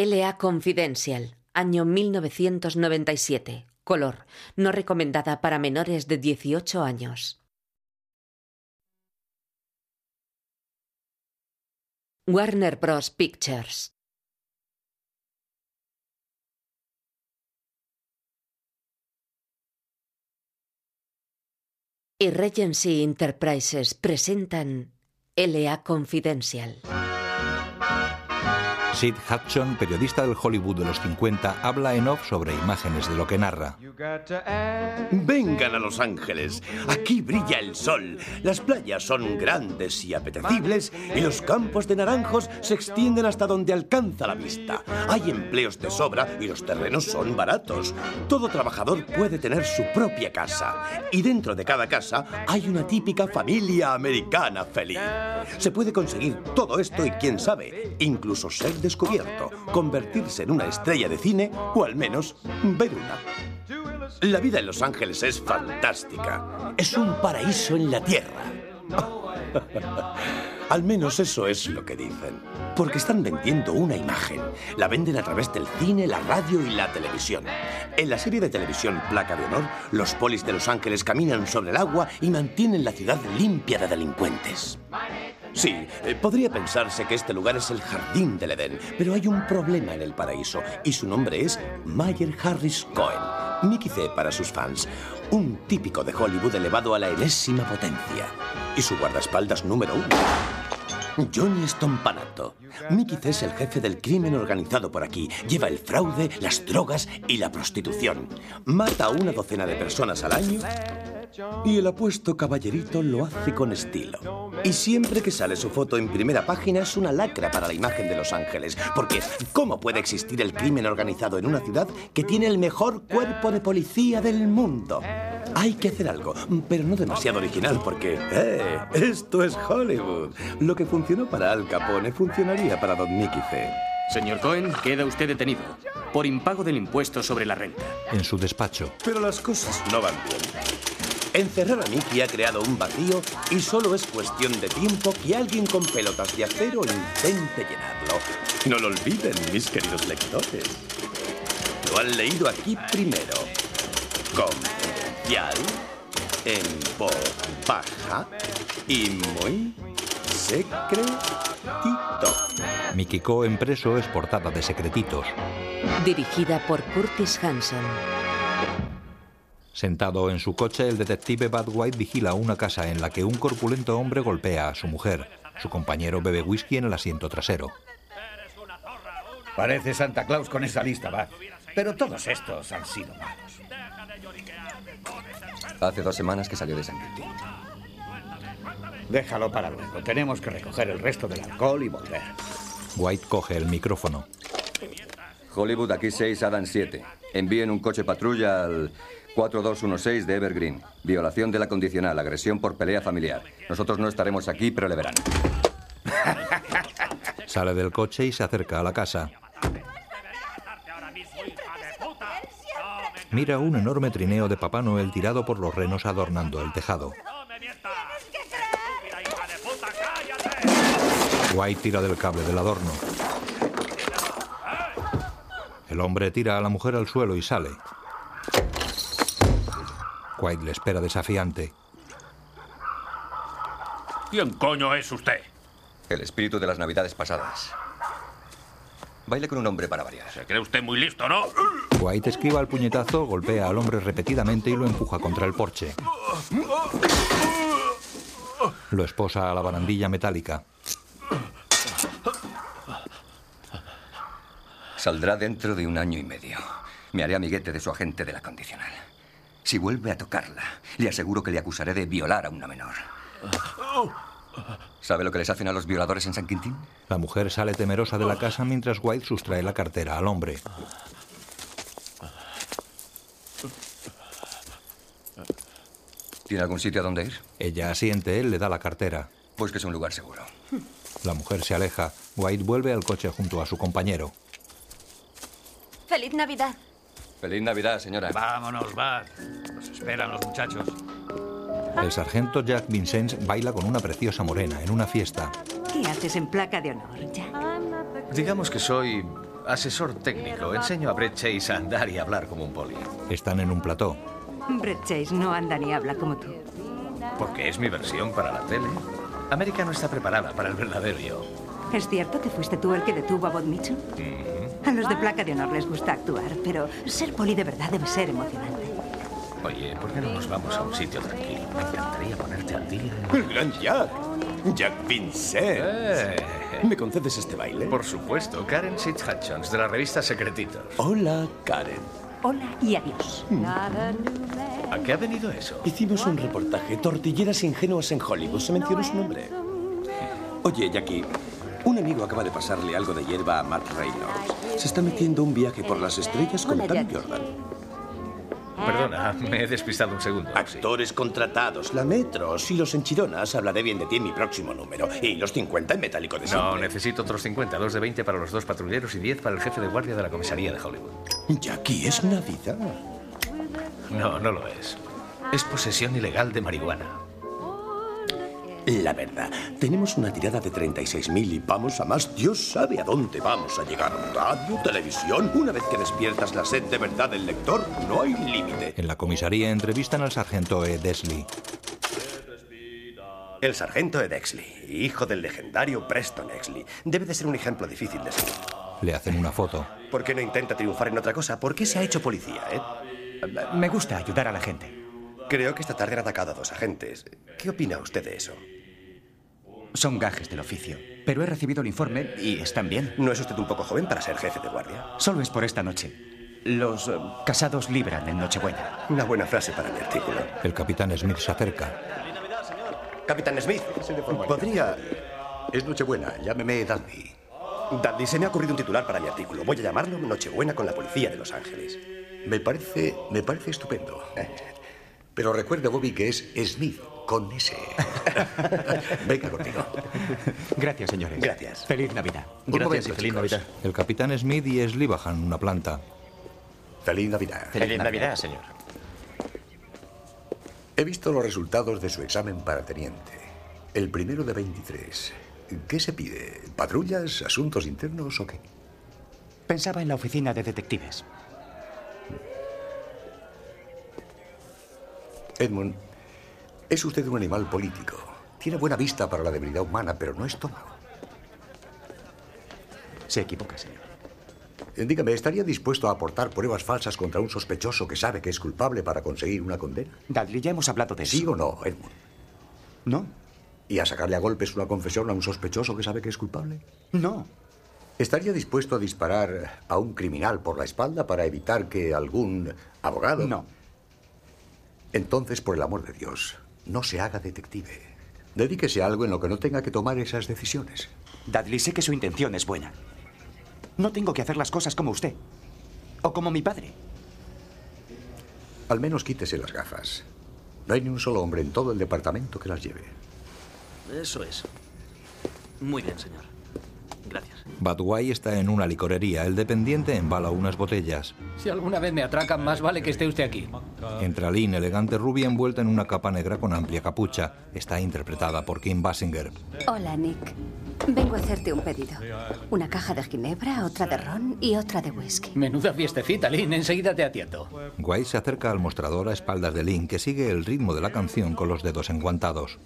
LA Confidential, año 1997. Color, no recomendada para menores de 18 años. Warner Bros. Pictures. Y Regency Enterprises presentan LA Confidential. Sid Hudson, periodista del Hollywood de los 50, habla en off sobre imágenes de lo que narra. Vengan a Los Ángeles. Aquí brilla el sol. Las playas son grandes y apetecibles y los campos de naranjos se extienden hasta donde alcanza la vista. Hay empleos de sobra y los terrenos son baratos. Todo trabajador puede tener su propia casa y dentro de cada casa hay una típica familia americana feliz. Se puede conseguir todo esto y quién sabe, incluso ser descubierto, convertirse en una estrella de cine o al menos ver una. La vida en Los Ángeles es fantástica. Es un paraíso en la tierra. Al menos eso es lo que dicen. Porque están vendiendo una imagen. La venden a través del cine, la radio y la televisión. En la serie de televisión Placa de Honor, los polis de Los Ángeles caminan sobre el agua y mantienen la ciudad limpia de delincuentes. Sí, eh, podría pensarse que este lugar es el jardín del Edén, pero hay un problema en el paraíso y su nombre es Mayer Harris Cohen. Mickey C para sus fans. Un típico de Hollywood elevado a la enésima potencia. Y su guardaespaldas número uno. Johnny Stompanato. Mickey C es el jefe del crimen organizado por aquí. Lleva el fraude, las drogas y la prostitución. Mata a una docena de personas al año y el apuesto caballerito lo hace con estilo. Y siempre que sale su foto en primera página es una lacra para la imagen de Los Ángeles. Porque, ¿cómo puede existir el crimen organizado en una ciudad que tiene el mejor cuerpo de policía del mundo? Hay que hacer algo, pero no demasiado original porque, ¡eh! Esto es Hollywood. Lo que funcionó para Al Capone funcionaría para Don Mickey C. Señor Cohen, queda usted detenido por impago del impuesto sobre la renta. En su despacho. Pero las cosas no van bien. Encerrar a Mickey ha creado un vacío y solo es cuestión de tiempo que alguien con pelotas de acero intente llenarlo. No lo olviden, mis queridos lectores. Lo han leído aquí primero. Confidencial, en voz baja y muy secretito. Mickey Cohen preso es portada de secretitos. Dirigida por Curtis Hanson. Sentado en su coche, el detective Bud White vigila una casa en la que un corpulento hombre golpea a su mujer. Su compañero bebe whisky en el asiento trasero. Parece Santa Claus con esa lista, Bud. Pero todos estos han sido malos. Hace dos semanas que salió de San Quintín. Déjalo para luego. Tenemos que recoger el resto del alcohol y volver. White coge el micrófono. Hollywood aquí 6, Adam 7. Envíen un coche patrulla al 4216 de Evergreen. Violación de la condicional, agresión por pelea familiar. Nosotros no estaremos aquí, pero le verán. Sale del coche y se acerca a la casa. Mira un enorme trineo de Papá Noel tirado por los renos adornando el tejado. White tira del cable del adorno. El hombre tira a la mujer al suelo y sale. White le espera desafiante. ¿Quién coño es usted? El espíritu de las navidades pasadas. Baile con un hombre para variar. Se cree usted muy listo, ¿no? White esquiva el puñetazo, golpea al hombre repetidamente y lo empuja contra el porche. Lo esposa a la barandilla metálica. Saldrá dentro de un año y medio. Me haré amiguete de su agente de la condicional. Si vuelve a tocarla, le aseguro que le acusaré de violar a una menor. ¿Sabe lo que les hacen a los violadores en San Quintín? La mujer sale temerosa de la casa mientras White sustrae la cartera al hombre. ¿Tiene algún sitio a donde ir? Ella asiente, él le da la cartera. Pues que es un lugar seguro. La mujer se aleja. White vuelve al coche junto a su compañero. ¡Feliz Navidad! Feliz Navidad, señora. Vámonos, Bud. Nos esperan los muchachos. El sargento Jack Vincennes baila con una preciosa morena en una fiesta. ¿Qué haces en placa de honor, Jack? Digamos que soy asesor técnico. Enseño a Brett Chase a andar y hablar como un poli. Están en un plató. Brett Chase no anda ni habla como tú. Porque es mi versión para la tele. América no está preparada para el verdadero yo. ¿Es cierto que fuiste tú el que detuvo a Bob Mitchell? A los de placa de honor les gusta actuar, pero ser poli de verdad debe ser emocionante. Oye, ¿por qué no nos vamos a un sitio tranquilo? Me encantaría ponerte al día. El gran Jack. Jack Vincent. Eh. ¿Me concedes este baile? Por supuesto, Karen Sitch Hutchins, de la revista Secretitos. Hola, Karen. Hola y adiós. ¿A qué ha venido eso? Hicimos un reportaje, Tortilleras Ingenuas en Hollywood. Se mencionó su nombre. Oye, Jackie, un amigo acaba de pasarle algo de hierba a Matt Reynolds. Se está metiendo un viaje por las estrellas con Tam. Jordan. Perdona, me he despistado un segundo. Actores contratados, la Metro. Si los enchironas, hablaré bien de ti en mi próximo número. Y los 50 en metálico de No, necesito otros 50, dos de 20 para los dos patrulleros y 10 para el jefe de guardia de la comisaría de Hollywood. Jackie, es Navidad. No, no lo es. Es posesión ilegal de marihuana. La verdad, tenemos una tirada de 36.000 y vamos a más. Dios sabe a dónde vamos a llegar. Radio, televisión. Una vez que despiertas la sed de verdad del lector, no hay límite. En la comisaría entrevistan al sargento E. Desley. El sargento Ed Exley, hijo del legendario Preston Exley, debe de ser un ejemplo difícil de seguir. Le hacen una foto. ¿Por qué no intenta triunfar en otra cosa? ¿Por qué se ha hecho policía, eh? Me gusta ayudar a la gente. Creo que esta tarde han atacado a dos agentes. ¿Qué opina usted de eso? Son gajes del oficio. Pero he recibido el informe y están bien. ¿No es usted un poco joven para ser jefe de guardia? Solo es por esta noche. Los eh, casados libran en Nochebuena. Una buena frase para mi artículo. El capitán Smith se acerca. Capitán Smith, podría... Es Nochebuena, llámeme Dandy. Dandy, se me ha ocurrido un titular para mi artículo. Voy a llamarlo Nochebuena con la policía de Los Ángeles. Me parece, me parece estupendo. Pero recuerde, Bobby, que es Smith, con S. Venga contigo. Gracias, señores. Gracias. Feliz Navidad. Un momento, chicos. El capitán Smith y Desley bajan una planta. Feliz Navidad. Feliz Navidad, señor. He visto los resultados de su examen para teniente. El primero de 23. ¿Qué se pide? ¿Patrullas, asuntos internos o qué? Pensaba en la oficina de detectives. Edmund, es usted un animal político. Tiene buena vista para la debilidad humana, pero no estómago. Se equivoca, señor. Dígame, ¿estaría dispuesto a aportar pruebas falsas contra un sospechoso que sabe que es culpable para conseguir una condena? Dudley, ya hemos hablado de eso. ¿Sí o no, Edmund? No. ¿Y a sacarle a golpes una confesión a un sospechoso que sabe que es culpable? No. ¿Estaría dispuesto a disparar a un criminal por la espalda para evitar que algún abogado... No. Entonces, por el amor de Dios, no se haga detective. Dedíquese a algo en lo que no tenga que tomar esas decisiones. Dudley, sé que su intención es buena. No tengo que hacer las cosas como usted. O como mi padre. Al menos quítese las gafas. No hay ni un solo hombre en todo el departamento que las lleve. Eso es. Muy bien, señor. Gracias. Badway está en una licorería. El dependiente embala unas botellas. Si alguna vez me atracan, más vale que esté usted aquí. Entra Lynn, elegante rubia envuelta en una capa negra con amplia capucha. Está interpretada por Kim Basinger. Hola, Nick. Vengo a hacerte un pedido. Una caja de ginebra, otra de ron y otra de whisky. Menuda fiestecita, Lynn. Enseguida te atiendo. White se acerca al mostrador a espaldas de Lynn, que sigue el ritmo de la canción con los dedos enguantados.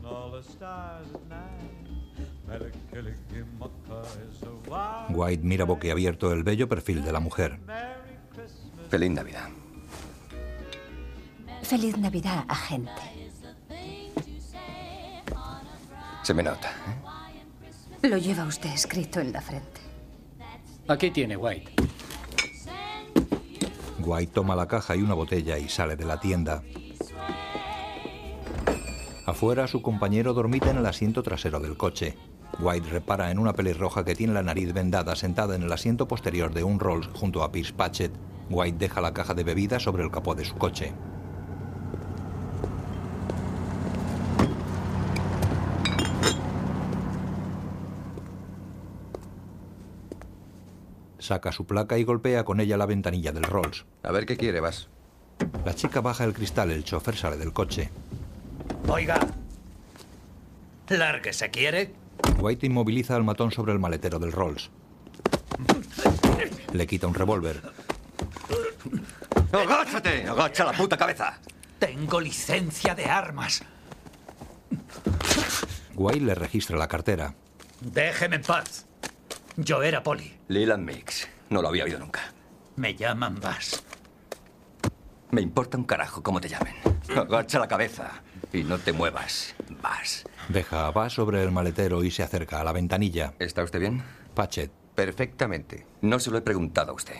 And all the stars at night. White mira boquiabierto el bello perfil de la mujer. Feliz Navidad. Feliz Navidad, agente. Se me nota. Lo lleva usted escrito en la frente. Aquí tiene, White. White toma la caja y una botella y sale de la tienda. Afuera, su compañero dormita en el asiento trasero del coche. White repara en una pelirroja que tiene la nariz vendada sentada en el asiento posterior de un Rolls junto a Pierce Patchett. White deja la caja de bebida sobre el capó de su coche. Saca su placa y golpea con ella la ventanilla del Rolls. A ver qué quiere, vas. La chica baja el cristal, el chofer sale del coche. Oiga. Lárguese, ¿quiere? White inmoviliza al matón sobre el maletero del Rolls. Le quita un revólver. ¡Agáchate! ¡Agacha la puta cabeza! Tengo licencia de armas. White le registra la cartera. Déjeme en paz. Yo era poli. Leland Mix. No lo había oído nunca. Me llaman Bass. Me importa un carajo cómo te llamen. Agacha la cabeza y no te muevas. Vas. Deja a Bass sobre el maletero y se acerca a la ventanilla. ¿Está usted bien? Patchett. Perfectamente. No se lo he preguntado a usted.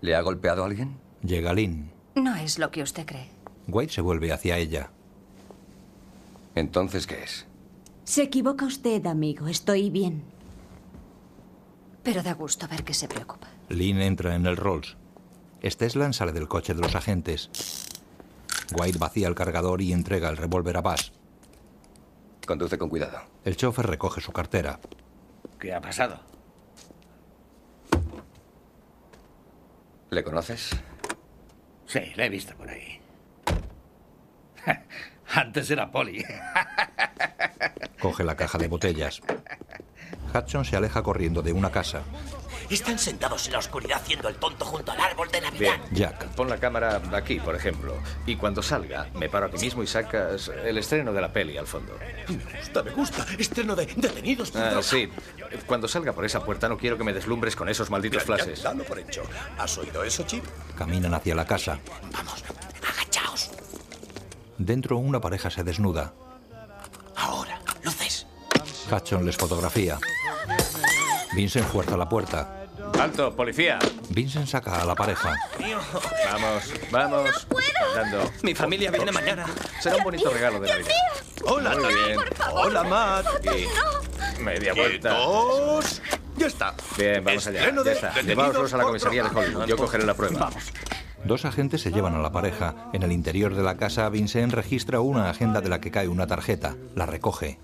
¿Le ha golpeado a alguien? Llega Lynn. No es lo que usted cree. White se vuelve hacia ella. ¿Entonces qué es? Se equivoca usted, amigo. Estoy bien. Pero da gusto ver que se preocupa. Lynn entra en el Rolls. Steslan sale del coche de los agentes. White vacía el cargador y entrega el revólver a Bass. Conduce con cuidado. El chofer recoge su cartera. ¿Qué ha pasado? ¿Le conoces? Sí, la he visto por ahí. Antes era poli. Coge la caja de botellas. Hudson se aleja corriendo de una casa. Están sentados en la oscuridad haciendo el tonto junto al árbol de Navidad. Bien. Jack. Pon la cámara aquí, por ejemplo. Y cuando salga, me paro aquí mismo y sacas el estreno de la peli al fondo. Me gusta, me gusta. Estreno de Detenidos por Ah, droga. sí. Cuando salga por esa puerta no quiero que me deslumbres con esos malditos flashes. dalo por hecho. ¿Has oído eso, Chip? Caminan hacia la casa. Vamos, agachaos. Dentro una pareja se desnuda. Ahora, luces. Hudson les fotografía. Vincent fuerza la puerta. ¡Alto, policía! Vincent saca a la pareja. Vamos, vamos. Andando. Mi familia viene mañana. Será un bonito regalo de Navidad. Hola, Muy Tony. bien. Hola, Matt. Y media vuelta. Quietos. Ya está. Bien, vamos allá. Estreno Ya de está. Lleváoslos a la comisaría de. Hollywood. Yo cogeré la prueba. Dos agentes se llevan a la pareja. En el interior de la casa, Vincent registra una agenda de la que cae una tarjeta. La recoge.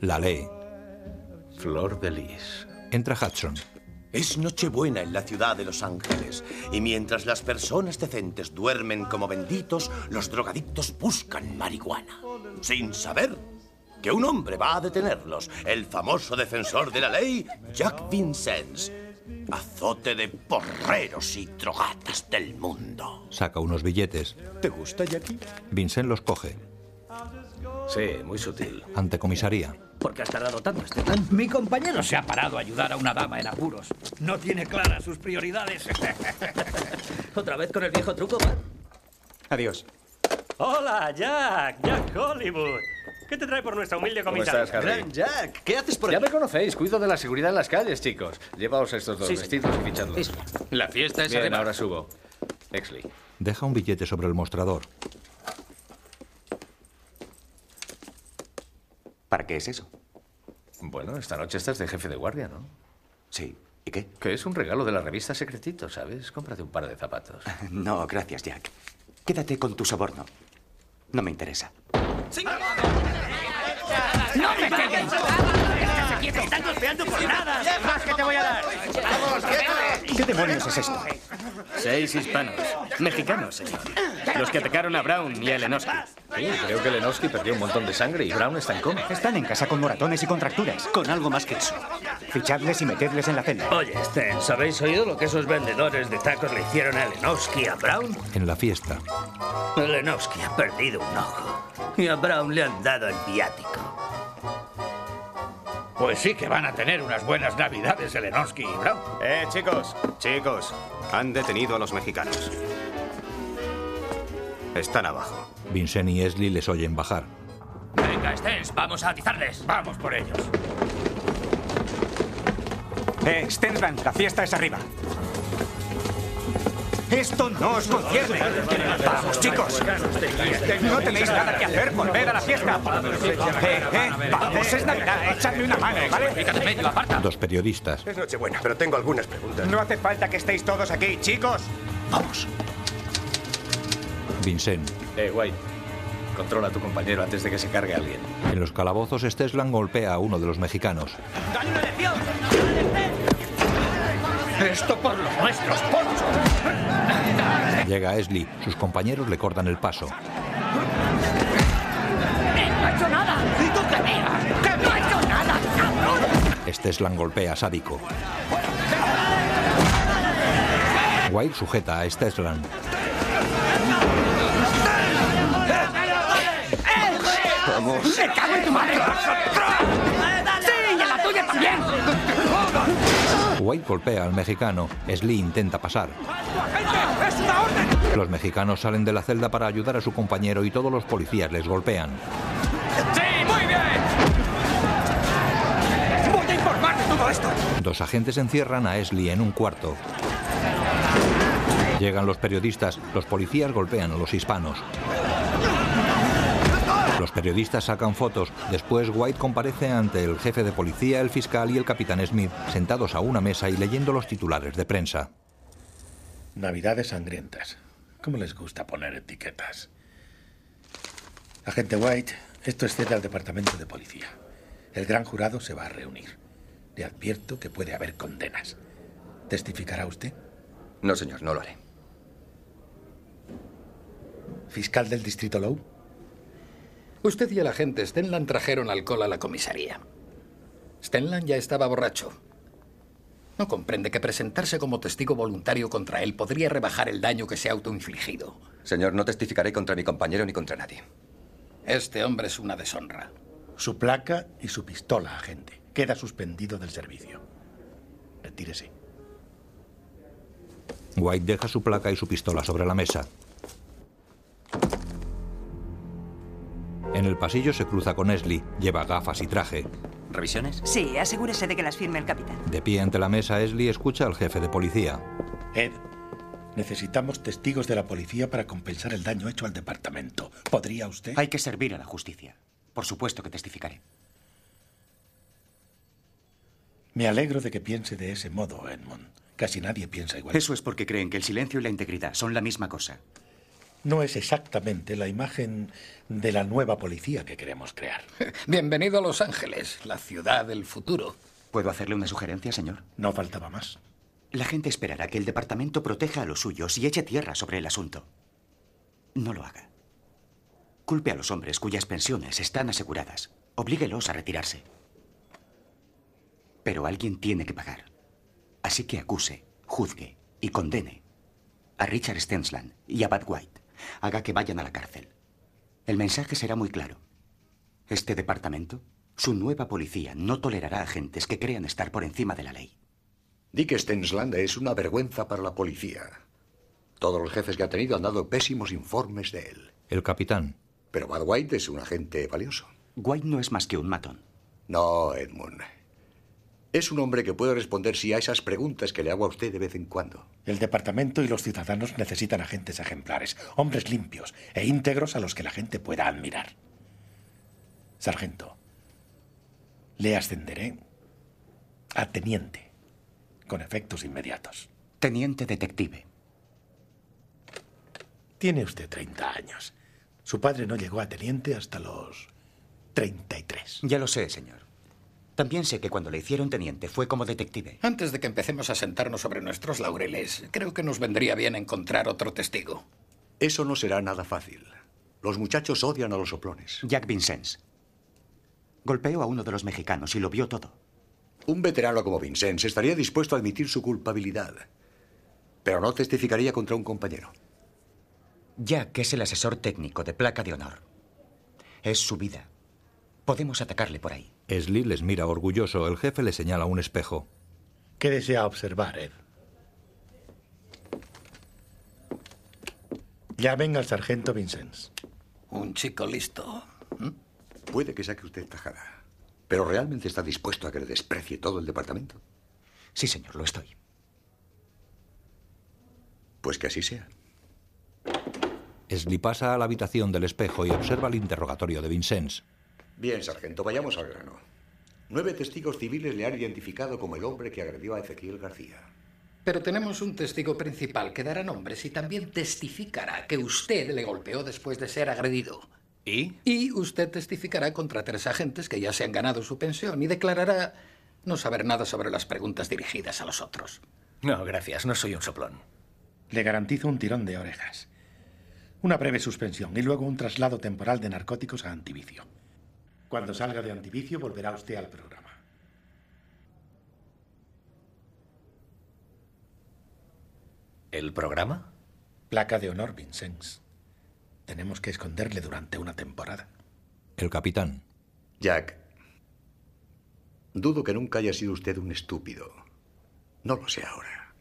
La lee. Flor de lis. Entra Hudson. Es Nochebuena en la ciudad de Los Ángeles. Y mientras las personas decentes duermen como benditos, los drogadictos buscan marihuana. Sin saber que un hombre va a detenerlos. El famoso defensor de la ley, Jack Vincennes. Azote de porreros y drogatas del mundo. Saca unos billetes. ¿Te gusta, Jackie? Vincent los coge. Sí, muy sutil. Ante comisaría. ¿Por qué has tardado tanto, Esteban? Mi compañero se ha parado a ayudar a una dama en apuros. No tiene claras sus prioridades. ¿Otra vez con el viejo truco? Adiós. Hola, Jack. Jack Hollywood. ¿Qué te trae por nuestra humilde ¿Cómo comisaría? estás, Harry? Gran Jack, ¿qué haces por Ya aquí? me conocéis, cuido de la seguridad en las calles, chicos. Llevaos estos dos Sí, vestidos y fichadlos. La fiesta es Bien, arriba. ahora subo. Exley. Deja un billete sobre el mostrador. ¿Para qué es eso? Bueno, esta noche estás de jefe de guardia, ¿no? Sí. ¿Y qué? Que es un regalo de la revista Secretito, ¿sabes? Cómprate un par de zapatos. No, gracias, Jack. Quédate con tu soborno. No me interesa. ¡No me pegues! ¡Te están golpeando por nada! ¡Más que te voy a dar! ¡Vamos, ¿Qué demonios es esto? Seis hispanos. Mexicanos, señor. Los que atacaron a Brown y a Lenowski. Sí, creo que Lenowski perdió un montón de sangre y Brown está en coma. Están en casa con moratones y contracturas. Con algo más que eso. Fichadles y metedles en la celda. Oye, Stens, ¿habéis oído lo que esos vendedores de tacos le hicieron a Lenowski y a Brown? En la fiesta. Lenowski ha perdido un ojo y a Brown le han dado el viático. Pues sí que van a tener unas buenas navidades Lenowski y Brown. Eh, chicos, chicos. Han detenido a los mexicanos. Están abajo. Vincent y Esli les oyen bajar. Venga, Stens, vamos a atizarles. Vamos por ellos. Eh, Stensland, la fiesta es arriba. Esto no os concierne. Vamos, chicos. No tenéis nada que hacer. Volved a la fiesta. Eh, eh, vamos, es Navidad. Echadme una mano, ¿vale? Dos periodistas. Es Nochebuena, pero tengo algunas preguntas. No hace falta que estéis todos aquí, chicos. Vamos. Vincent. Eh, White. Controla a tu compañero antes de que se cargue alguien. En los calabozos, Steslan golpea a uno de los mexicanos. ¡Dale una lección! ¡Esto por los nuestros, Poncho! Llega Esli, sus compañeros le cortan el paso. ¡No. Este golpea a sádico. Wild sujeta a Steslan. ¡Vamos! ¡Me cago en tu madre! ¡Sí! ¡Y en la tuya también! White golpea al mexicano. Slee intenta pasar. Los mexicanos salen de la celda para ayudar a su compañero y todos los policías les golpean. ¡Sí, muy bien! ¡Voy a informar de todo esto! Dos agentes encierran a Slee en un cuarto. Llegan los periodistas, los policías golpean a los hispanos. Los periodistas sacan fotos. Después White comparece ante el jefe de policía, el fiscal y el capitán Smith, sentados a una mesa y leyendo los titulares de prensa. Navidades sangrientas. ¿Cómo les gusta poner etiquetas? Agente White, esto excede al departamento de policía. El gran jurado se va a reunir. Le advierto que puede haber condenas. ¿Testificará usted? No, señor, no lo haré. ¿Fiscal del distrito Low? Usted y el agente Stenland trajeron alcohol a la comisaría. Stenland ya estaba borracho. No comprende que presentarse como testigo voluntario contra él podría rebajar el daño que se ha autoinfligido. Señor, no testificaré contra mi compañero ni contra nadie. Este hombre es una deshonra. Su placa y su pistola, agente. Queda suspendido del servicio. Retírese. White deja su placa y su pistola sobre la mesa. En el pasillo se cruza con Esli. Lleva gafas y traje. ¿Revisiones? Sí, asegúrese de que las firme el capitán. De pie ante la mesa, Esli escucha al jefe de policía. Ed, necesitamos testigos de la policía para compensar el daño hecho al departamento. ¿Podría usted? Hay que servir a la justicia. Por supuesto que testificaré. Me alegro de que piense de ese modo, Edmund. Casi nadie piensa igual. Eso es porque creen que el silencio y la integridad son la misma cosa. No es exactamente la imagen de la nueva policía que queremos crear. Bienvenido a Los Ángeles, la ciudad del futuro. ¿Puedo hacerle una sugerencia, señor? No faltaba más. La gente esperará que el departamento proteja a los suyos y eche tierra sobre el asunto. No lo haga. Culpe a los hombres cuyas pensiones están aseguradas. Oblíguelos a retirarse. Pero alguien tiene que pagar. Así que acuse, juzgue y condene a Richard Stensland y a Bud White. Haga que vayan a la cárcel. El mensaje será muy claro. Este departamento, su nueva policía, no tolerará agentes que crean estar por encima de la ley. Dick Stensland es una vergüenza para la policía. Todos los jefes que ha tenido han dado pésimos informes de él. El capitán. Pero Bud White es un agente valioso. White no es más que un matón. No, Edmund. Es un hombre que puede responder sí a esas preguntas que le hago a usted de vez en cuando. El departamento y los ciudadanos necesitan agentes ejemplares, hombres limpios e íntegros a los que la gente pueda admirar. Sargento, le ascenderé a teniente, con efectos inmediatos. Teniente detective. Tiene usted 30 años. Su padre no llegó a teniente hasta los 33. Ya lo sé, señor. También sé que cuando le hicieron teniente fue como detective. Antes de que empecemos a sentarnos sobre nuestros laureles, creo que nos vendría bien encontrar otro testigo. Eso no será nada fácil. Los muchachos odian a los soplones. Jack Vincennes. Golpeó a uno de los mexicanos y lo vio todo. Un veterano como Vincennes estaría dispuesto a admitir su culpabilidad, pero no testificaría contra un compañero. Jack es el asesor técnico de placa de honor. Es su vida. Podemos atacarle por ahí. Esli les mira orgulloso. El jefe le señala un espejo. ¿Qué desea observar, Ed? Llamen al sargento Vincennes. Un chico listo. ¿Mm? Puede que saque usted tajada. ¿Pero realmente está dispuesto a que le desprecie todo el departamento? Sí, señor, lo estoy. Pues que así sea. Esli pasa a la habitación del espejo y observa el interrogatorio de Vincennes. Bien, sargento, vayamos al grano. Nueve testigos civiles le han identificado como el hombre que agredió a Ezequiel García. Pero tenemos un testigo principal que dará nombres y también testificará que usted le golpeó después de ser agredido. ¿Y? Y usted testificará contra tres agentes que ya se han ganado su pensión y declarará no saber nada sobre las preguntas dirigidas a los otros. No, gracias, no soy un soplón. Le garantizo un tirón de orejas. Una breve suspensión y luego un traslado temporal de narcóticos a antivicio. Cuando salga de antivicio volverá usted al programa. ¿El programa? Placa de honor, Vincennes. Tenemos que esconderle durante una temporada. El capitán. Jack. Dudo que nunca haya sido usted un estúpido. No lo sé ahora.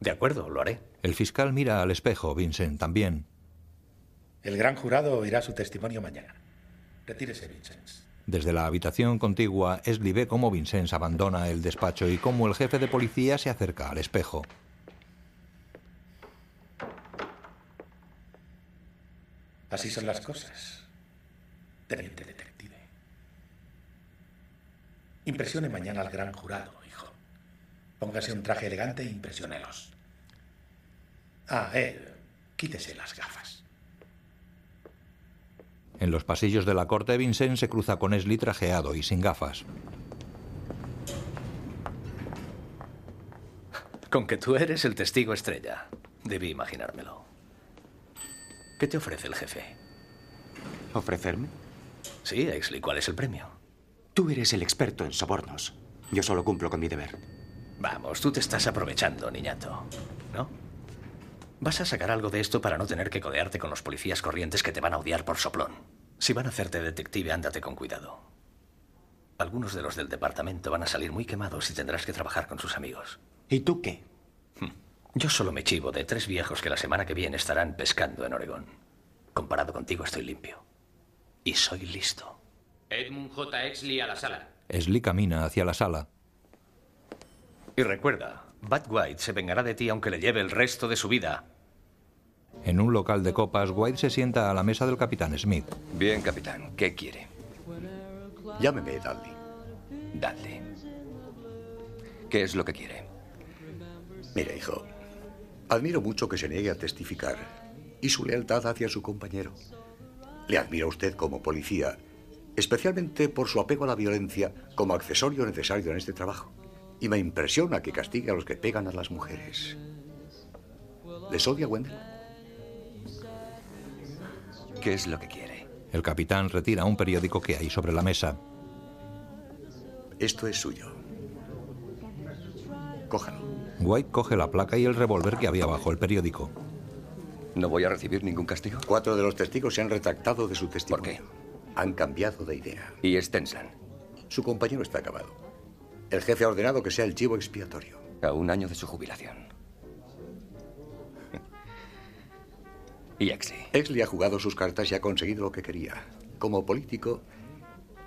De acuerdo, lo haré. El fiscal mira al espejo, Vincent, también. El gran jurado oirá su testimonio mañana. Retírese, Vincennes. Desde la habitación contigua, Esli ve cómo Vincennes abandona el despacho y cómo el jefe de policía se acerca al espejo. Así son las cosas, teniente detective. Impresione mañana al gran jurado, hijo. Póngase un traje elegante e impresionelos. Ah, eh, quítese las gafas. En los pasillos de la corte, Vincent se cruza con Esli trajeado y sin gafas. Con que tú eres el testigo estrella. Debí imaginármelo. ¿Qué te ofrece el jefe? ¿Ofrecerme? Sí, Exley, ¿cuál es el premio? Tú eres el experto en sobornos. Yo solo cumplo con mi deber. Vamos, tú te estás aprovechando, niñato. ¿No? Vas a sacar algo de esto para no tener que codearte con los policías corrientes que te van a odiar por soplón. Si van a hacerte detective, ándate con cuidado. Algunos de los del departamento van a salir muy quemados y tendrás que trabajar con sus amigos. ¿Y tú qué? Yo solo me chivo de tres viejos que la semana que viene estarán pescando en Oregón. Comparado contigo estoy limpio. Y soy listo. Edmund J. Exley a la sala. Esli camina hacia la sala. Y recuerda, Bud White se vengará de ti aunque le lleve el resto de su vida. En un local de copas, White se sienta a la mesa del capitán Smith. Bien, capitán. ¿Qué quiere? Llámeme Dudley. Dudley. ¿Qué es lo que quiere? Mira, hijo, admiro mucho que se niegue a testificar y su lealtad hacia su compañero. Le admiro a usted como policía, especialmente por su apego a la violencia como accesorio necesario en este trabajo. Y me impresiona que castigue a los que pegan a las mujeres. ¿Les odia Wendell? ¿Qué es lo que quiere? El capitán retira un periódico que hay sobre la mesa. Esto es suyo. Cójalo. White coge la placa y el revólver que había bajo el periódico. ¿No voy a recibir ningún castigo? Cuatro de los testigos se han retractado de su testimonio. ¿Por qué? Han cambiado de idea. ¿Y Stensland? Su compañero está acabado. El jefe ha ordenado que sea el chivo expiatorio. A un año de su jubilación. ¿Y Exley? Exley ha jugado sus cartas y ha conseguido lo que quería. Como político,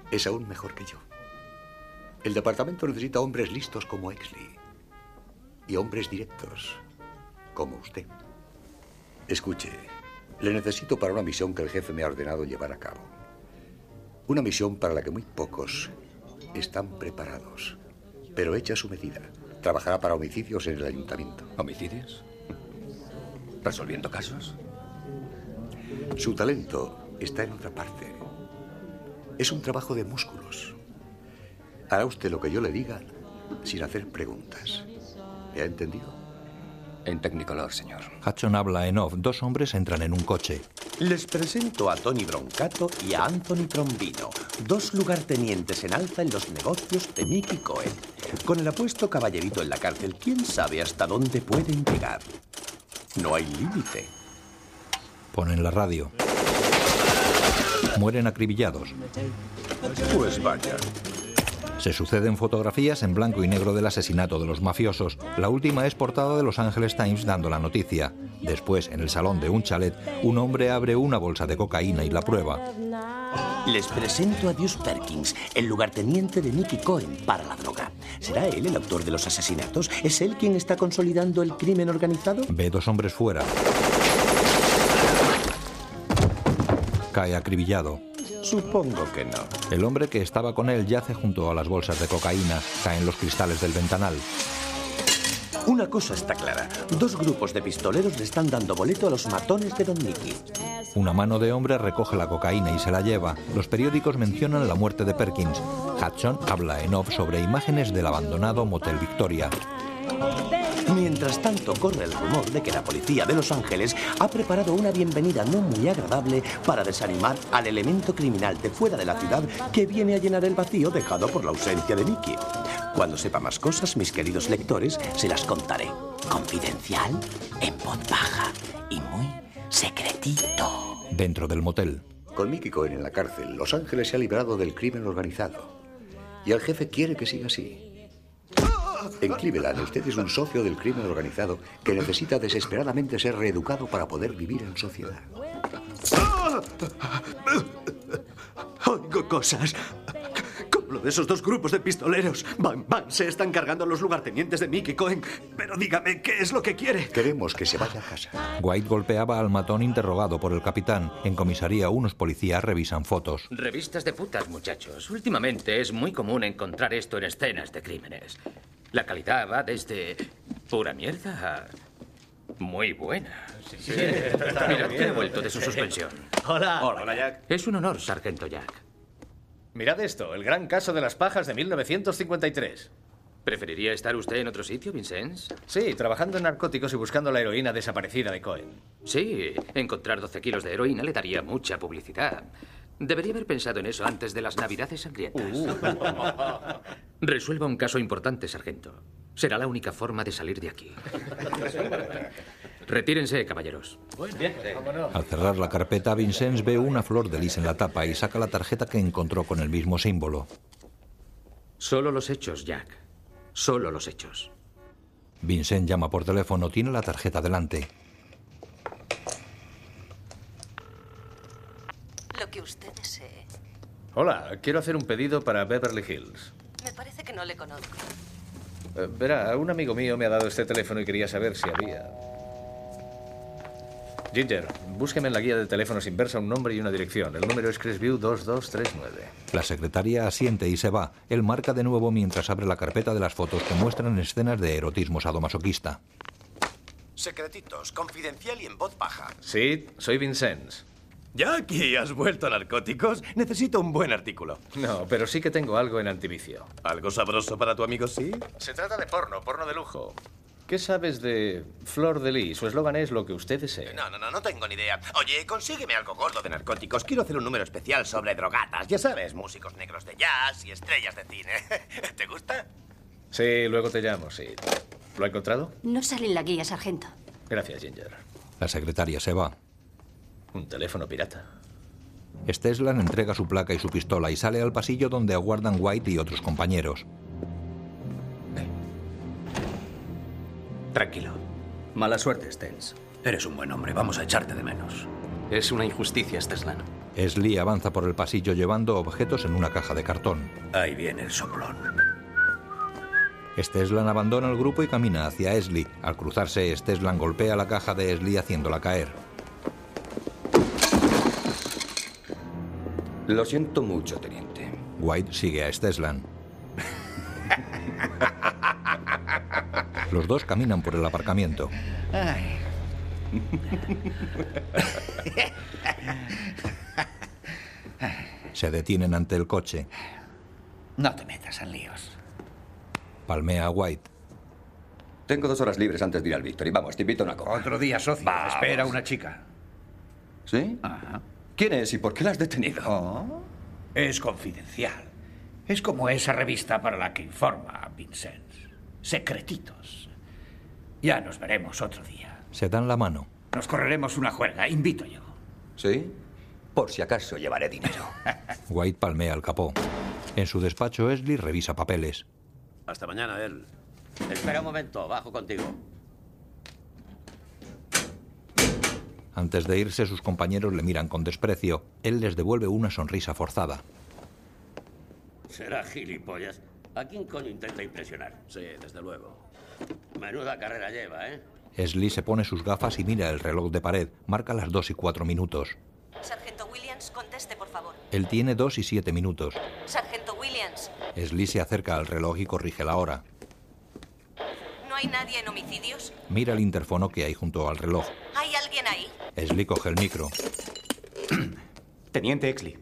es aún mejor que yo. El departamento necesita hombres listos como Exley. Y hombres directos, como usted. Escuche, le necesito para una misión que el jefe me ha ordenado llevar a cabo. Una misión para la que muy pocos están preparados, pero hecha a su medida. Trabajará para homicidios en el ayuntamiento. ¿Homicidios? ¿Resolviendo casos? Su talento está en otra parte. Es un trabajo de músculos. Hará usted lo que yo le diga sin hacer preguntas. ¿Me ha entendido? En Technicolor, señor. Hudson habla en off. Dos hombres entran en un coche. Les presento a Tony Broncato y a Anthony Trombino, dos lugartenientes en alza en los negocios de Mickey Cohen. Con el apuesto caballerito en la cárcel, quién sabe hasta dónde pueden llegar. No hay límite. Ponen la radio. Mueren acribillados. Pues vaya. Se suceden fotografías en blanco y negro del asesinato de los mafiosos. La última es portada de Los Angeles Times dando la noticia. Después, en el salón de un chalet, un hombre abre una bolsa de cocaína y la prueba. Les presento a Deuce Perkins, el lugarteniente de Nicky Cohen para la droga. ¿Será él el autor de los asesinatos? ¿Es él quien está consolidando el crimen organizado? Ve dos hombres fuera. Cae acribillado. Supongo que no. El hombre que estaba con él yace junto a las bolsas de cocaína. Caen los cristales del ventanal. Una cosa está clara. Dos grupos de pistoleros le están dando boleto a los matones de Don Nicky. Una mano de hombre recoge la cocaína y se la lleva. Los periódicos mencionan la muerte de Perkins. Hudson habla en off sobre imágenes del abandonado Motel Victoria. Mientras tanto, corre el rumor de que la policía de Los Ángeles ha preparado una bienvenida no muy agradable para desanimar al elemento criminal de fuera de la ciudad que viene a llenar el vacío dejado por la ausencia de Nicky. Cuando sepa más cosas, mis queridos lectores, se las contaré. Confidencial, en voz baja y muy secretito. Dentro del motel. Con Mickey Cohen en la cárcel, Los Ángeles se ha librado del crimen organizado. Y el jefe quiere que siga así. En Cleveland, usted es un socio del crimen organizado que necesita desesperadamente ser reeducado para poder vivir en sociedad. Oigo cosas. De esos dos grupos de pistoleros. Van, van, se están cargando a los lugartenientes de Mickey Cohen. Pero dígame, ¿qué es lo que quiere? Queremos que se vaya a casa. White golpeaba al matón interrogado por el capitán. En comisaría, unos policías revisan fotos. Revistas de putas, muchachos. Últimamente es muy común encontrar esto en escenas de crímenes. La calidad va desde pura mierda a muy buena. Sí, sí. Mirad que he vuelto de su suspensión. Hola. Hola, Jack. Es un honor, sargento Jack. Mirad esto, el gran caso de las pajas de 1953. ¿Preferiría estar usted en otro sitio, Vincennes? Sí, trabajando en narcóticos y buscando la heroína desaparecida de Cohen. Sí, encontrar 12 kilos de heroína le daría mucha publicidad. Debería haber pensado en eso antes de las navidades sangrientas. Resuelva un caso importante, sargento. Será la única forma de salir de aquí. Retírense, caballeros. Al cerrar la carpeta, Vincennes ve una flor de lis en la tapa y saca la tarjeta que encontró con el mismo símbolo. Solo los hechos, Jack. Solo los hechos. Vincent llama por teléfono, tiene la tarjeta delante. Lo que usted desee. Hola, quiero hacer un pedido para Beverly Hills. Me parece que no le conozco. Eh, verá, un amigo mío me ha dado este teléfono y quería saber si había. Ginger, búsqueme en la guía de teléfonos inversa un nombre y una dirección. El número es Crestview 2239. La secretaria asiente y se va. Él marca de nuevo mientras abre la carpeta de las fotos que muestran escenas de erotismo sadomasoquista. Secretitos, confidencial y en voz baja. Sí, soy Vincennes. Jackie, ¿has vuelto a narcóticos? Necesito un buen artículo. No, pero sí que tengo algo en antivicio. ¿Algo sabroso para tu amigo, sí? Se trata de porno, porno de lujo. ¿Qué sabes de Flor de Lis? Su eslogan es lo que usted desee. No, no, no, no tengo ni idea. Oye, consígueme algo gordo de narcóticos. Quiero hacer un número especial sobre drogatas. Ya sabes, músicos negros de jazz y estrellas de cine. ¿Te gusta? Sí, luego te llamo, sí. ¿Lo ha encontrado? No sale en la guía, sargento. Gracias, Ginger. La secretaria se va. Un teléfono pirata. Steslan entrega su placa y su pistola y sale al pasillo donde aguardan White y otros compañeros. Tranquilo. Mala suerte, Stens. Eres un buen hombre. Vamos a echarte de menos. Es una injusticia, Steslan. Esli avanza por el pasillo llevando objetos en una caja de cartón. Ahí viene el soplón. Steslan abandona el grupo y camina hacia Esli. Al cruzarse, Steslan golpea la caja de Esli haciéndola caer. Lo siento mucho, teniente. White sigue a Steslan. Los dos caminan por el aparcamiento. Ay. Se detienen ante el coche. No te metas en líos. Palmea a White. Tengo dos horas libres antes de ir al Victory. Vamos, te invito a una copa. Otro día, socio. Vamos. Espera una chica. ¿Sí? Ajá. ¿Quién es y por qué la has detenido? Oh, es confidencial. Es como esa revista para la que informa Vincent. Secretitos. Ya nos veremos otro día. Se dan la mano. Nos correremos una juerga, invito yo. ¿Sí? Por si acaso llevaré dinero. White palmea el capó. En su despacho, Esli revisa papeles. Hasta mañana, él. Espera un momento, bajo contigo. Antes de irse, sus compañeros le miran con desprecio. Él les devuelve una sonrisa forzada. Será gilipollas. ¿A quién coño intenta impresionar? Sí, desde luego. Menuda carrera lleva, ¿eh? Esli se pone sus gafas y mira el reloj de pared. Marca las dos y cuatro minutos. Sargento Williams, conteste, por favor. Él tiene dos y siete minutos. Sargento Williams, Esli se acerca al reloj y corrige la hora. ¿no hay nadie en homicidios? Mira el interfono que hay junto al reloj. ¿Hay alguien ahí? Esli coge el micro. Teniente Exley.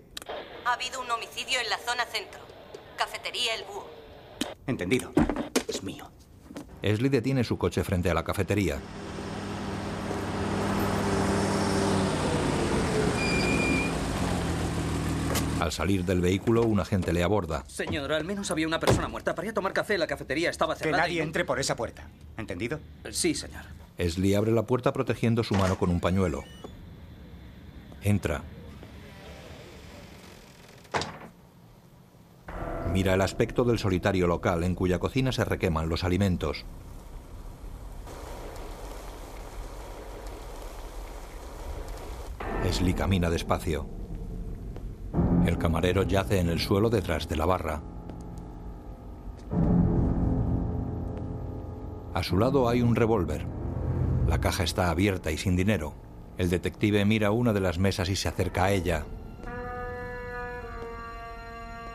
Ha habido un homicidio en la zona centro. Cafetería El Búho. Entendido. Es mío. Esli detiene su coche frente a la cafetería. Al salir del vehículo, un agente le aborda. Señor, al menos había una persona muerta. Para ir a tomar café, la cafetería estaba Que cerrada. nadie y no- entre por esa puerta. ¿Entendido? Sí, señor. Esli abre la puerta protegiendo su mano con un pañuelo. Entra. Mira el aspecto del solitario local en cuya cocina se requeman los alimentos. Esli camina despacio. El camarero yace en el suelo detrás de la barra. A su lado hay un revólver. La caja está abierta y sin dinero. El detective mira una de las mesas y se acerca a ella.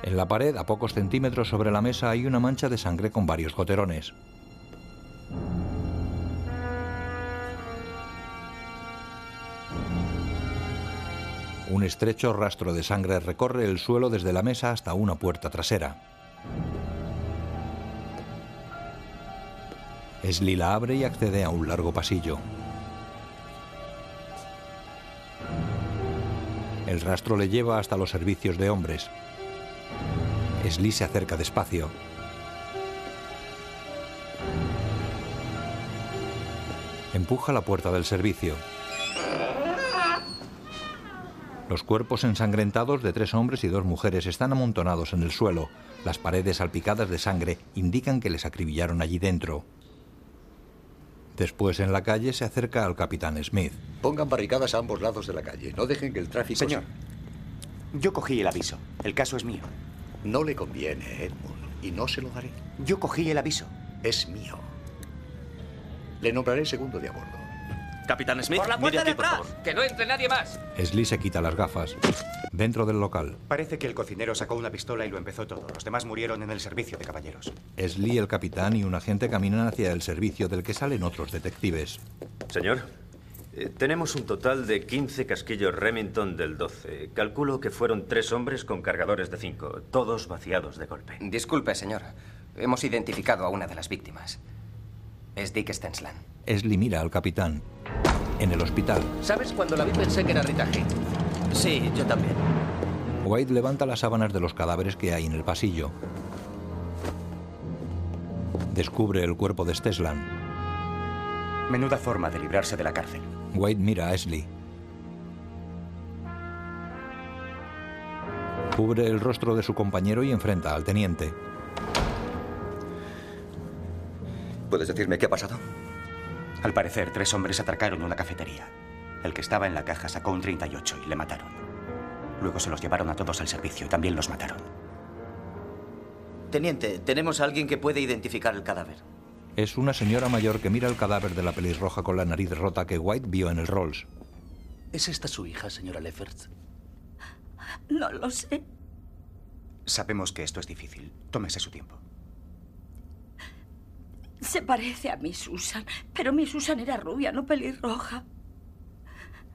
En la pared, a pocos centímetros sobre la mesa, hay una mancha de sangre con varios goterones. Un estrecho rastro de sangre recorre el suelo desde la mesa hasta una puerta trasera. Esli la abre y accede a un largo pasillo. El rastro le lleva hasta los servicios de hombres. Esli se acerca despacio. Empuja la puerta del servicio. Los cuerpos ensangrentados de tres hombres y dos mujeres están amontonados en el suelo. Las paredes salpicadas de sangre indican que les acribillaron allí dentro. Después en la calle se acerca al capitán Smith. Pongan barricadas a ambos lados de la calle. No dejen que el tráfico... Señor, yo cogí el aviso. El caso es mío. No le conviene, Edmund, y no se lo daré. Yo cogí el aviso. Es mío. Le nombraré segundo de a bordo. Capitán Smith, Por la puerta de atrás. favor. Que no entre nadie más. Sly se quita las gafas. Dentro del local, Parece que el cocinero sacó una pistola y lo empezó todo. Los demás murieron en el servicio de caballeros. Sly, el capitán y un agente caminan hacia el servicio del que salen otros detectives. Señor, eh, tenemos un total de 15 casquillos Remington del 12. Calculo que fueron tres hombres con cargadores de 5, todos vaciados de golpe. Disculpe, señor. Hemos identificado a una de las víctimas. Es Dick Stensland. Sly mira al capitán. En el hospital, ¿Sabes? Cuando la vi pensé que era Rita. Sí, yo también. White levanta las sábanas de los cadáveres que hay en el pasillo. Descubre el cuerpo de Steslan. Menuda forma de librarse de la cárcel. White mira a Ashley. Cubre el rostro de su compañero y enfrenta al teniente. ¿Puedes decirme qué ha pasado? Al parecer, tres hombres atracaron una cafetería. El que estaba en la caja sacó un 38 y le mataron. Luego se los llevaron a todos al servicio y también los mataron. Teniente, tenemos a alguien que puede identificar el cadáver. Es una señora mayor que mira el cadáver de la pelirroja con la nariz rota que White vio en el Rolls. ¿Es esta su hija, señora Lefferts? No lo sé. Sabemos que esto es difícil. Tómese su tiempo. Se parece a mi Susan, pero mi Susan era rubia, no pelirroja.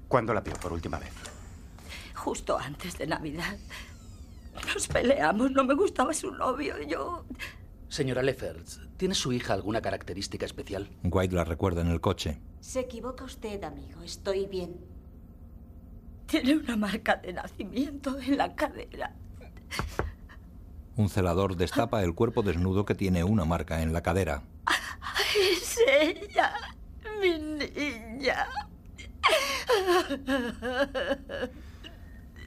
¿Cuándo la vio por última vez? Justo antes de Navidad. Nos peleamos, no me gustaba su novio. Yo. Señora Lefferts, ¿tiene su hija alguna característica especial? White la recuerda en el coche. Se equivoca usted, amigo. Estoy bien. Tiene una marca de nacimiento en la cadera. Un celador destapa el cuerpo desnudo que tiene una marca en la cadera. Es ella, mi niña.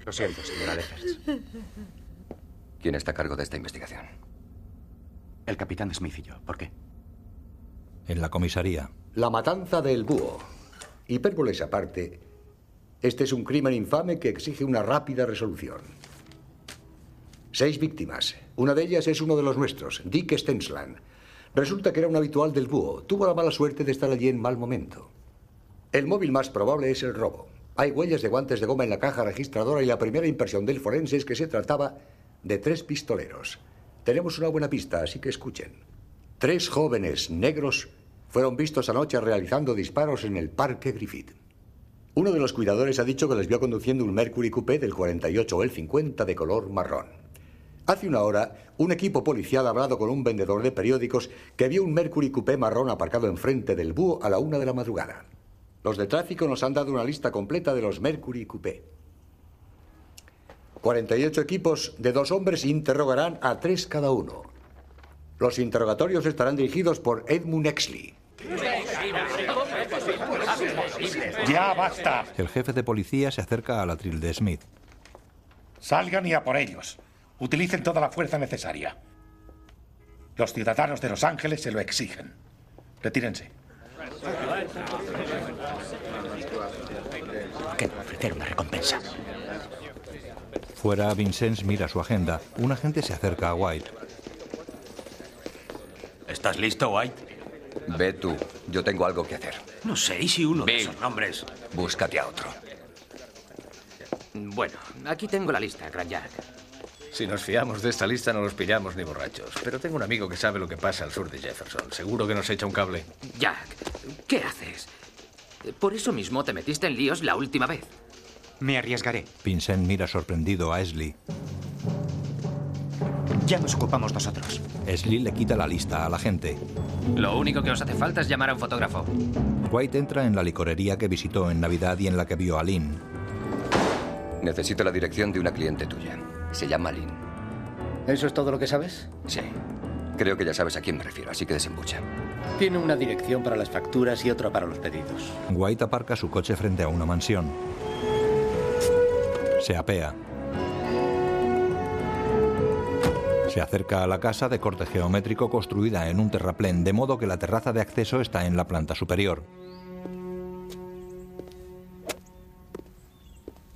Lo siento, señora Lefferts. ¿Quién está a cargo de esta investigación? El capitán Smith y yo. ¿Por qué? En la comisaría. La matanza del búho. Hipérboles aparte, este es un crimen infame que exige una rápida resolución. Seis víctimas. Una de ellas es uno de los nuestros, Dick Stensland. Resulta que era un habitual del búho. Tuvo la mala suerte de estar allí en mal momento. El móvil más probable es el robo. Hay huellas de guantes de goma en la caja registradora y la primera impresión del forense es que se trataba de tres pistoleros. Tenemos una buena pista, así que escuchen. Tres jóvenes negros fueron vistos anoche realizando disparos en el Parque Griffith. Uno de los cuidadores ha dicho que les vio conduciendo un Mercury Coupé del 48 o el 50 de color marrón. Hace una hora, un equipo policial ha hablado con un vendedor de periódicos que vio un Mercury Coupé marrón aparcado enfrente del búho a la una de la madrugada. Los de tráfico nos han dado una lista completa de los Mercury Coupé. 48 equipos de dos hombres interrogarán a tres cada uno. Los interrogatorios estarán dirigidos por Edmund Exley. Ya basta. El jefe de policía se acerca al atril de Smith. Salgan y a por ellos. Utilicen toda la fuerza necesaria. Los ciudadanos de Los Ángeles se lo exigen. Retírense. Que me ofrecer una recompensa. Fuera, Vincennes mira su agenda. Un agente se acerca a White. ¿Estás listo, White? Ve tú. Yo tengo algo que hacer. No sé, ¿y si uno de Bill. esos nombres... Búscate a otro. Bueno, aquí tengo la lista, Gran Jack. Si nos fiamos de esta lista no los pillamos ni borrachos. Pero tengo un amigo que sabe lo que pasa al sur de Jefferson. Seguro que nos echa un cable. Jack, ¿qué haces? Por eso mismo te metiste en líos la última vez. Me arriesgaré. Vincent mira sorprendido a Esley. Ya nos ocupamos nosotros. Esley le quita la lista al agente. Lo único que os hace falta es llamar a un fotógrafo. White entra en la licorería que visitó en Navidad y en la que vio a Lynn. Necesito la dirección de una cliente tuya. Se llama Lynn. ¿Eso es todo lo que sabes? Sí. Creo que ya sabes a quién me refiero, así que desembucha. Tiene una dirección para las facturas y otra para los pedidos. White aparca su coche frente a una mansión. Se apea. Se acerca a la casa de corte geométrico construida en un terraplén, de modo que la terraza de acceso está en la planta superior.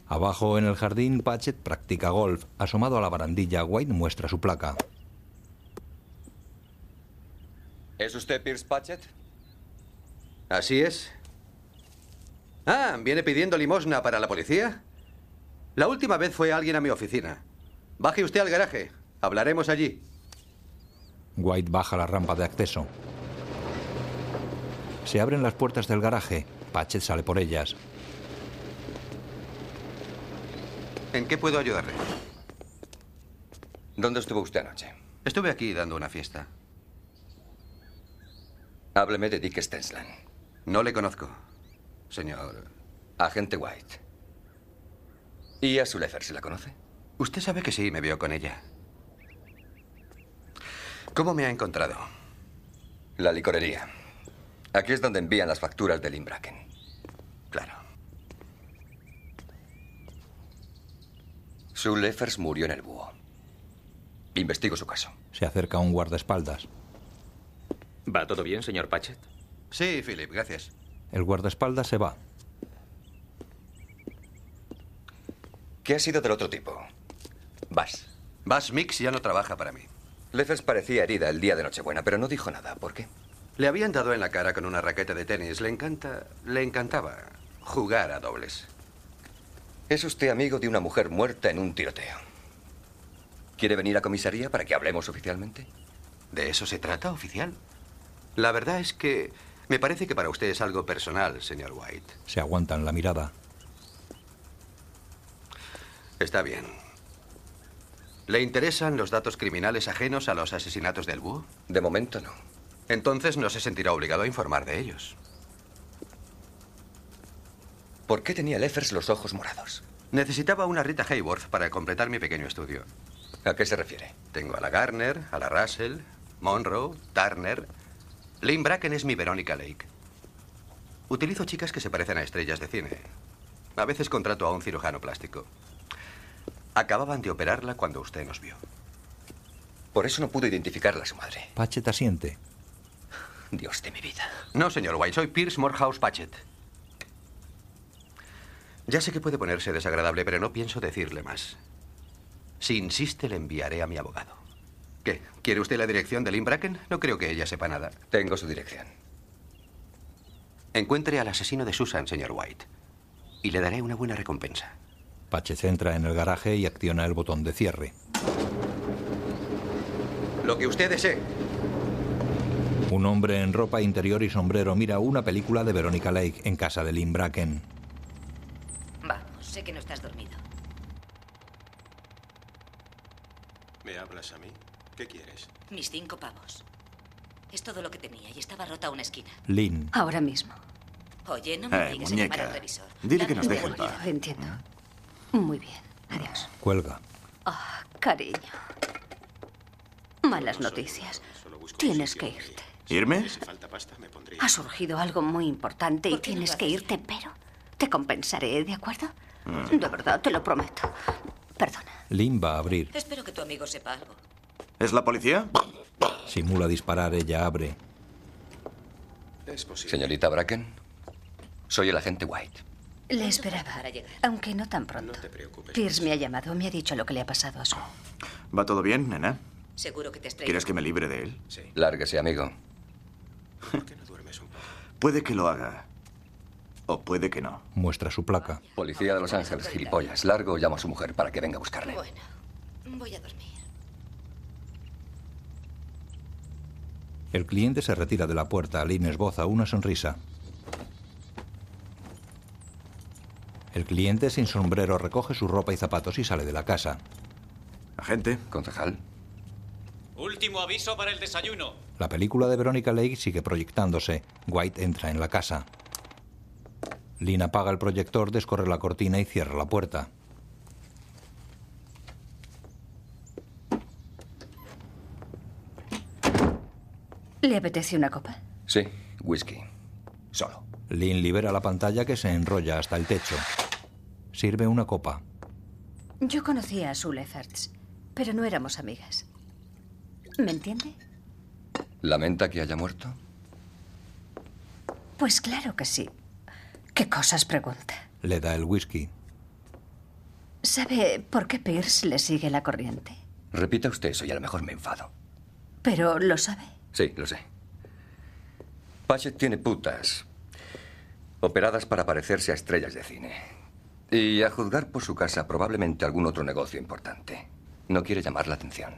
Abajo en el jardín, Patchett practica golf. Asomado a la barandilla, White muestra su placa. ¿Es usted Pierce Patchett? Así es. Ah, ¿viene pidiendo limosna para la policía? La última vez fue alguien a mi oficina. Baje usted al garaje. Hablaremos allí. White baja la rampa de acceso. Se abren las puertas del garaje. Patchett sale por ellas. ¿En qué puedo ayudarle? ¿Dónde estuvo usted anoche? Estuve aquí dando una fiesta. Hábleme de Dick Stensland. No le conozco, señor. Agente White. ¿Y a Sulefer se la conoce? Usted sabe que sí, me vio con ella. ¿Cómo me ha encontrado? La licorería. Aquí es donde envían las facturas del Imbraken. Claro. Sue Leffers murió en el búho. Investigo su caso. Se acerca un guardaespaldas. ¿Va todo bien, señor Patchett? Sí, Philip, gracias. El guardaespaldas se va. ¿Qué ha sido del otro tipo? Bass. Bass Mix ya no trabaja para mí. Leffers parecía herida el día de Nochebuena, pero no dijo nada. ¿Por qué? Le habían dado en la cara con una raqueta de tenis. Le encanta. Le encantaba jugar a dobles. Es usted amigo de una mujer muerta en un tiroteo. ¿Quiere venir a comisaría para que hablemos oficialmente? ¿De eso se trata, oficial? La verdad es que me parece que para usted es algo personal, señor White. Se aguantan la mirada. Está bien. ¿Le interesan los datos criminales ajenos a los asesinatos del búho? De momento no. Entonces no se sentirá obligado a informar de ellos. ¿Por qué tenía Leffers los ojos morados? Necesitaba una Rita Hayworth para completar mi pequeño estudio. ¿A qué se refiere? Tengo a la Garner, a la Russell, Monroe, Turner. Lynn Bracken es mi Verónica Lake. Utilizo chicas que se parecen a estrellas de cine. A veces contrato a un cirujano plástico. Acababan de operarla cuando usted nos vio. Por eso no pudo identificarla a su madre. Patchett asiente. Dios de mi vida. No, señor White, soy Pierce Morehouse Patchett. Ya sé que puede ponerse desagradable, pero no pienso decirle más. Si insiste, le enviaré a mi abogado. ¿Qué? ¿Quiere usted la dirección de Lynn Bracken? No creo que ella sepa nada. Tengo su dirección. Encuentre al asesino de Susan, señor White. Y le daré una buena recompensa. Patchett entra en el garaje y acciona el botón de cierre. Lo que usted desee. Un hombre en ropa interior y sombrero mira una película de Veronica Lake en casa de Lynn Bracken. Vamos, sé que no estás dormido. ¿Me hablas a mí? ¿Qué quieres? Mis cinco pavos. Es todo lo que tenía y estaba rota una esquina. Lynn. Ahora mismo. Oye, no me Eh, digas muñeca. llamar al revisor. Dile que nos deje en paz. Entiendo. Muy bien. Adiós. Cuelga. Ah, cariño. Malas noticias. Tienes que irte. ¿Irme? Ha surgido algo muy importante y tienes que irte, pero te compensaré, ¿de acuerdo? Mm. De verdad, te lo prometo. Perdona. Lynn va a abrir. Espero que tu amigo sepa algo. ¿Es la policía? Simula disparar, ella abre. Señorita Bracken, soy el agente White. Le esperaba, aunque no tan pronto. Pierce me ha llamado, me ha dicho lo que le ha pasado a su... ¿Va todo bien, nena? Seguro que te estrellas. ¿Quieres que me libre de él? Sí. Lárguese, amigo. Puede que lo haga. O puede que no. Muestra su placa. Policía de Los Ángeles, gilipollas. Largo llamo a su mujer para que venga a buscarle. Bueno, voy a dormir. El cliente se retira de la puerta. Lynn esboza una sonrisa. El cliente sin sombrero recoge su ropa y zapatos y sale de la casa. Agente. Concejal. Último aviso para el desayuno. La película de Verónica Lake sigue proyectándose. White entra en la casa. Lynn apaga el proyector, descorre la cortina y cierra la puerta. ¿Le apetece una copa? Sí, whisky. Solo. Lynn libera la pantalla que se enrolla hasta el techo. Sirve una copa. Yo conocía a Sue Lefferts, pero no éramos amigas. ¿Me entiende? ¿Lamenta que haya muerto? Pues claro que sí. ¿Qué cosas pregunta? Le da el whisky. ¿Sabe por qué Pierce le sigue la corriente? Repita usted eso y a lo mejor me enfado. Pero lo sabe. Sí, lo sé. Patchett tiene putas. Operadas para parecerse a estrellas de cine. Y a juzgar por su casa, probablemente algún otro negocio importante. No quiere llamar la atención.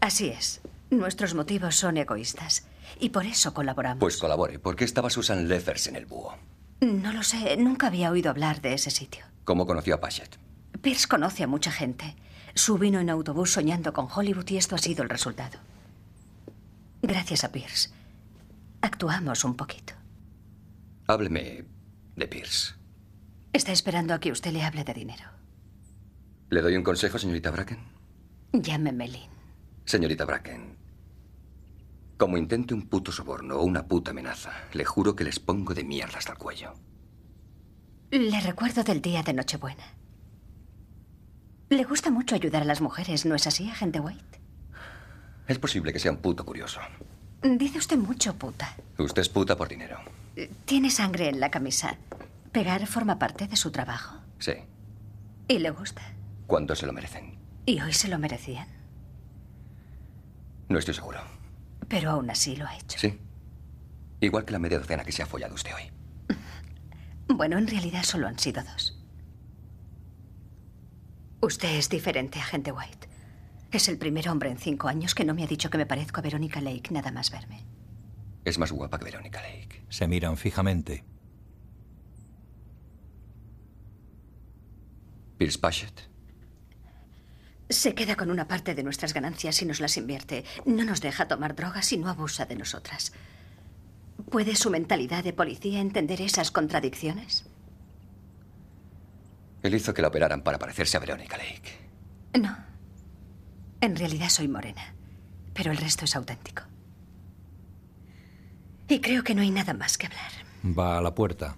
Así es. Nuestros motivos son egoístas. Y por eso colaboramos. Pues colabore. ¿Por qué estaba Susan Leffers en el búho? No lo sé. Nunca había oído hablar de ese sitio. ¿Cómo conoció a Patchett? Pierce conoce a mucha gente. Su vino en autobús soñando con Hollywood y esto ha sido el resultado. Gracias a Pierce. Actuamos un poquito. Hábleme de Pierce. Está esperando a que usted le hable de dinero. ¿Le doy un consejo, señorita Bracken? Llámeme Lynn. Señorita Bracken, como intente un puto soborno o una puta amenaza, le juro que les pongo de mierda hasta el cuello. Le recuerdo del día de Nochebuena. Le gusta mucho ayudar a las mujeres, ¿no es así, agente White? Es posible que sea un puto curioso. Dice usted mucho puta. Usted es puta por dinero. Tiene sangre en la camisa. ¿Pegar forma parte de su trabajo? Sí. ¿Y le gusta? ¿Cuánto se lo merecen? ¿Y hoy se lo merecían? No estoy seguro. Pero aún así lo ha hecho. Sí. Igual que la media docena que se ha follado usted hoy. Bueno, en realidad solo han sido dos. Usted es diferente, agente White. Es el primer hombre en cinco años que no me ha dicho que me parezco a Verónica Lake nada más verme. Es más guapa que Verónica Lake. Se miran fijamente. Pierce Patchett. Se queda con una parte de nuestras ganancias y nos las invierte. No nos deja tomar drogas y no abusa de nosotras. ¿Puede su mentalidad de policía entender esas contradicciones? Él hizo que la operaran para parecerse a Verónica Lake. No. En realidad soy morena, pero el resto es auténtico. Y creo que no hay nada más que hablar. Va a la puerta.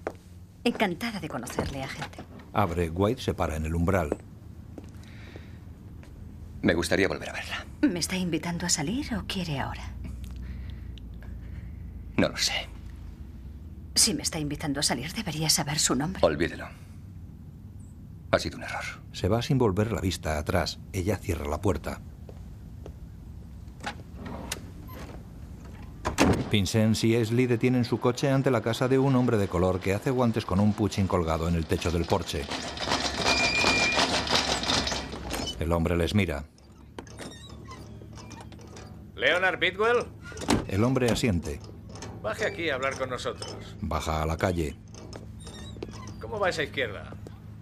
Encantada de conocerle, agente. Abre. White se para en el umbral. Me gustaría volver a verla. ¿Me está invitando a salir o quiere ahora? No lo sé. Si me está invitando a salir, debería saber su nombre. Olvídelo. Ha sido un error. Se va sin volver la vista atrás. Ella cierra la puerta. Vincent y Ashley detienen su coche ante la casa de un hombre de color que hace guantes con un puchín colgado en el techo del porche. El hombre les mira. Leonard Bidwell, El hombre asiente. baje aquí a hablar con nosotros. Baja a la calle. ¿Cómo va esa izquierda?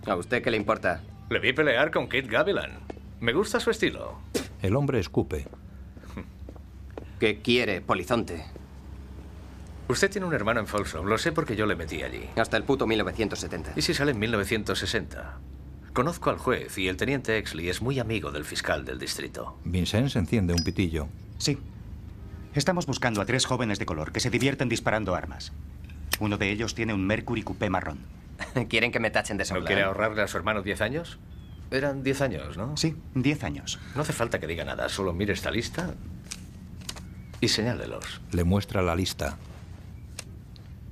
¿A usted qué le importa? Le vi pelear con Kate Gavilan. Me gusta su estilo. El hombre escupe. ¿Qué quiere, polizonte? Usted tiene un hermano en Folsom. Lo sé porque yo le metí allí. Hasta el puto 1970. ¿Y si sale en 1960? Conozco al juez y el teniente Exley es muy amigo del fiscal del distrito. Vincent enciende un pitillo. Sí. Estamos buscando a tres jóvenes de color que se divierten disparando armas. Uno de ellos tiene un Mercury Coupé marrón. ¿Quieren que me tachen de ¿No soldado? quiere ahorrarle a su hermano 10 años? Eran 10 años, ¿no? Sí, 10 años. No hace falta que diga nada, solo mire esta lista y señálelos. Le muestra la lista.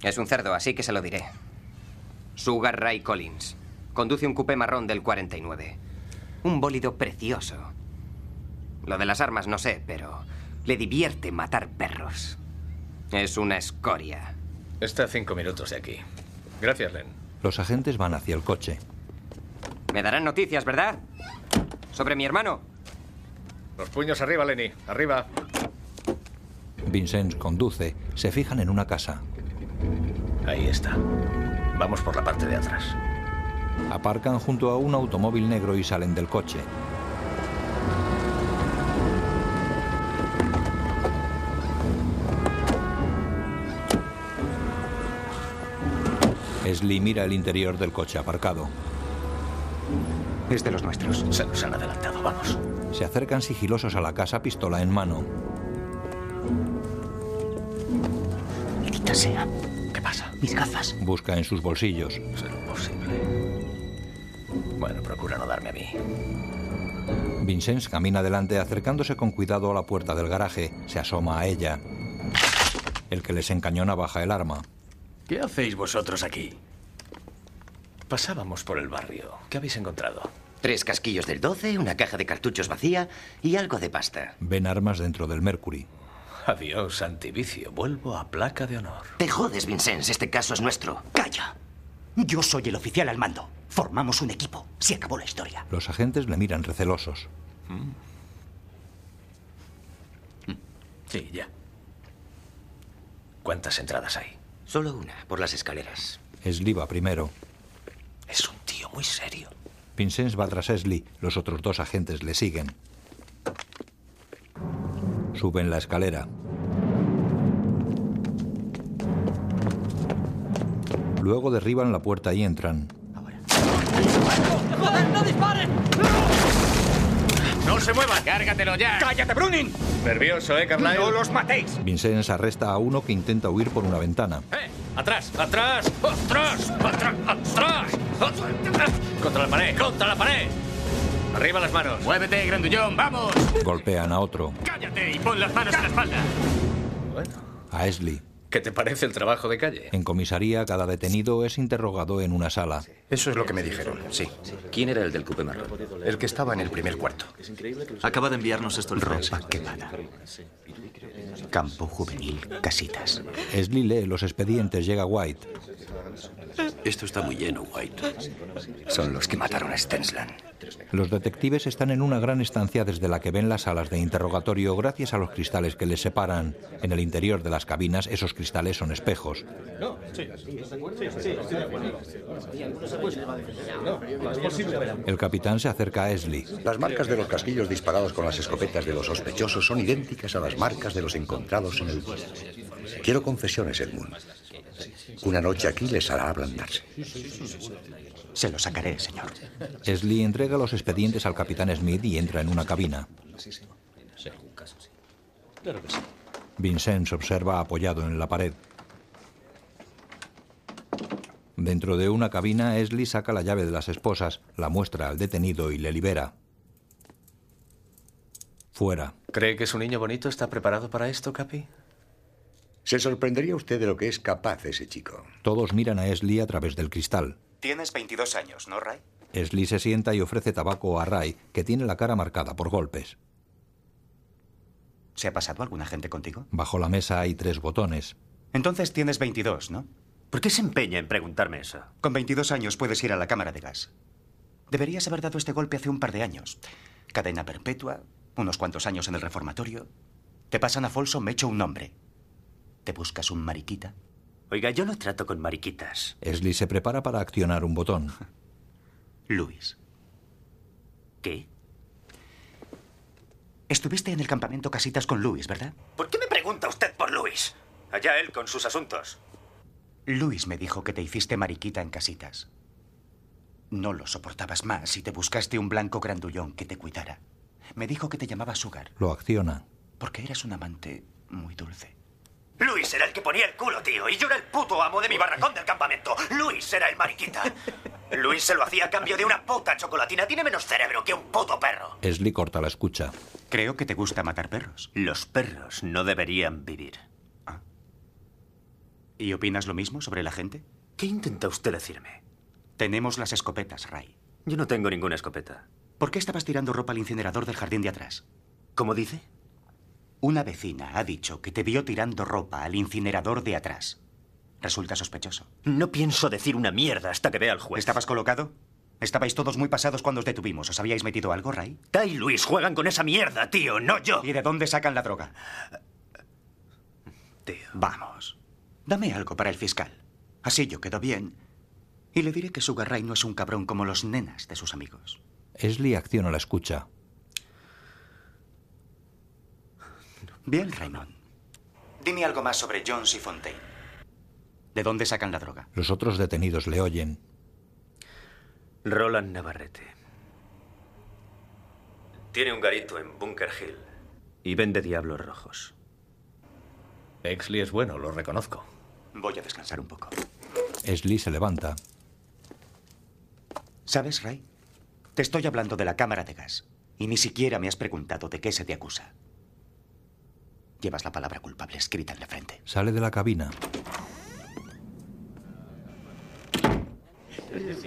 Es un cerdo, así que se lo diré. Sugar Ray Collins. Conduce un coupé marrón del 49. Un bólido precioso. Lo de las armas no sé, pero le divierte matar perros. Es una escoria. Está a cinco minutos de aquí. Gracias, Len. Los agentes van hacia el coche. Me darán noticias, ¿verdad? Sobre mi hermano. Los puños arriba, Lenny. Arriba. Vincent conduce. Se fijan en una casa. Ahí está. Vamos por la parte de atrás. Aparcan junto a un automóvil negro y salen del coche. Esli mira el interior del coche aparcado. Es de los nuestros. Se nos han adelantado, vamos. Se acercan sigilosos a la casa, pistola en mano. Maldita sea. ¿Qué pasa? Mis gafas. Busca en sus bolsillos. Ser posible. Bueno, procura no darme a mí. Vincent camina adelante acercándose con cuidado a la puerta del garaje. Se asoma a ella. El que les encañona baja el arma. ¿Qué hacéis vosotros aquí? Pasábamos por el barrio. ¿Qué habéis encontrado? Tres casquillos del 12, una caja de cartuchos vacía y algo de pasta. Ven armas dentro del Mercury. Adiós, antivicio. Vuelvo a placa de honor. Te jodes, Vincent. Este caso es nuestro. ¡Calla! Yo soy el oficial al mando. Formamos un equipo. Se acabó la historia. Los agentes le miran recelosos. Sí, ya. ¿Cuántas entradas hay? Solo una, por las escaleras. Esli va primero. Es un tío muy serio. Vincent va tras Esli. Los otros dos agentes le siguen. Suben la escalera. Luego derriban la puerta y entran. ¡No disparen! ¡No se muevan! ¡Cárgatelo ya! ¡Cállate, Brunin! Nervioso, ¿eh, Carlyle? ¡No los matéis! Vincent arresta a uno que intenta huir por una ventana. ¡Eh! ¡Atrás! ¡Atrás! ¡Atrás! ¡Atrás! ¡Atrás! ¡Contra la pared! ¡Contra la pared! ¡Arriba las manos! ¡Muévete, grandullón! ¡Vamos! Golpean a otro. ¡Cállate y pon las manos en la espalda! Bueno, A Esli. ¿qué te parece el trabajo de calle? En comisaría, cada detenido es interrogado en una sala. Eso es lo que me dijeron, sí. ¿Quién era el del cupe marrón? El que estaba en el primer cuarto. Acaba de enviarnos esto el Ropa quemada. Campo juvenil, casitas. Esli lee los expedientes, llega White. Esto está muy lleno, White. Son los que mataron a Stensland. Los detectives están en una gran estancia desde la que ven las salas de interrogatorio gracias a los cristales que les separan. En el interior de las cabinas esos cristales son espejos. El capitán se acerca a Esli. Las marcas de los casquillos disparados con las escopetas de los sospechosos son idénticas a las marcas de los encontrados en el... Quiero confesiones, Edmund. Una noche aquí les hará ablandarse. Se lo sacaré, señor. Esli entrega los expedientes al capitán Smith y entra en una cabina. Vincent se observa apoyado en la pared. Dentro de una cabina, Esli saca la llave de las esposas, la muestra al detenido y le libera. Fuera. ¿Cree que su niño bonito está preparado para esto, Capi? Se sorprendería usted de lo que es capaz ese chico. Todos miran a Esli a través del cristal. Tienes 22 años, ¿no, Ray? Esli se sienta y ofrece tabaco a Ray, que tiene la cara marcada por golpes. ¿Se ha pasado alguna gente contigo? Bajo la mesa hay tres botones. Entonces tienes 22, ¿no? ¿Por qué se empeña en preguntarme eso? Con 22 años puedes ir a la cámara de gas. Deberías haber dado este golpe hace un par de años. Cadena perpetua, unos cuantos años en el reformatorio. Te pasan a Folsom, me echo un nombre. ¿Te buscas un mariquita? Oiga, yo no trato con mariquitas. Esli se prepara para accionar un botón. Luis. ¿Qué? Estuviste en el campamento Casitas con Luis, ¿verdad? ¿Por qué me pregunta usted por Luis? Allá él con sus asuntos. Luis me dijo que te hiciste mariquita en Casitas. No lo soportabas más y te buscaste un blanco grandullón que te cuidara. Me dijo que te llamaba Sugar, Lo acciona. porque eras un amante muy dulce. Luis era el que ponía el culo, tío, y yo era el puto amo de mi barracón del campamento. Luis era el mariquita. Luis se lo hacía a cambio de una puta chocolatina. Tiene menos cerebro que un puto perro. Esli corta la escucha. Creo que te gusta matar perros. Los perros no deberían vivir. ¿Y opinas lo mismo sobre la gente? ¿Qué intenta usted decirme? Tenemos las escopetas, Ray. Yo no tengo ninguna escopeta. ¿Por qué estabas tirando ropa al incinerador del jardín de atrás? ¿Cómo dice? Una vecina ha dicho que te vio tirando ropa al incinerador de atrás. ¿Resulta sospechoso? No pienso decir una mierda hasta que vea al juez. ¿Estabas colocado? Estabais todos muy pasados cuando os detuvimos. ¿Os habíais metido algo, Ray? Ty y Luis juegan con esa mierda, tío, no yo. ¿Y de dónde sacan la droga? Tío. Vamos. Dame algo para el fiscal. Así yo quedo bien. Y le diré que Sugar Ray no es un cabrón como los nenas de sus amigos. Esli acciona la escucha. Bien, Raymond. Dime algo más sobre Jones y Fontaine. ¿De dónde sacan la droga? Los otros detenidos le oyen. Roland Navarrete. Tiene un garito en Bunker Hill y vende diablos rojos. Exley es bueno, lo reconozco. Voy a descansar un poco. Esli se levanta. ¿Sabes, Ray? Te estoy hablando de la cámara de gas. Y ni siquiera me has preguntado de qué se te acusa. Llevas la palabra culpable escrita en la frente. Sale de la cabina.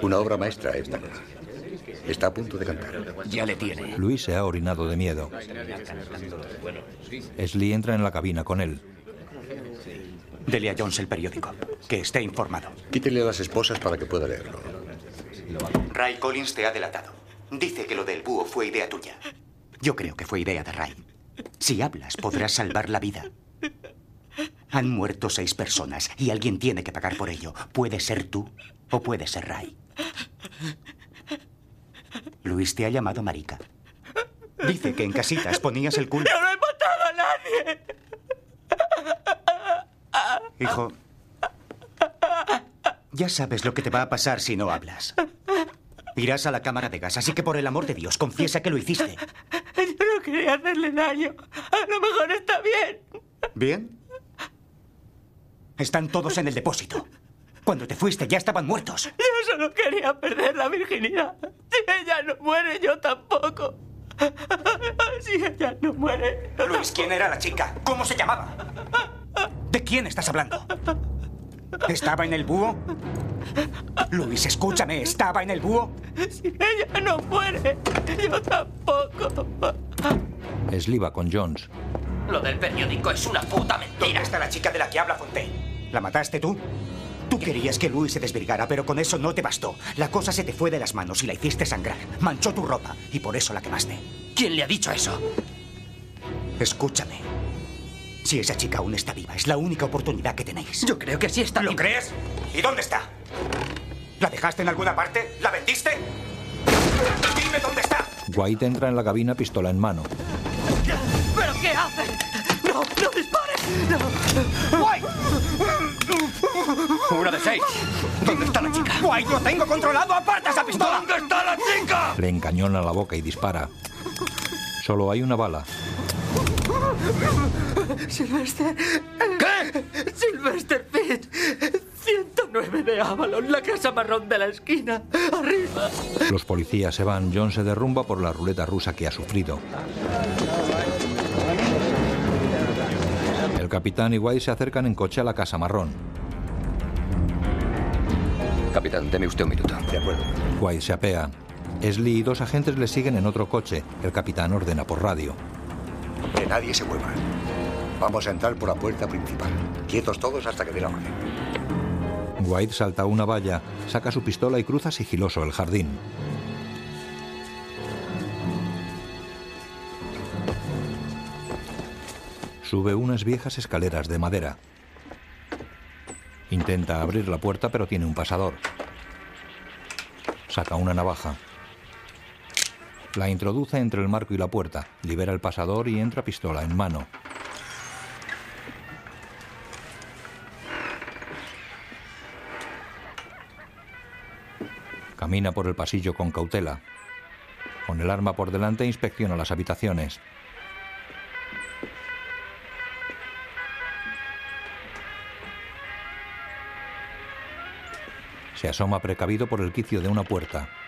Una obra maestra esta. Está a punto de cantar. Ya le tiene. Luis se ha orinado de miedo. Esli entra en la cabina con él. Dele a Jones el periódico. Que esté informado. Quítele a las esposas para que pueda leerlo. Ray Collins te ha delatado. Dice que lo del búho fue idea tuya. Yo creo que fue idea de Ray. Si hablas, podrás salvar la vida. Han muerto seis personas y alguien tiene que pagar por ello. Puede ser tú o puede ser Ray. Luis te ha llamado marica. Dice que en casitas ponías el culo. Yo no he matado a nadie. Hijo, ya sabes lo que te va a pasar si no hablas. Irás a la cámara de gas, así que por el amor de Dios, confiesa que lo hiciste. Yo no quería hacerle daño. A lo mejor está bien. ¿Bien? Están todos en el depósito. Cuando te fuiste ya estaban muertos. Yo solo quería perder la virginidad. Si ella no muere, yo tampoco. Si ella no muere. Luis, ¿quién era la chica? ¿Cómo se llamaba? ¿De quién estás hablando? ¿Estaba en el búho? Luis, escúchame, ¿estaba en el búho? Si ella no muere, yo tampoco. Esli va con Jones. Lo del periódico es una puta mentira. ¿Dónde está la chica de la que habla Fontaine? ¿La mataste tú? Tú querías que Luis se desvirgara, pero con eso no te bastó. La cosa se te fue de las manos y la hiciste sangrar. Manchó tu ropa y por eso la quemaste. ¿Quién le ha dicho eso? Escúchame. Si esa chica aún está viva, es la única oportunidad que tenéis. Yo creo que sí está ¿Lo viva. crees? ¿Y dónde está? ¿La dejaste en alguna parte? ¿La vendiste? Dime dónde está. White entra en la cabina pistola en mano. ¿Pero qué hace? ¡No, no dispare! ¡No! ¡White! Una de seis. ¿Dónde está la chica? ¡White, lo tengo controlado! ¡Aparta esa pistola! ¿Dónde está la chica? Le encañona la boca y dispara. Solo hay una bala. Sylvester. ¿Qué? Sylvester Pitt. 109 de Avalon, la casa marrón de la esquina. Arriba. Los policías se van. John se derrumba por la ruleta rusa que ha sufrido. El capitán y White se acercan en coche a la casa marrón. Capitán, deme usted un minuto. De acuerdo. White se apea. Esli y dos agentes le siguen en otro coche. El capitán ordena por radio. Que nadie se mueva. Vamos a entrar por la puerta principal. Quietos todos hasta que dé la orden. White salta una valla, saca su pistola y cruza sigiloso el jardín. Sube unas viejas escaleras de madera. Intenta abrir la puerta pero tiene un pasador. Saca una navaja. La introduce entre el marco y la puerta, libera el pasador y entra pistola en mano. Camina por el pasillo con cautela. Con el arma por delante inspecciona las habitaciones. Se asoma precavido por el quicio de una puerta.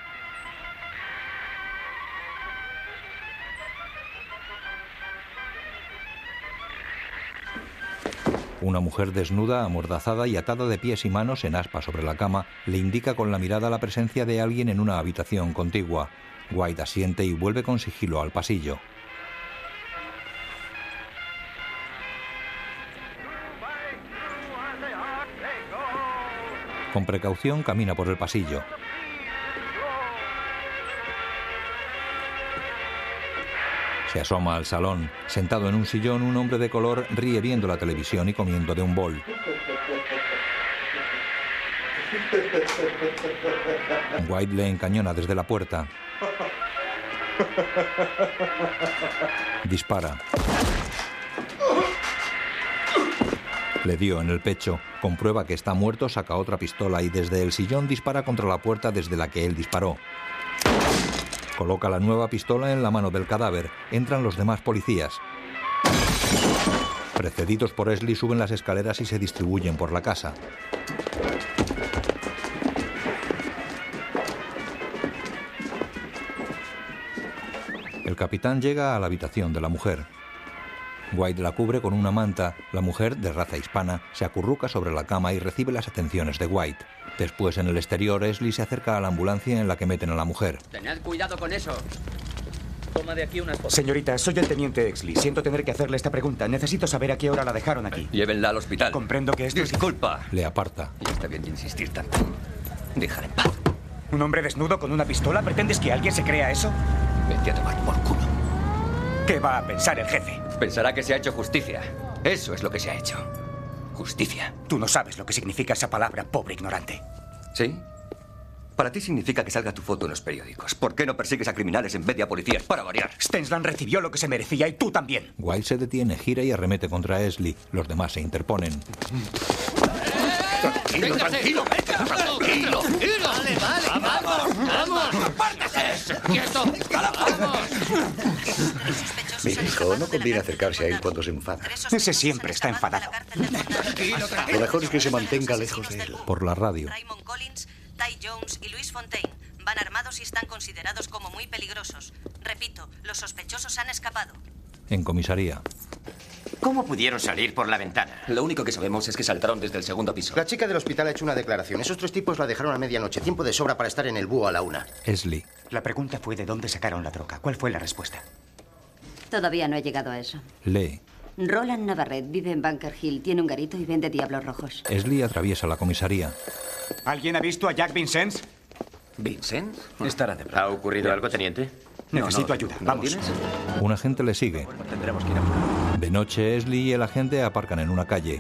Una mujer desnuda, amordazada y atada de pies y manos en aspa sobre la cama le indica con la mirada la presencia de alguien en una habitación contigua. White asiente y vuelve con sigilo al pasillo. Con precaución camina por el pasillo. Se asoma al salón. Sentado en un sillón, un hombre de color ríe viendo la televisión y comiendo de un bol. White le encañona desde la puerta. Dispara. Le dio en el pecho. Comprueba que está muerto, saca otra pistola y desde el sillón dispara contra la puerta desde la que él disparó. Coloca la nueva pistola en la mano del cadáver. Entran los demás policías. Precedidos por Esli suben las escaleras y se distribuyen por la casa. El capitán llega a la habitación de la mujer. White la cubre con una manta. La mujer, de raza hispana, se acurruca sobre la cama y recibe las atenciones de White. Después, en el exterior, Esli se acerca a la ambulancia en la que meten a la mujer. Tened cuidado con eso. Toma de aquí unas fotos. Señorita, soy el teniente Exley. Siento tener que hacerle esta pregunta. Necesito saber a qué hora la dejaron aquí. Llévenla al hospital. Comprendo que esto es... Disculpa. Le aparta. Ya está bien de insistir tanto. Déjala en paz. ¿Un hombre desnudo con una pistola? ¿Pretendes que alguien se crea eso? Vete a tomar por culo. ¿Qué va a pensar el jefe? Pensará que se ha hecho justicia. Eso es lo que se ha hecho. Justicia. Tú no sabes lo que significa esa palabra, pobre ignorante. ¿Sí? Para ti significa que salga tu foto en los periódicos. ¿Por qué no persigues a criminales en vez de a policías? Para variar. Stensland recibió lo que se merecía y tú también. White se detiene, gira y arremete contra Esli. Los demás se interponen. Tranquilo, tranquilo. Tranquilo. Vale, vale, vamos, vamos. ¡Apártese! ¡Quieto! ¡Vamos! Mi hijo, no conviene acercarse a él cuando se enfada. Ese siempre está enfadado. Lo mejor es que se mantenga lejos de él. Por la radio. Raymond Collins, Ty Jones y Luis Fontaine van armados y están considerados como muy peligrosos. Repito, los sospechosos han escapado. En comisaría. ¿Cómo pudieron salir por la ventana? Lo único que sabemos es que saltaron desde el segundo piso. La chica del hospital ha hecho una declaración. Esos tres tipos la dejaron a medianoche. Tiempo de sobra para estar en el búho a la una. Esli. La pregunta fue de dónde sacaron la droga. ¿Cuál fue la respuesta? Todavía no he llegado a eso. Lee. Roland Navarrete vive en Bunker Hill, tiene un garito y vende diablos rojos. Esli atraviesa la comisaría. ¿Alguien ha visto a Jack Vincennes? ¿Vincent? Estará de ¿Ha ocurrido algo, teniente? Necesito ayuda. Vamos. Un agente le sigue. Tendremos que ir a... De noche, Esli y el agente aparcan en una calle.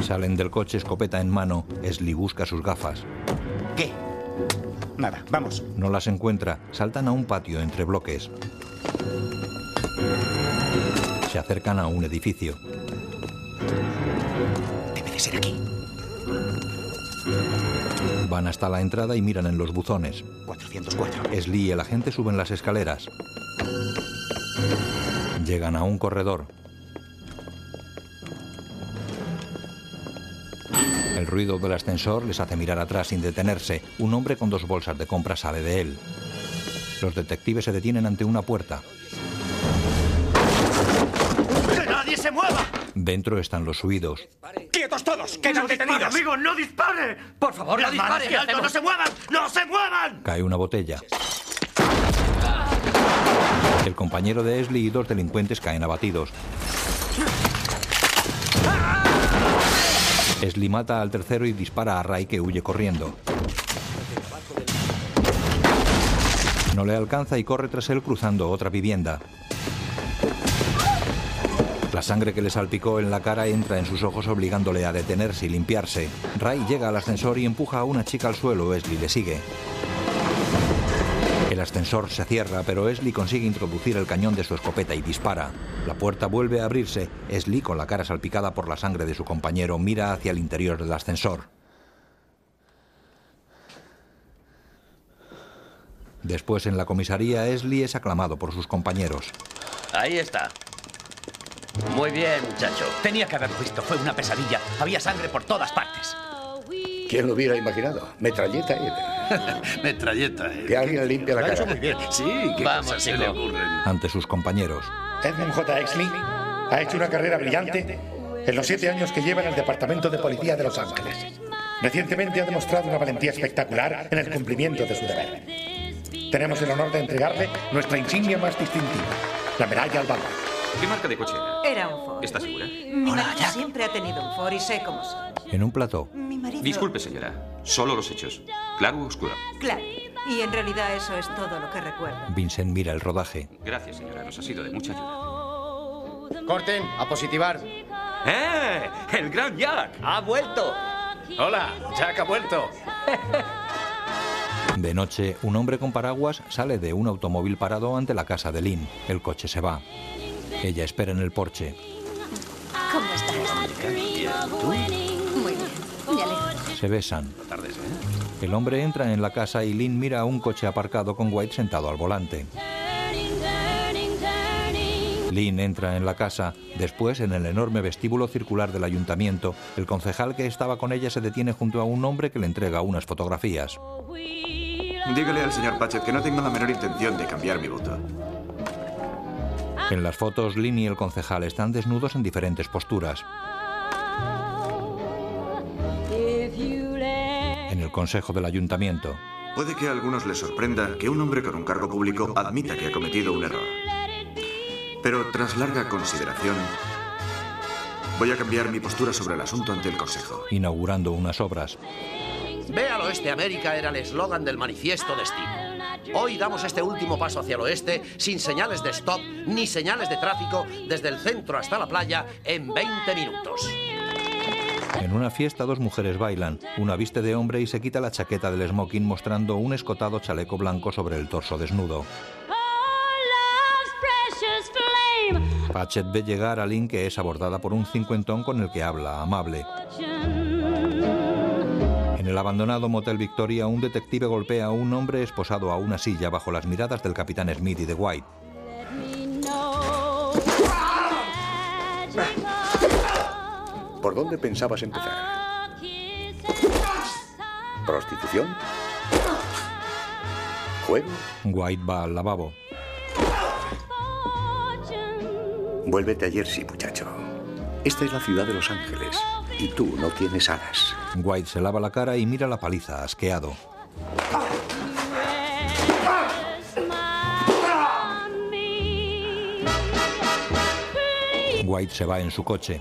Salen del coche escopeta en mano. Esli busca sus gafas. ¿Qué? Nada, vamos. No las encuentra. Saltan a un patio entre bloques. Se acercan a un edificio. Debe de ser aquí. Van hasta la entrada y miran en los buzones. 404. Esli y el agente suben las escaleras. Llegan a un corredor. El ruido del ascensor les hace mirar atrás sin detenerse. Un hombre con dos bolsas de compra sale de él. Los detectives se detienen ante una puerta. ¡Que nadie se mueva! Dentro están los suidos. ¡Quietos todos! ¡Quedan ¡No dispare, detenidos! amigo! ¡No dispare! Por favor, no ¡Las manos dispare. alto! ¡No se muevan! ¡No se muevan! Cae una botella. El compañero de Esli y dos delincuentes caen abatidos. Esli mata al tercero y dispara a Ray que huye corriendo. No le alcanza y corre tras él cruzando otra vivienda. La sangre que le salpicó en la cara entra en sus ojos obligándole a detenerse y limpiarse. Ray llega al ascensor y empuja a una chica al suelo. Esli le sigue. El ascensor se cierra, pero Esli consigue introducir el cañón de su escopeta y dispara. La puerta vuelve a abrirse. Esli, con la cara salpicada por la sangre de su compañero, mira hacia el interior del ascensor. Después, en la comisaría, Esli es aclamado por sus compañeros. Ahí está. Muy bien, muchacho. Tenía que haberlo visto. Fue una pesadilla. Había sangre por todas partes. ¿Quién lo hubiera imaginado? Metralleta Eden. Metralleta Eden. Que alguien limpie la cara. hecho muy bien. Sí, ¿qué Vamos, cosas se le ocurren? Ante sus compañeros. Edmund J. Exley ha hecho una carrera brillante en los siete años que lleva en el Departamento de Policía de Los Ángeles. Recientemente ha demostrado una valentía espectacular en el cumplimiento de su deber. Tenemos el honor de entregarle nuestra insignia más distintiva, la medalla al valor. ¿Qué marca de coche era? Era un Ford. ¿Estás segura? Mi marido siempre ha tenido un Ford y sé cómo son. En un plató. Mi marido... Disculpe, señora. Solo los hechos. ¿Claro o oscuro? Claro. Y en realidad eso es todo lo que recuerdo. Vincent mira el rodaje. Gracias, señora. Nos ha sido de mucha ayuda. Corten, a positivar. ¡Eh! ¡El gran Jack! ¡Ha vuelto! Hola, Jack ha vuelto. De noche, un hombre con paraguas sale de un automóvil parado ante la casa de Lynn. El coche se va. Ella espera en el porche. ¿Cómo estás? Muy bien. Me alegro. Se besan. El hombre entra en la casa y Lynn mira a un coche aparcado con White sentado al volante. Lynn entra en la casa. Después, en el enorme vestíbulo circular del ayuntamiento, el concejal que estaba con ella se detiene junto a un hombre que le entrega unas fotografías. Dígale al señor Patchett que no tengo la menor intención de cambiar mi voto. En las fotos, Lynn y el concejal están desnudos en diferentes posturas. En el consejo del ayuntamiento, Puede que a algunos les sorprenda que un hombre con un cargo público admita que ha cometido un error. Pero tras larga consideración, voy a cambiar mi postura sobre el asunto ante el Consejo. inaugurando unas obras. Ve al oeste América era el eslogan del manifiesto de. Hoy damos este último paso hacia el oeste sin señales de stop ni señales de tráfico desde el centro hasta la playa en 20 minutos. En una fiesta, dos mujeres bailan. Una viste de hombre y se quita la chaqueta del smoking mostrando un escotado chaleco blanco sobre el torso desnudo. Patchett ve llegar a Lynn que es abordada por un cincuentón con el que habla, amable. En el abandonado Motel Victoria, un detective golpea a un hombre esposado a una silla bajo las miradas del capitán Smith y de White. ¿Por dónde pensabas empezar? ¿Prostitución? ¿Juego? White va al lavabo. Vuélvete a Jersey, muchacho. Esta es la ciudad de Los Ángeles y tú no tienes alas. White se lava la cara y mira la paliza, asqueado. White se va en su coche.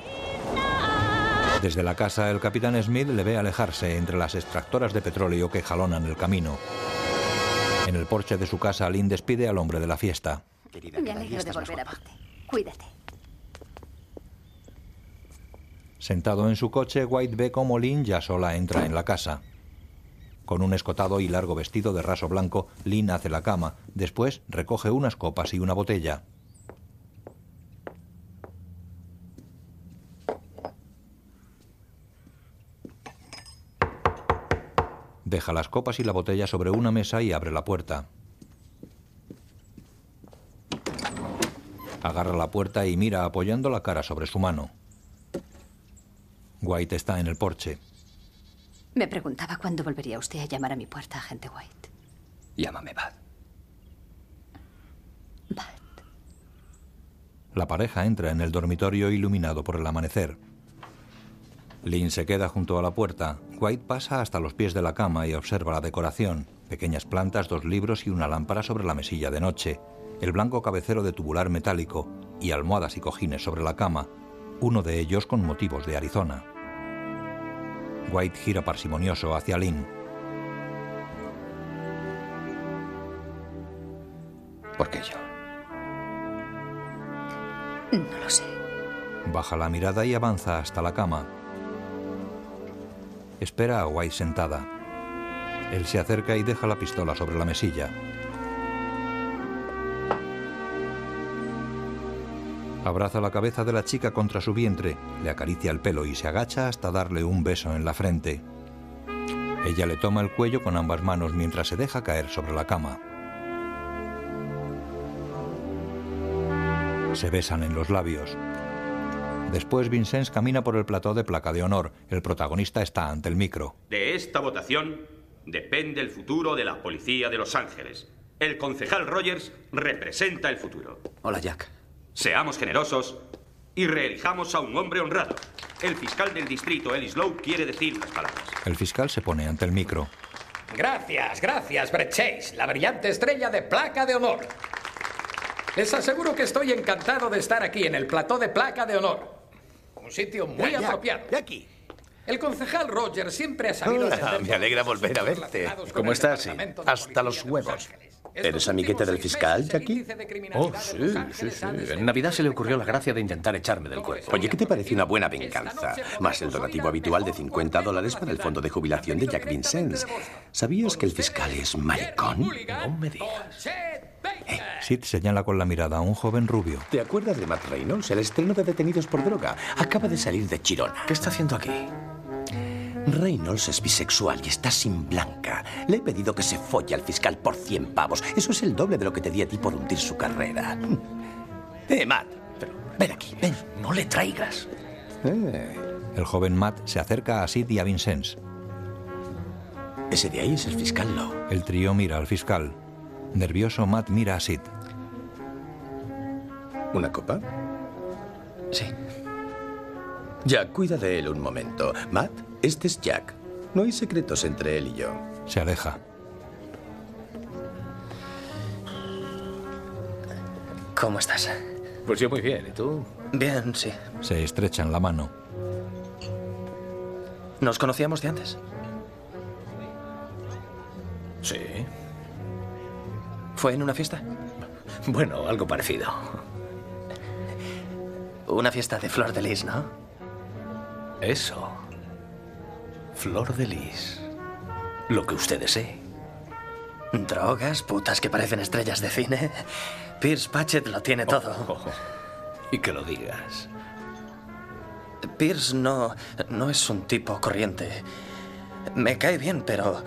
Desde la casa, el capitán Smith le ve alejarse entre las extractoras de petróleo que jalonan el camino. En el porche de su casa, Lynn despide al hombre de la fiesta. Me alegro de volver a verte. Cuídate. Sentado en su coche, White ve cómo Lynn ya sola entra en la casa. Con un escotado y largo vestido de raso blanco, Lynn hace la cama. Después recoge unas copas y una botella. Deja las copas y la botella sobre una mesa y abre la puerta. Agarra la puerta y mira apoyando la cara sobre su mano. White está en el porche. Me preguntaba cuándo volvería usted a llamar a mi puerta, agente White. Llámame Bad. La pareja entra en el dormitorio iluminado por el amanecer. Lynn se queda junto a la puerta. White pasa hasta los pies de la cama y observa la decoración. Pequeñas plantas, dos libros y una lámpara sobre la mesilla de noche. El blanco cabecero de tubular metálico y almohadas y cojines sobre la cama, uno de ellos con motivos de Arizona. White gira parsimonioso hacia Lynn. ¿Por qué yo? No lo sé. Baja la mirada y avanza hasta la cama. Espera a White sentada. Él se acerca y deja la pistola sobre la mesilla. Abraza la cabeza de la chica contra su vientre, le acaricia el pelo y se agacha hasta darle un beso en la frente. Ella le toma el cuello con ambas manos mientras se deja caer sobre la cama. Se besan en los labios. Después Vincent camina por el plató de placa de honor. El protagonista está ante el micro. De esta votación depende el futuro de la policía de Los Ángeles. El concejal Rogers representa el futuro. Hola, Jack. Seamos generosos y reelijamos a un hombre honrado. El fiscal del distrito, Ellis Lowe, quiere decir unas palabras. El fiscal se pone ante el micro. Gracias, gracias, Brett Chase, la brillante estrella de placa de honor. Les aseguro que estoy encantado de estar aquí en el plató de placa de honor. Un sitio muy Ya, apropiado. ya aquí. El concejal Roger siempre ha sabido Hola, me alegra volver a verte. ¿Cómo estás? Hasta los huevos. ¿Eres amiguete del fiscal, Jackie? Oh, sí, sí, sí. En Navidad se le ocurrió la gracia de intentar echarme del cuerpo. Oye, ¿qué te parece una buena venganza? Más el donativo habitual de 50 dólares para el fondo de jubilación de Jack Vincennes. ¿Sabías que el fiscal es maricón? No me digas. Sid señala con la mirada a un joven rubio. ¿Te acuerdas de Matt Reynolds, el estreno de Detenidos por Droga? Acaba de salir de Chirona. ¿Qué está haciendo aquí? Reynolds es bisexual y está sin blanca. Le he pedido que se folle al fiscal por 100 pavos. Eso es el doble de lo que te di a ti por hundir su carrera. Eh, Matt, ven aquí, ven. No le traigas. El joven Matt se acerca a Sid y a Vincennes. Ese de ahí es el fiscal Lowe. El trío mira al fiscal. Nervioso, Matt mira a Sid. ¿Una copa? Sí. Jack, cuida de él un momento. Matt, este es Jack. No hay secretos entre él y yo. Se aleja. ¿Cómo estás? Pues yo muy bien, ¿y tú? Bien, sí. Se estrechan la mano. ¿Nos conocíamos de antes? Sí. ¿Fue en una fiesta? Bueno, algo parecido. Una fiesta de Flor de Lis, ¿no? Eso. Flor de lis. Lo que usted desee. Drogas, putas que parecen estrellas de cine. Pierce Patchett lo tiene todo. Y que lo digas. Pierce no, no es un tipo corriente. Me cae bien, pero...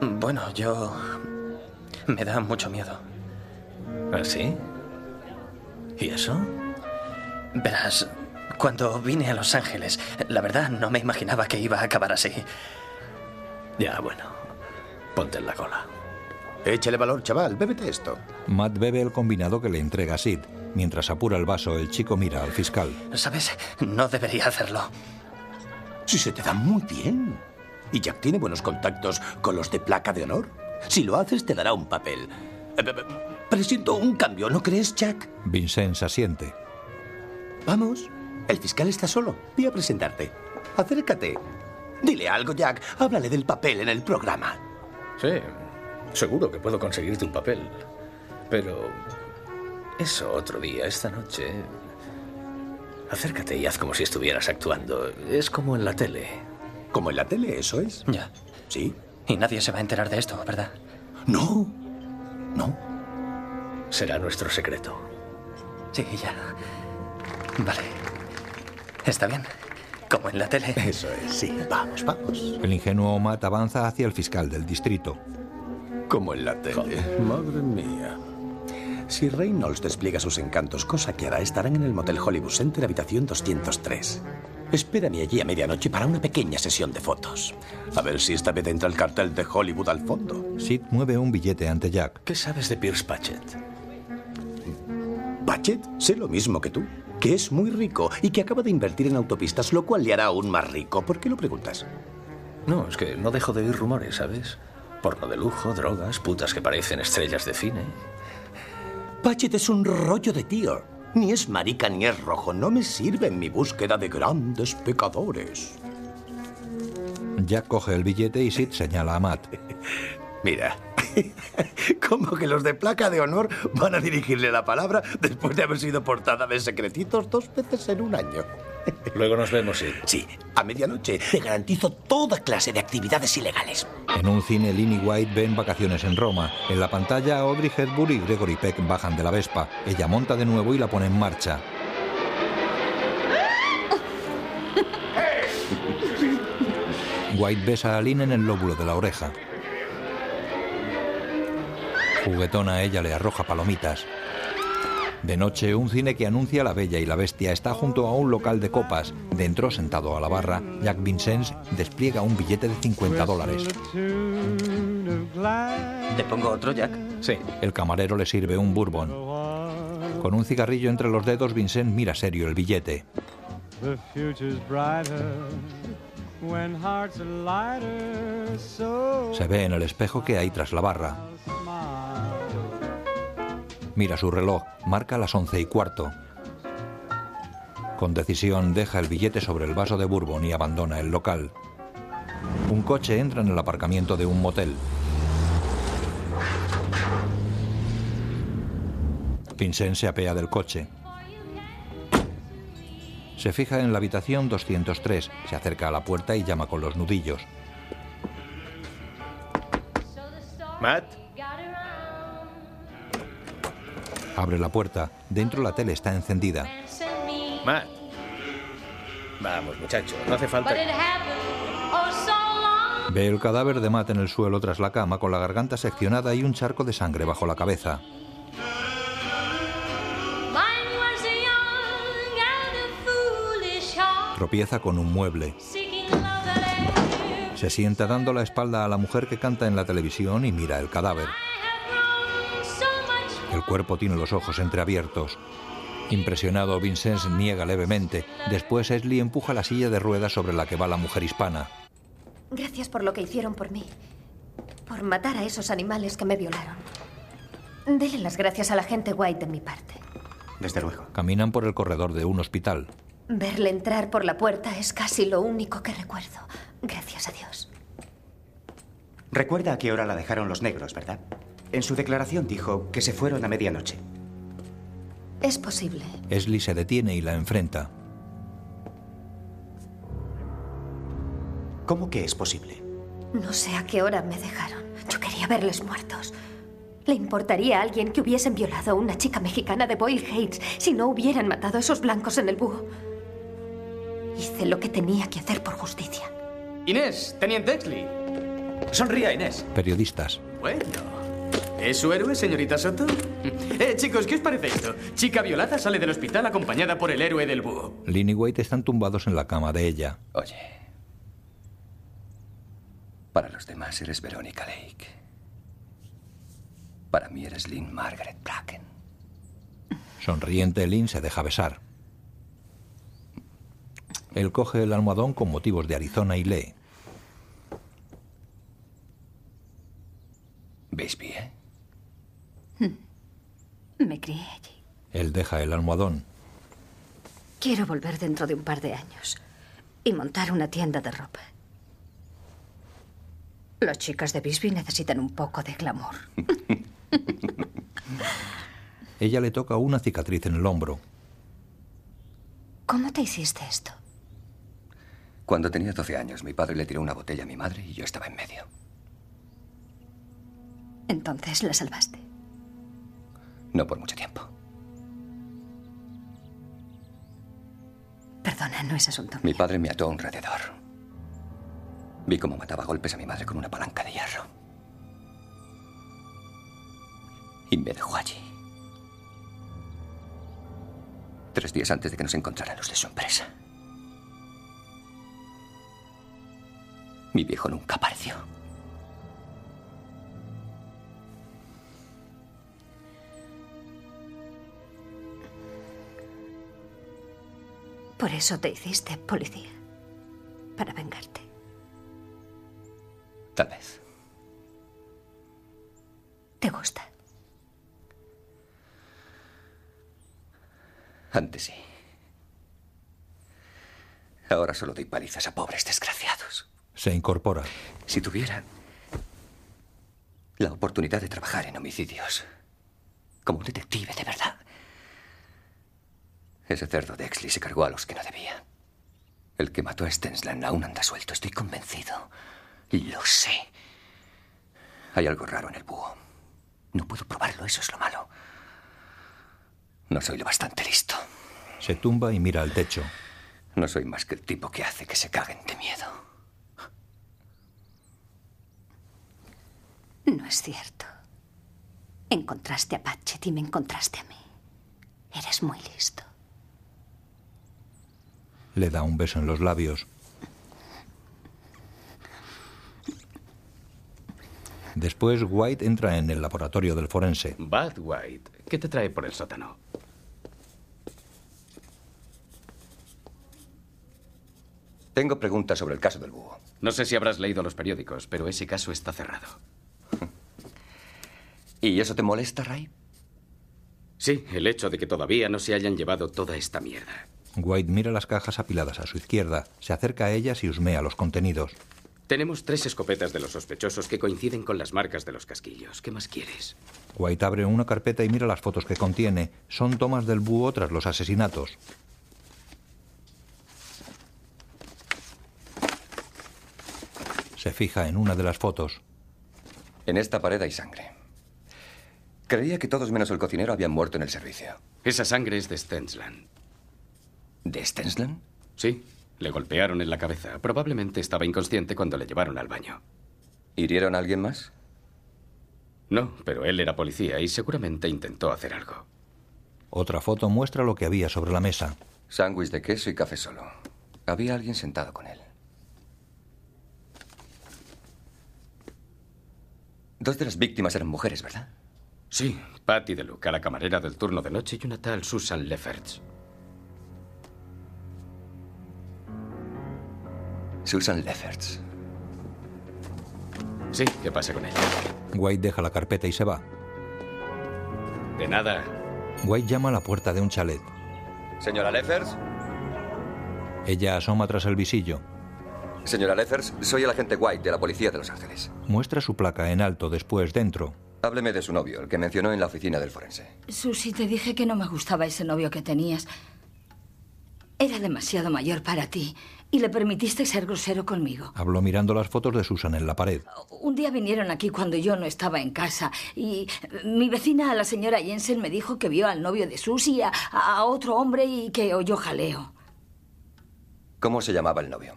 Bueno, yo... Me da mucho miedo. ¿Ah, sí? ¿Y eso? Verás, cuando vine a Los Ángeles, la verdad no me imaginaba que iba a acabar así. Ya, bueno. Ponte en la cola. Échale valor, chaval. Bébete esto. Matt bebe el combinado que le entrega Sid. Mientras apura el vaso, el chico mira al fiscal. ¿Sabes? No debería hacerlo. Si se te da muy bien. Y Jack tiene buenos contactos con los de placa de honor. Si lo haces, te dará un papel. Eh, eh, Presiento un cambio, ¿no crees, Jack? Vincent asiente. Vamos. El fiscal está solo. Voy a presentarte. Acércate. Dile algo, Jack. Háblale del papel en el programa. Sí, seguro que puedo conseguirte un papel. Pero... Eso otro día, esta noche... Acércate y haz como si estuvieras actuando. Es como en la tele. ¿Como en la tele, eso es? Ya. Sí. Y nadie se va a enterar de esto, ¿verdad? No. No. Será nuestro secreto. Sí, ya. Vale. Está bien. Como en la tele. Eso es, sí. Vamos, vamos. El ingenuo Matt avanza hacia el fiscal del distrito. Como en la tele. Madre mía. Si Reynolds despliega sus encantos, cosa que hará, estarán en el Motel Hollywood Center, habitación 203. Espérame allí a medianoche para una pequeña sesión de fotos. A ver si esta vez entra el cartel de Hollywood al fondo. Sid mueve un billete ante Jack. ¿Qué sabes de Pierce Patchett? Patchett, sé lo mismo que tú. Que es muy rico y que acaba de invertir en autopistas, lo cual le hará aún más rico. ¿Por qué lo preguntas? No, es que no dejo de oír rumores, ¿sabes? Porno de lujo, drogas, putas que parecen estrellas de cine. Patchett es un rollo de tío. Ni es marica ni es rojo. No me sirve en mi búsqueda de grandes pecadores. Jack coge el billete y Sid señala a Matt. Mira, como que los de placa de honor van a dirigirle la palabra después de haber sido portada de secretitos dos veces en un año. Luego nos vemos, sí. Sí, a medianoche te garantizo toda clase de actividades ilegales. En un cine, Lynn y White ven vacaciones en Roma. En la pantalla, Audrey Hepburn y Gregory Peck bajan de la Vespa. Ella monta de nuevo y la pone en marcha. White besa a Lynn en el lóbulo de la oreja. Juguetona, ella le arroja palomitas. De noche, un cine que anuncia La Bella y la Bestia está junto a un local de copas. Dentro, sentado a la barra, Jack Vincennes despliega un billete de 50 dólares. ¿Te pongo otro, Jack? Sí. El camarero le sirve un bourbon. Con un cigarrillo entre los dedos, Vincent mira serio el billete. Se ve en el espejo que hay tras la barra. Mira su reloj, marca las once y cuarto. Con decisión deja el billete sobre el vaso de bourbon y abandona el local. Un coche entra en el aparcamiento de un motel. Vincent se apea del coche. Se fija en la habitación 203, se acerca a la puerta y llama con los nudillos. Matt, Abre la puerta. Dentro la tele está encendida. Matt. Vamos, muchacho, no hace falta. Ve el cadáver de Matt en el suelo tras la cama con la garganta seccionada y un charco de sangre bajo la cabeza. Tropieza con un mueble. Se sienta dando la espalda a la mujer que canta en la televisión y mira el cadáver. El cuerpo tiene los ojos entreabiertos. Impresionado, Vincent niega levemente. Después, Esli empuja la silla de ruedas sobre la que va la mujer hispana. Gracias por lo que hicieron por mí. Por matar a esos animales que me violaron. Dele las gracias a la gente White de mi parte. Desde luego. Caminan por el corredor de un hospital. Verle entrar por la puerta es casi lo único que recuerdo. Gracias a Dios. Recuerda a qué hora la dejaron los negros, ¿verdad? En su declaración dijo que se fueron a medianoche. Es posible. Esli se detiene y la enfrenta. ¿Cómo que es posible? No sé a qué hora me dejaron. Yo quería verles muertos. ¿Le importaría a alguien que hubiesen violado a una chica mexicana de Boyle Heights si no hubieran matado a esos blancos en el búho? Hice lo que tenía que hacer por justicia. Inés, Teniente Exley. Sonría, Inés. Periodistas. Bueno. ¿Es su héroe, señorita Soto? Eh, chicos, ¿qué os parece esto? Chica violada sale del hospital acompañada por el héroe del búho. Lynn y White están tumbados en la cama de ella. Oye. Para los demás eres Verónica Lake. Para mí eres Lynn Margaret Bracken. Sonriente, Lynn se deja besar. Él coge el almohadón con motivos de Arizona y lee. Bisbee, ¿eh? Me crié allí. Él deja el almohadón. Quiero volver dentro de un par de años y montar una tienda de ropa. Las chicas de Bisbee necesitan un poco de glamour. Ella le toca una cicatriz en el hombro. ¿Cómo te hiciste esto? Cuando tenía 12 años, mi padre le tiró una botella a mi madre y yo estaba en medio. Entonces la salvaste. No por mucho tiempo. Perdona, no es asunto. Mi padre me ató a un. Vi cómo mataba a golpes a mi madre con una palanca de hierro. Y me dejó allí. Tres días antes de que nos encontraran los de su empresa. Mi viejo nunca apareció. Por eso te hiciste policía. Para vengarte. Tal vez. ¿Te gusta? Antes sí. Ahora solo doy palizas a pobres desgraciados. Se incorpora. Si tuviera la oportunidad de trabajar en homicidios, como un detective de verdad, ese cerdo de Exley se cargó a los que no debía. El que mató a Stensland aún anda suelto, estoy convencido. Lo sé. Hay algo raro en el búho. No puedo probarlo, eso es lo malo. No soy lo bastante listo. Se tumba y mira al techo. No soy más que el tipo que hace que se caguen de miedo. No es cierto. Encontraste a Patchett y me encontraste a mí. Eres muy listo. Le da un beso en los labios. Después White entra en el laboratorio del forense. Bud White, ¿qué te trae por el sótano? Tengo preguntas sobre el caso del búho. No sé si habrás leído los periódicos, pero ese caso está cerrado. ¿Y eso te molesta, Ray? Sí, el hecho de que todavía no se hayan llevado toda esta mierda. White mira las cajas apiladas a su izquierda, se acerca a ellas y husmea los contenidos. Tenemos tres escopetas de los sospechosos que coinciden con las marcas de los casquillos. ¿Qué más quieres? White abre una carpeta y mira las fotos que contiene. Son tomas del búho tras los asesinatos. Se fija en una de las fotos. En esta pared hay sangre. Creía que todos menos el cocinero habían muerto en el servicio. Esa sangre es de Stensland. ¿De Stensland? Sí, le golpearon en la cabeza. Probablemente estaba inconsciente cuando le llevaron al baño. ¿Hirieron a alguien más? No, pero él era policía y seguramente intentó hacer algo. Otra foto muestra lo que había sobre la mesa. Sándwich de queso y café solo. Había alguien sentado con él. Dos de las víctimas eran mujeres, ¿verdad? Sí, Patty DeLuca, la camarera del turno de noche, y una tal Susan Lefferts. Susan Lefferts. Sí, ¿qué pasa con ella? White deja la carpeta y se va. De nada. White llama a la puerta de un chalet. Señora Lefferts. Ella asoma tras el visillo. Señora Leffers, soy el agente White de la Policía de Los Ángeles. Muestra su placa en alto, después dentro. Hábleme de su novio, el que mencionó en la oficina del forense. Susi, te dije que no me gustaba ese novio que tenías. Era demasiado mayor para ti y le permitiste ser grosero conmigo. Habló mirando las fotos de Susan en la pared. Un día vinieron aquí cuando yo no estaba en casa y mi vecina, la señora Jensen, me dijo que vio al novio de Susi, a, a otro hombre y que oyó jaleo. ¿Cómo se llamaba el novio?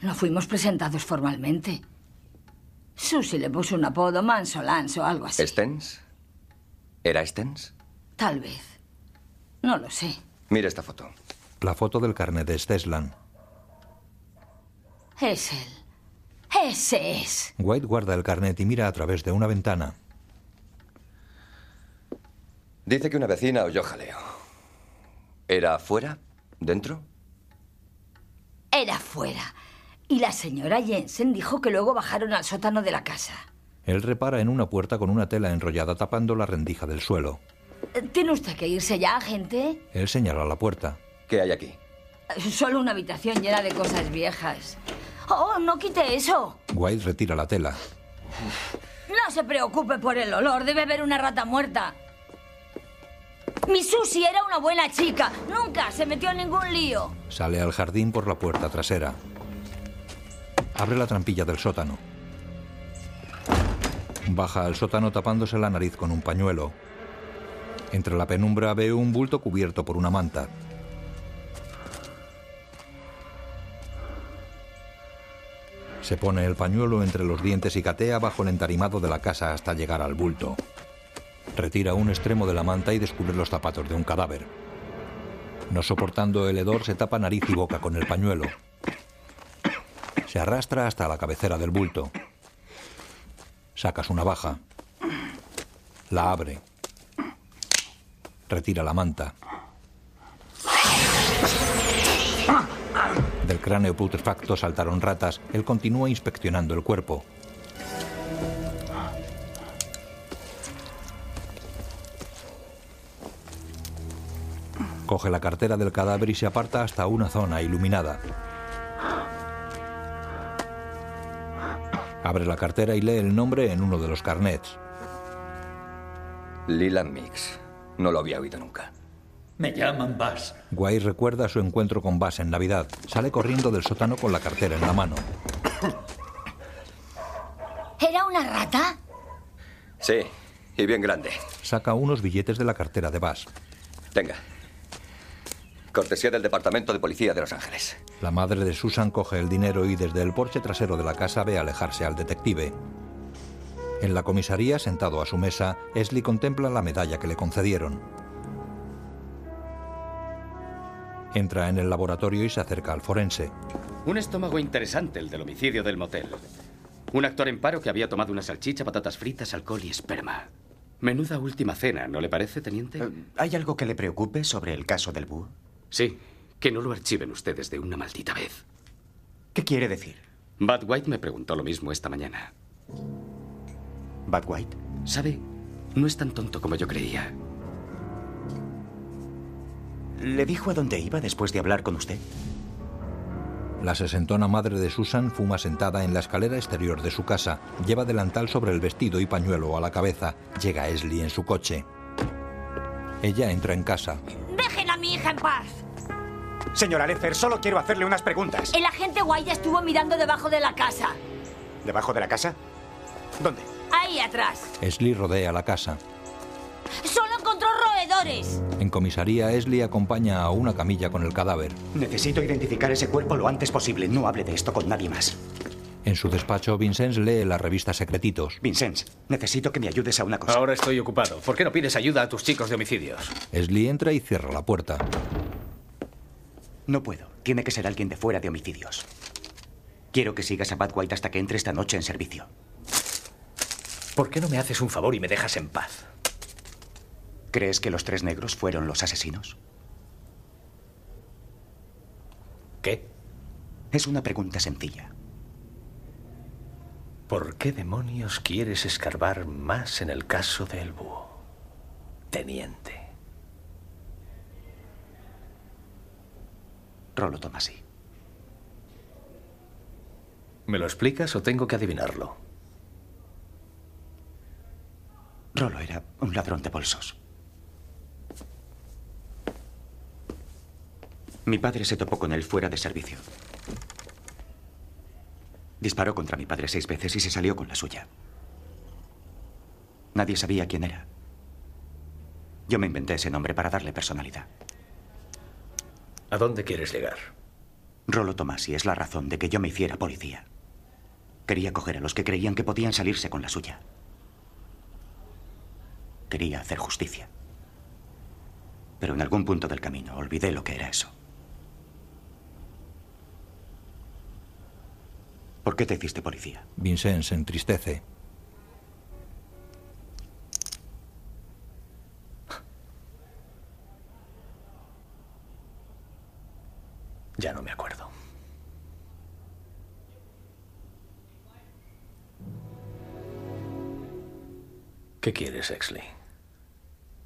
No fuimos presentados formalmente. Susi le puso un apodo, Manso Lance o algo así. ¿Stens? ¿Era Stens? Tal vez. No lo sé. Mira esta foto. La foto del carnet de Steslan. Es él. Ese es. White guarda el carnet y mira a través de una ventana. Dice que una vecina oyó jaleo. ¿Era afuera? ¿Dentro? Era fuera. Y la señora Jensen dijo que luego bajaron al sótano de la casa. Él repara en una puerta con una tela enrollada tapando la rendija del suelo. ¿Tiene usted que irse ya, gente? Él señala la puerta. ¿Qué hay aquí? Solo una habitación llena de cosas viejas. ¡Oh, no quite eso! White retira la tela. No se preocupe por el olor, debe haber una rata muerta. Mi Susi era una buena chica. Nunca se metió en ningún lío. Sale al jardín por la puerta trasera. Abre la trampilla del sótano. Baja al sótano tapándose la nariz con un pañuelo. Entre la penumbra ve un bulto cubierto por una manta. Se pone el pañuelo entre los dientes y catea bajo el entarimado de la casa hasta llegar al bulto. Retira un extremo de la manta y descubre los zapatos de un cadáver. No soportando el hedor, se tapa nariz y boca con el pañuelo. Se arrastra hasta la cabecera del bulto. Saca su navaja. La abre. Retira la manta. Cráneo putrefacto saltaron ratas. Él continúa inspeccionando el cuerpo. Coge la cartera del cadáver y se aparta hasta una zona iluminada. Abre la cartera y lee el nombre en uno de los carnets. Lila Mix. No lo había oído nunca. Me llaman Bass. White recuerda su encuentro con Bass en Navidad. Sale corriendo del sótano con la cartera en la mano. ¿Era una rata? Sí, y bien grande. Saca unos billetes de la cartera de Bass. Tenga. Cortesía del Departamento de Policía de Los Ángeles. La madre de Susan coge el dinero y desde el porche trasero de la casa ve alejarse al detective. En la comisaría, sentado a su mesa, Esli contempla la medalla que le concedieron. Entra en el laboratorio y se acerca al forense. Un estómago interesante, el del homicidio del motel. Un actor en paro que había tomado una salchicha, patatas fritas, alcohol y esperma. Menuda última cena, ¿no le parece, teniente? Eh, ¿Hay algo que le preocupe sobre el caso del búho? Sí, que no lo archiven ustedes de una maldita vez. ¿Qué quiere decir? Bud White me preguntó lo mismo esta mañana. ¿Bud White? ¿Sabe? No es tan tonto como yo creía. ¿Le dijo a dónde iba después de hablar con usted? La sesentona madre de Susan fuma sentada en la escalera exterior de su casa. Lleva delantal sobre el vestido y pañuelo a la cabeza. Llega Esli en su coche. Ella entra en casa. Dejen a mi hija en paz. Señora Lefer, solo quiero hacerle unas preguntas. El agente White estuvo mirando debajo de la casa. ¿Debajo de la casa? ¿Dónde? Ahí atrás. Esli rodea la casa. Solo roedores. En comisaría, Esli acompaña a una camilla con el cadáver. Necesito identificar ese cuerpo lo antes posible. No hable de esto con nadie más. En su despacho, Vincennes lee la revista Secretitos. Vincennes, necesito que me ayudes a una cosa. Ahora estoy ocupado. ¿Por qué no pides ayuda a tus chicos de homicidios? Esli entra y cierra la puerta. No puedo. Tiene que ser alguien de fuera de homicidios. Quiero que sigas a Bad White hasta que entre esta noche en servicio. ¿Por qué no me haces un favor y me dejas en paz? ¿Crees que los tres negros fueron los asesinos? ¿Qué? Es una pregunta sencilla. ¿Por qué demonios quieres escarbar más en el caso del búho? Teniente. Rolo Tomasi. ¿Me lo explicas o tengo que adivinarlo? Rolo era un ladrón de bolsos. Mi padre se topó con él fuera de servicio. Disparó contra mi padre seis veces y se salió con la suya. Nadie sabía quién era. Yo me inventé ese nombre para darle personalidad. ¿A dónde quieres llegar? Rolo Tomasi es la razón de que yo me hiciera policía. Quería coger a los que creían que podían salirse con la suya. Quería hacer justicia. Pero en algún punto del camino olvidé lo que era eso. ¿Por qué te hiciste policía? Vincent se entristece. Ya no me acuerdo. ¿Qué quieres, Exley?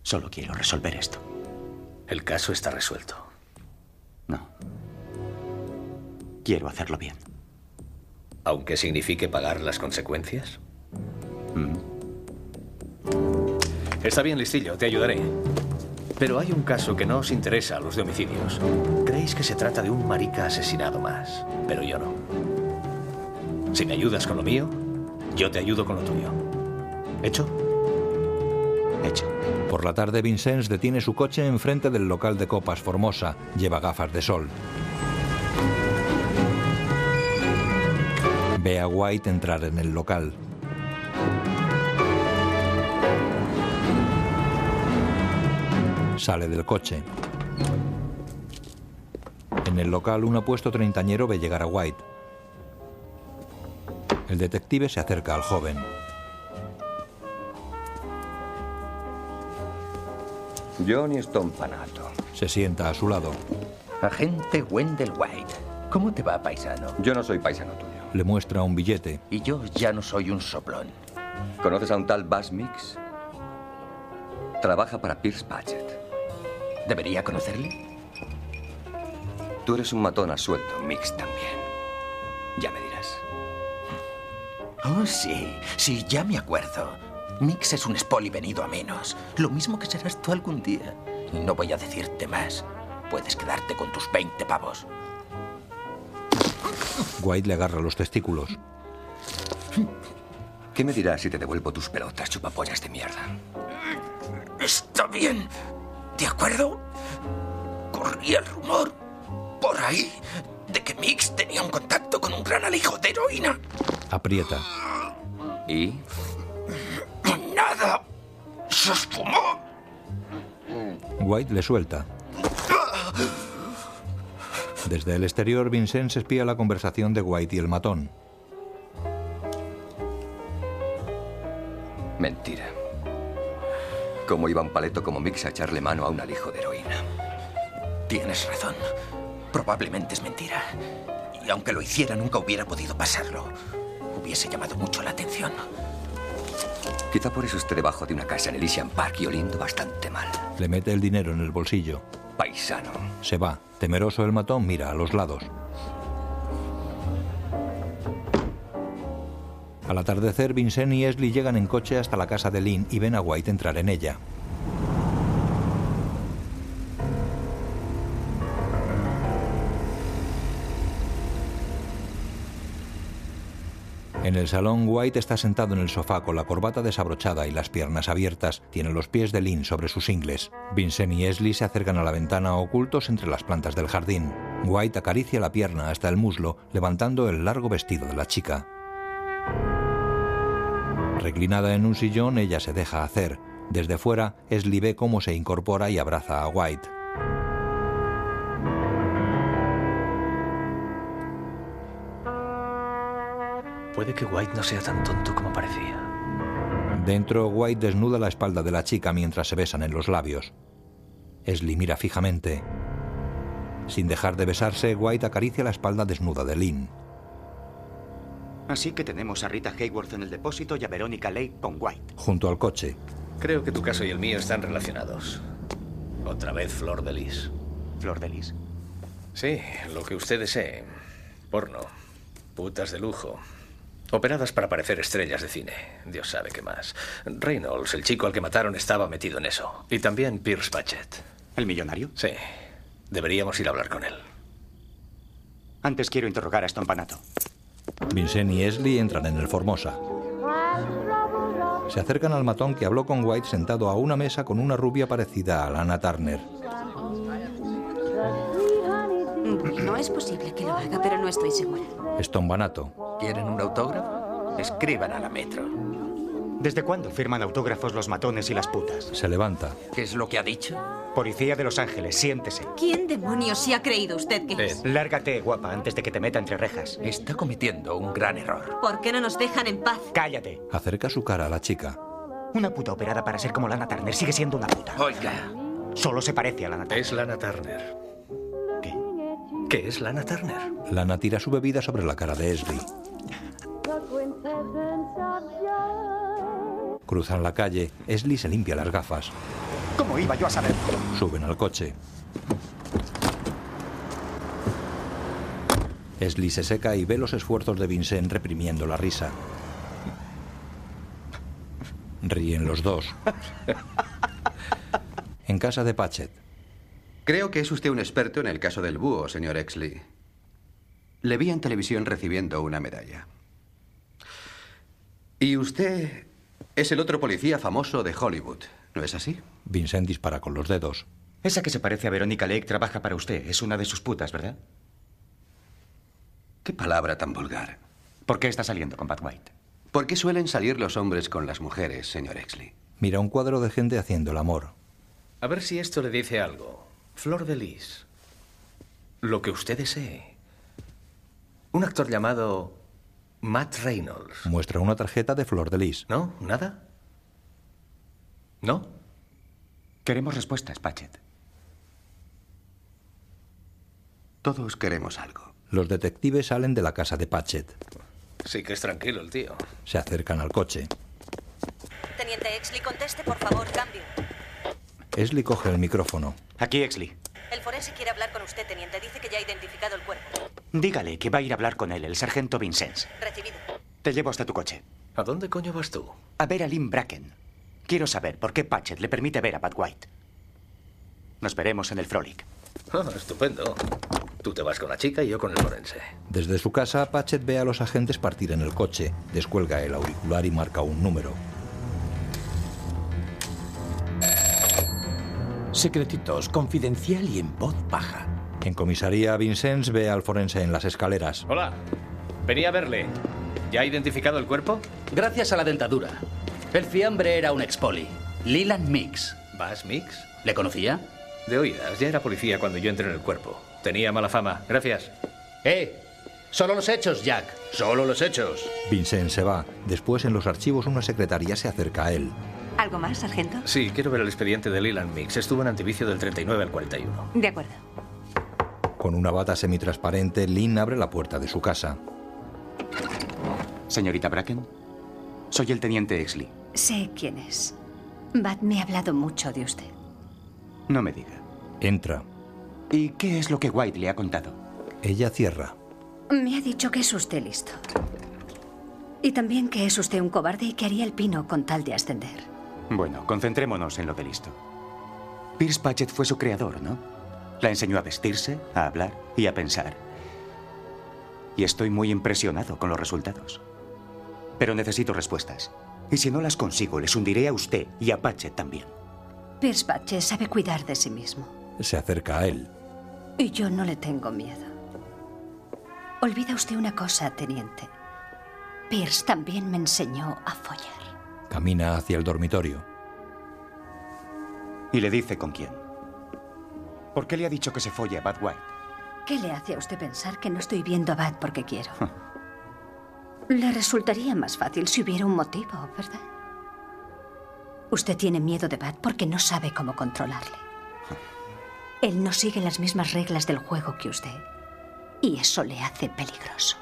Solo quiero resolver esto. El caso está resuelto. No. Quiero hacerlo bien. ¿Aunque signifique pagar las consecuencias? Mm. Está bien, listillo, te ayudaré. Pero hay un caso que no os interesa a los de homicidios. Creéis que se trata de un marica asesinado más, pero yo no. Si me ayudas con lo mío, yo te ayudo con lo tuyo. ¿Hecho? Hecho. Por la tarde, Vincennes detiene su coche enfrente del local de copas Formosa. Lleva gafas de sol. Ve a White entrar en el local. Sale del coche. En el local, un apuesto treintañero ve llegar a White. El detective se acerca al joven. Johnny Stompanato. Se sienta a su lado. Agente Wendell White. ¿Cómo te va, paisano? Yo no soy paisano tuyo. Le muestra un billete. Y yo ya no soy un soplón. ¿Conoces a un tal Bass Mix? Trabaja para Pierce Patchett. ¿Debería conocerle? Tú eres un matón a sueldo, Mix también. Ya me dirás. Oh, sí, sí, ya me acuerdo. Mix es un spoli venido a menos. Lo mismo que serás tú algún día. No voy a decirte más. Puedes quedarte con tus 20 pavos. White le agarra los testículos. ¿Qué me dirás si te devuelvo tus pelotas, chupapollas de mierda? Está bien. ¿De acuerdo? Corría el rumor por ahí de que Mix tenía un contacto con un gran alijo de heroína. Aprieta. ¿Y? Nada. Se esfumó. White le suelta. Desde el exterior, Vincent espía la conversación de White y el matón. Mentira. ¿Cómo iba un paleto como Mix a echarle mano a un alijo de heroína? Tienes razón. Probablemente es mentira. Y aunque lo hiciera, nunca hubiera podido pasarlo. Hubiese llamado mucho la atención. Quizá por eso esté debajo de una casa en Elysian Park y oliendo bastante mal. Le mete el dinero en el bolsillo. Paisano. Se va. Temeroso el matón mira a los lados. Al atardecer, Vincent y Esli llegan en coche hasta la casa de Lynn y ven a White entrar en ella. En el salón, White está sentado en el sofá con la corbata desabrochada y las piernas abiertas. Tiene los pies de Lynn sobre sus ingles. Vincent y Esli se acercan a la ventana ocultos entre las plantas del jardín. White acaricia la pierna hasta el muslo, levantando el largo vestido de la chica. Reclinada en un sillón, ella se deja hacer. Desde fuera, Esli ve cómo se incorpora y abraza a White. Puede que White no sea tan tonto como parecía. Dentro, White desnuda la espalda de la chica mientras se besan en los labios. Esli mira fijamente. Sin dejar de besarse, White acaricia la espalda desnuda de Lynn. Así que tenemos a Rita Hayworth en el depósito y a Verónica Lake con White. Junto al coche. Creo que tu caso y el mío están relacionados. Otra vez Flor de Lis. ¿Flor de Lis? Sí, lo que usted desee. Porno. Putas de lujo. Operadas para parecer estrellas de cine. Dios sabe qué más. Reynolds, el chico al que mataron, estaba metido en eso. Y también Pierce Patchett. ¿El millonario? Sí. Deberíamos ir a hablar con él. Antes quiero interrogar a Stompanato. Vincent y Esli entran en el Formosa. Se acercan al matón que habló con White sentado a una mesa con una rubia parecida a Lana Turner. No es posible que lo haga, pero no estoy segura. Stombanato. ¿Quieren un autógrafo? Escriban a la metro. ¿Desde cuándo firman autógrafos los matones y las putas? Se levanta. ¿Qué es lo que ha dicho? Policía de Los Ángeles, siéntese. ¿Quién demonios se ha creído usted que es? Lárgate, guapa, antes de que te meta entre rejas. Está cometiendo un gran error. ¿Por qué no nos dejan en paz? Cállate. Acerca su cara a la chica. Una puta operada para ser como Lana Turner sigue siendo una puta. Oiga. Solo se parece a Lana Turner. Es Lana Turner. ¿Qué? ¿Qué es Lana Turner? Lana tira su bebida sobre la cara de Esli. Cruzan la calle. Esli se limpia las gafas. ¿Cómo iba yo a saberlo? Suben al coche. Esli se seca y ve los esfuerzos de Vincent reprimiendo la risa. Ríen los dos. En casa de Patchett. Creo que es usted un experto en el caso del búho, señor Exley. Le vi en televisión recibiendo una medalla. Y usted es el otro policía famoso de Hollywood, ¿no es así? Vincent dispara con los dedos. Esa que se parece a Verónica Lake trabaja para usted. Es una de sus putas, ¿verdad? Qué palabra tan vulgar. ¿Por qué está saliendo con Pat White? ¿Por qué suelen salir los hombres con las mujeres, señor Exley? Mira un cuadro de gente haciendo el amor. A ver si esto le dice algo. Flor de Lis. Lo que usted desee. Un actor llamado Matt Reynolds. Muestra una tarjeta de Flor de Lis. ¿No? ¿Nada? ¿No? Queremos respuestas, Patchett. Todos queremos algo. Los detectives salen de la casa de Patchett. Sí que es tranquilo el tío. Se acercan al coche. Teniente Exley, conteste, por favor, cambio. Esli coge el micrófono. Aquí, Exley. El forense quiere hablar con usted, teniente. Dice que ya ha identificado el cuerpo. Dígale que va a ir a hablar con él, el sargento Vincent. Recibido. Te llevo hasta tu coche. ¿A dónde coño vas tú? A ver a Lynn Bracken. Quiero saber por qué Patchett le permite ver a Pat White. Nos veremos en el Frolic. Ah, estupendo. Tú te vas con la chica y yo con el forense. Desde su casa, Patchett ve a los agentes partir en el coche, descuelga el auricular y marca un número. Secretitos, confidencial y en voz baja. En comisaría, Vincennes ve al forense en las escaleras. Hola. Venía a verle. ¿Ya ha identificado el cuerpo? Gracias a la dentadura. El fiambre era un expoli. Leland Mix. ¿Vas, Mix? ¿Le conocía? De oídas. Ya era policía cuando yo entré en el cuerpo. Tenía mala fama. Gracias. ¡Eh! Solo los hechos, Jack. Solo los hechos. Vincent se va. Después, en los archivos, una secretaria se acerca a él. ¿Algo más, sargento? Sí, quiero ver el expediente de Leland Mix. Estuvo en antivicio del 39 al 41. De acuerdo. Con una bata semitransparente, Lynn abre la puerta de su casa. Señorita Bracken, soy el teniente Exley. Sé quién es. Bat me ha hablado mucho de usted. No me diga. Entra. ¿Y qué es lo que White le ha contado? Ella cierra. Me ha dicho que es usted listo. Y también que es usted un cobarde y que haría el pino con tal de ascender. Bueno, concentrémonos en lo de listo. Pierce Patchett fue su creador, ¿no? La enseñó a vestirse, a hablar y a pensar. Y estoy muy impresionado con los resultados. Pero necesito respuestas. Y si no las consigo, les hundiré a usted y a Patchett también. Pierce Patchett sabe cuidar de sí mismo. Se acerca a él. Y yo no le tengo miedo. Olvida usted una cosa, teniente. Pierce también me enseñó a follar. Camina hacia el dormitorio. ¿Y le dice con quién? ¿Por qué le ha dicho que se folle a Bad White? ¿Qué le hace a usted pensar que no estoy viendo a Bad porque quiero? le resultaría más fácil si hubiera un motivo, ¿verdad? Usted tiene miedo de Bad porque no sabe cómo controlarle. Él no sigue las mismas reglas del juego que usted. Y eso le hace peligroso.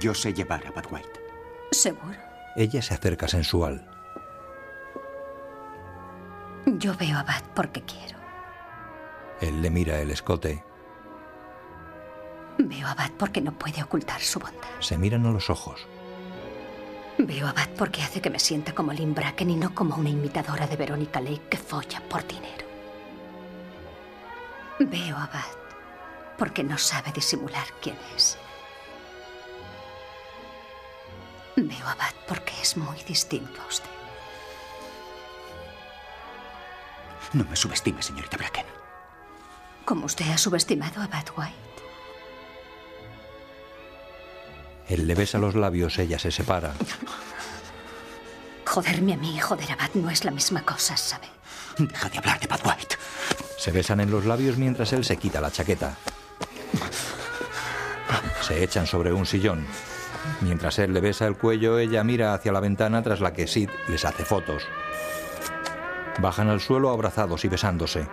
Yo sé llevar a Bad White. ¿Seguro? Ella se acerca sensual. Yo veo a Bad porque quiero. Él le mira el escote. Veo a Bad porque no puede ocultar su bondad. Se miran a los ojos. Veo a Bad porque hace que me sienta como Lynn Bracken y no como una imitadora de Verónica Lake que folla por dinero. Veo a Bad porque no sabe disimular quién es. Veo a Bad porque es muy distinto a usted. No me subestime, señorita Bracken. Como usted ha subestimado a Bad White. Él le besa los labios, ella se separa. Joderme a mí y joder a Bad no es la misma cosa, ¿sabe? Deja de hablar de Bad White. Se besan en los labios mientras él se quita la chaqueta. Se echan sobre un sillón. Mientras él le besa el cuello, ella mira hacia la ventana tras la que Sid les hace fotos. Bajan al suelo abrazados y besándose.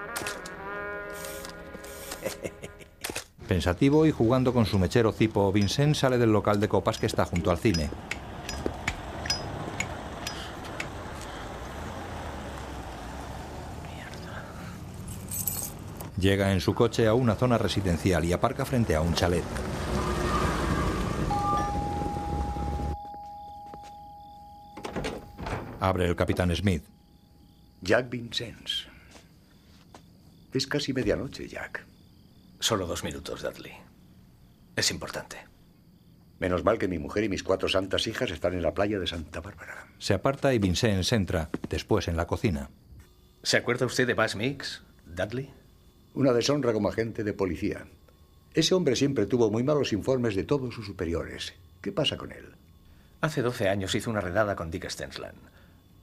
Pensativo y jugando con su mechero cipo, Vincent sale del local de copas que está junto al cine. Llega en su coche a una zona residencial y aparca frente a un chalet. Abre el capitán Smith. Jack Vincennes. Es casi medianoche, Jack. Solo dos minutos, Dudley. Es importante. Menos mal que mi mujer y mis cuatro santas hijas están en la playa de Santa Bárbara. Se aparta y Vincent entra, después en la cocina. ¿Se acuerda usted de Bass Mix, Dudley? Una deshonra como agente de policía. Ese hombre siempre tuvo muy malos informes de todos sus superiores. ¿Qué pasa con él? Hace 12 años hizo una redada con Dick Stensland.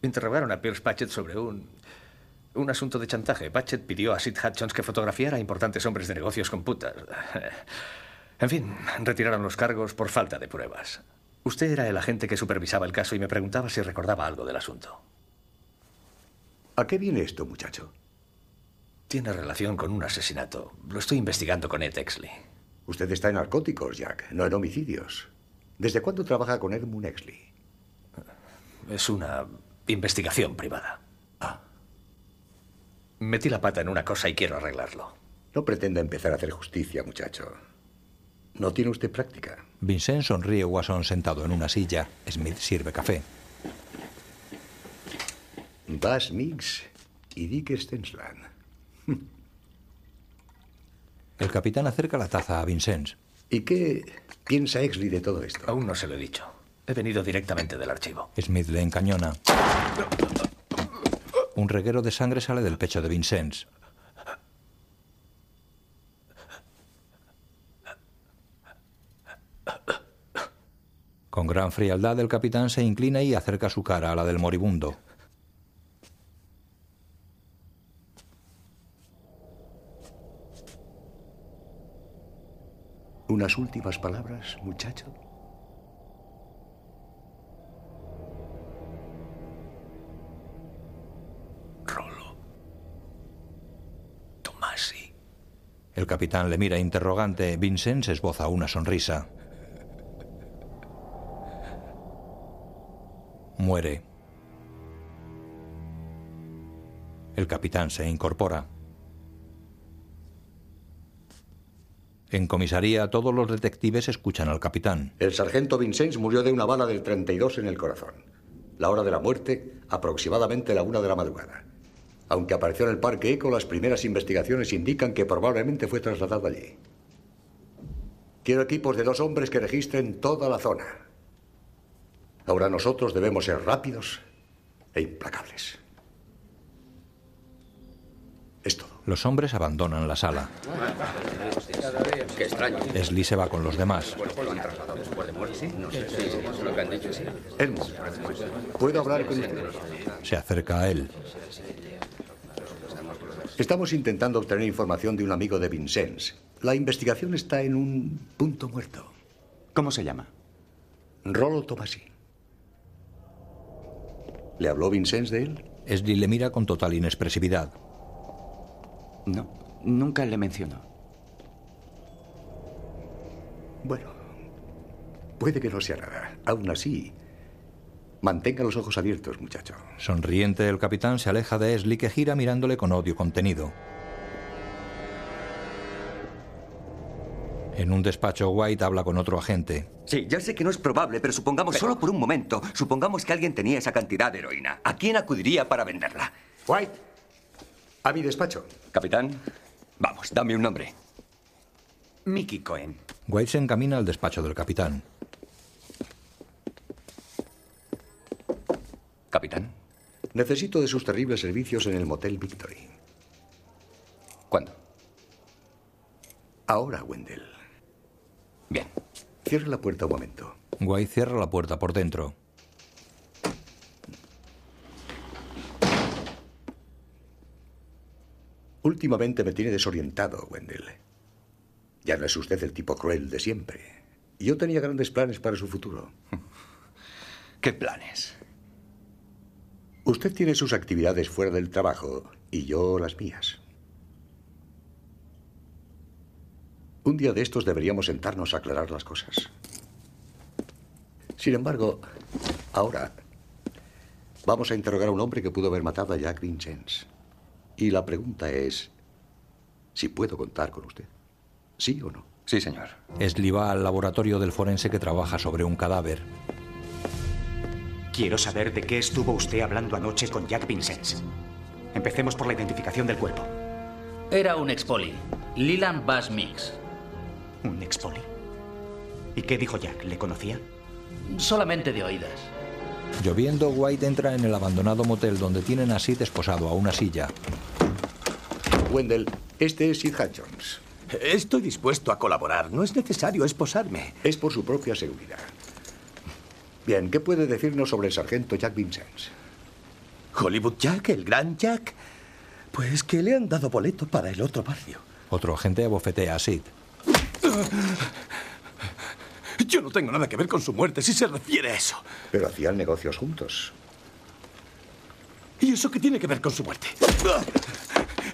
Interrogaron a Pierce Patchett sobre un. un asunto de chantaje. Patchett pidió a Sid Hutchins que fotografiara a importantes hombres de negocios con putas. En fin, retiraron los cargos por falta de pruebas. Usted era el agente que supervisaba el caso y me preguntaba si recordaba algo del asunto. ¿A qué viene esto, muchacho? Tiene relación con un asesinato. Lo estoy investigando con Ed Exley. Usted está en narcóticos, Jack, no en homicidios. ¿Desde cuándo trabaja con Edmund Exley? Es una investigación privada. Metí la pata en una cosa y quiero arreglarlo. No pretenda empezar a hacer justicia, muchacho. No tiene usted práctica. Vincent sonríe guasón sentado en una silla. Smith sirve café. Bass Mix y Dick Stensland. El capitán acerca la taza a Vincennes. ¿Y qué piensa Exley de todo esto? Aún no se lo he dicho. He venido directamente del archivo. Smith le encañona. Un reguero de sangre sale del pecho de Vincennes. Con gran frialdad el capitán se inclina y acerca su cara a la del moribundo. ¿Unas últimas palabras, muchacho? El capitán le mira interrogante. Vincent esboza una sonrisa. Muere. El capitán se incorpora. En comisaría todos los detectives escuchan al capitán. El sargento Vincennes murió de una bala del 32 en el corazón. La hora de la muerte, aproximadamente la una de la madrugada. Aunque apareció en el Parque Eco, las primeras investigaciones indican que probablemente fue trasladado allí. Quiero equipos de dos hombres que registren toda la zona. Ahora nosotros debemos ser rápidos e implacables. Es todo. Los hombres abandonan la sala. Qué extraño. Esli se va con los demás. Elmo, ¿puedo hablar con usted? Se acerca a él. Estamos intentando obtener información de un amigo de Vincennes. La investigación está en un punto muerto. ¿Cómo se llama? Rolo Tomasi. ¿Le habló Vincennes de él? Esli le mira con total inexpresividad. No, nunca le mencionó. Bueno, puede que no sea nada. Aún así, mantenga los ojos abiertos, muchacho. Sonriente, el capitán se aleja de Esli que gira mirándole con odio contenido. En un despacho, White habla con otro agente. Sí, ya sé que no es probable, pero supongamos solo por un momento, supongamos que alguien tenía esa cantidad de heroína. ¿A quién acudiría para venderla? White, a mi despacho. Capitán, vamos, dame un nombre. Mickey Cohen. White se encamina al despacho del capitán. Capitán. Necesito de sus terribles servicios en el Motel Victory. ¿Cuándo? Ahora, Wendell. Bien. Cierre la puerta un momento. White cierra la puerta por dentro. Últimamente me tiene desorientado, Wendell. Ya no es usted el tipo cruel de siempre. Yo tenía grandes planes para su futuro. ¿Qué planes? Usted tiene sus actividades fuera del trabajo y yo las mías. Un día de estos deberíamos sentarnos a aclarar las cosas. Sin embargo, ahora vamos a interrogar a un hombre que pudo haber matado a Jack Vincennes. Y la pregunta es si puedo contar con usted. ¿Sí o no? Sí, señor. Esli va al laboratorio del forense que trabaja sobre un cadáver. Quiero saber de qué estuvo usted hablando anoche con Jack Vincennes. Empecemos por la identificación del cuerpo. Era un expoli. Leland Bass Mix. ¿Un expoli? ¿Y qué dijo Jack? ¿Le conocía? Solamente de oídas. Lloviendo, White entra en el abandonado motel donde tienen a Sid esposado a una silla. Wendell, este es Sid Hutchins. Estoy dispuesto a colaborar. No es necesario esposarme. Es por su propia seguridad. Bien, ¿qué puede decirnos sobre el sargento Jack Vincennes? Hollywood Jack, el gran Jack. Pues que le han dado boleto para el otro barrio. Otro agente abofetea a Sid. Yo no tengo nada que ver con su muerte si se refiere a eso. Pero hacían negocios juntos. ¿Y eso qué tiene que ver con su muerte?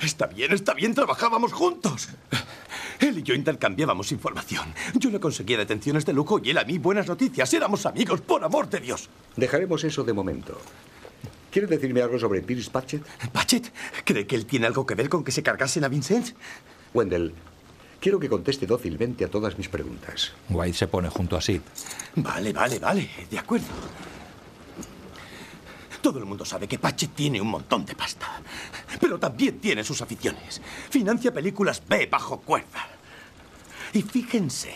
Está bien, está bien, trabajábamos juntos. Él y yo intercambiábamos información. Yo le conseguía detenciones de lujo y él a mí buenas noticias. Éramos amigos, por amor de Dios. Dejaremos eso de momento. ¿Quiere decirme algo sobre Pierce Patchett? ¿Patchett? ¿Cree que él tiene algo que ver con que se cargasen a Vincent? Wendell, quiero que conteste dócilmente a todas mis preguntas. White se pone junto a Sid. Vale, vale, vale. De acuerdo. Todo el mundo sabe que Patchett tiene un montón de pasta. Pero también tiene sus aficiones. Financia películas B bajo cuerda. Y fíjense,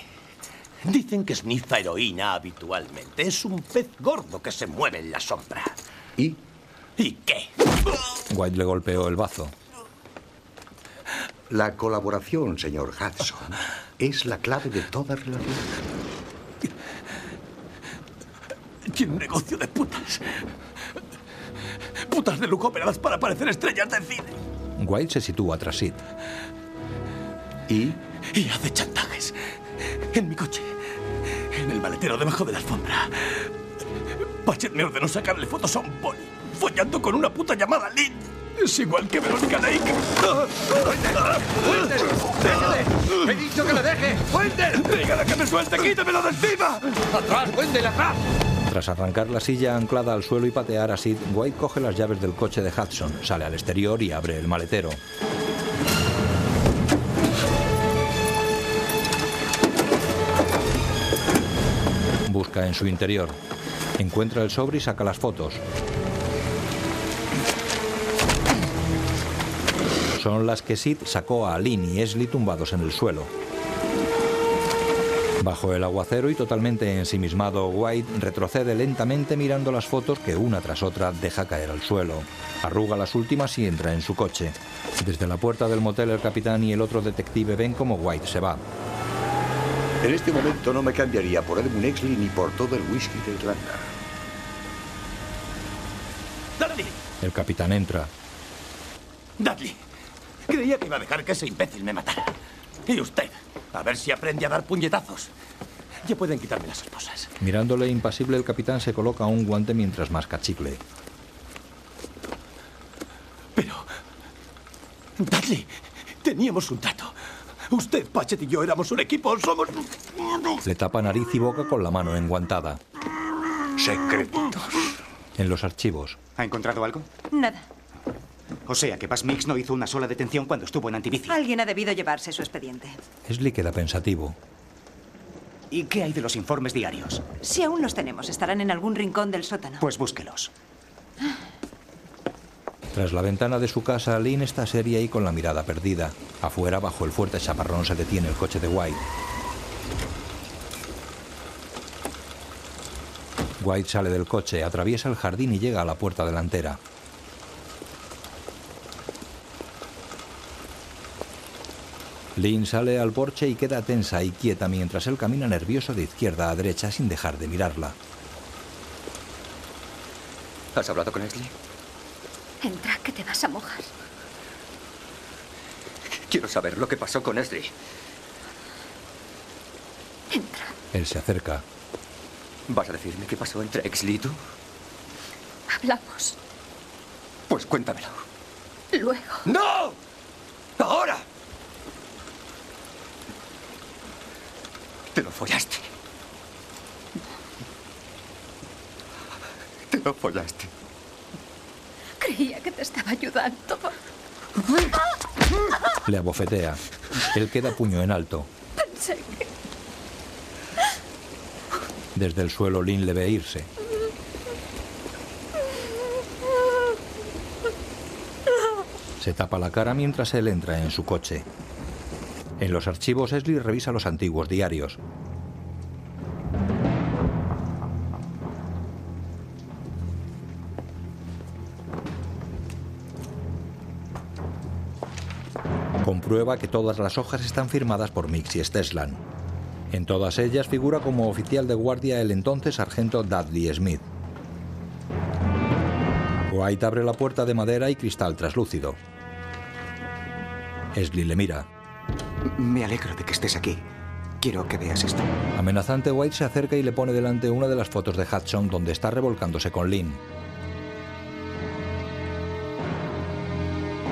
dicen que snifa heroína habitualmente. Es un pez gordo que se mueve en la sombra. ¿Y? ¿Y qué? White le golpeó el bazo. La colaboración, señor Hudson, es la clave de toda relación. Tiene un negocio de putas. Putas de lujo operadas para parecer estrellas de cine. White se sitúa tras Sid. ¿Y? Y hace chantajes. En mi coche. En el maletero debajo de la alfombra. Patchett me ordenó sacarle fotos a un pony. Follando con una puta llamada Lynn. Es igual que Verónica Lake. ¡Déjale! ¡He dicho que le deje! ¡Fuentes! ¡Dígale que me suelte! ¡Quítemelo de encima! ¡Atrás, Wendell, atrás! Tras arrancar la silla anclada al suelo y patear a Sid, White coge las llaves del coche de Hudson, sale al exterior y abre el maletero. Busca en su interior. Encuentra el sobre y saca las fotos. Son las que Sid sacó a Lynn y Esli tumbados en el suelo. Bajo el aguacero y totalmente ensimismado, White retrocede lentamente mirando las fotos que una tras otra deja caer al suelo. Arruga las últimas y entra en su coche. Desde la puerta del motel el capitán y el otro detective ven como White se va. En este momento no me cambiaría por Edmund Exley ni por todo el whisky de Irlanda. ¡Dudley! El capitán entra. ¡Dudley! Creía que iba a dejar que ese imbécil me matara. Y usted, a ver si aprende a dar puñetazos. Ya pueden quitarme las esposas. Mirándole impasible, el capitán se coloca un guante mientras masca chicle. Dudley, teníamos un trato. Usted, Patchett y yo éramos un equipo. Somos... Le tapa nariz y boca con la mano enguantada. Secretos. En los archivos. ¿Ha encontrado algo? Nada. O sea que Paz Mix no hizo una sola detención cuando estuvo en Antibici. Alguien ha debido llevarse su expediente. Esli queda pensativo. ¿Y qué hay de los informes diarios? Si aún los tenemos, estarán en algún rincón del sótano. Pues búsquelos. Tras la ventana de su casa, Lynn está seria y con la mirada perdida. Afuera, bajo el fuerte chaparrón, se detiene el coche de White. White sale del coche, atraviesa el jardín y llega a la puerta delantera. Lynn sale al porche y queda tensa y quieta mientras él camina nervioso de izquierda a derecha sin dejar de mirarla. ¿Has hablado con Ashley? Entra, que te vas a mojar. Quiero saber lo que pasó con Ashley. Entra. Él se acerca. ¿Vas a decirme qué pasó entre Exley y tú? Hablamos. Pues cuéntamelo. Luego. ¡No! ¡Ahora! Te lo follaste. Te lo follaste. Creía que te estaba ayudando. Le abofetea. Él queda puño en alto. Pensé que... Desde el suelo, Lynn le ve irse. Se tapa la cara mientras él entra en su coche. En los archivos, Esli revisa los antiguos diarios. Comprueba que todas las hojas están firmadas por Mix y Steslan. En todas ellas figura como oficial de guardia el entonces sargento Dudley Smith. White abre la puerta de madera y cristal traslúcido. Esli le mira. Me alegro de que estés aquí. Quiero que veas esto. Amenazante, White se acerca y le pone delante una de las fotos de Hudson donde está revolcándose con Lynn.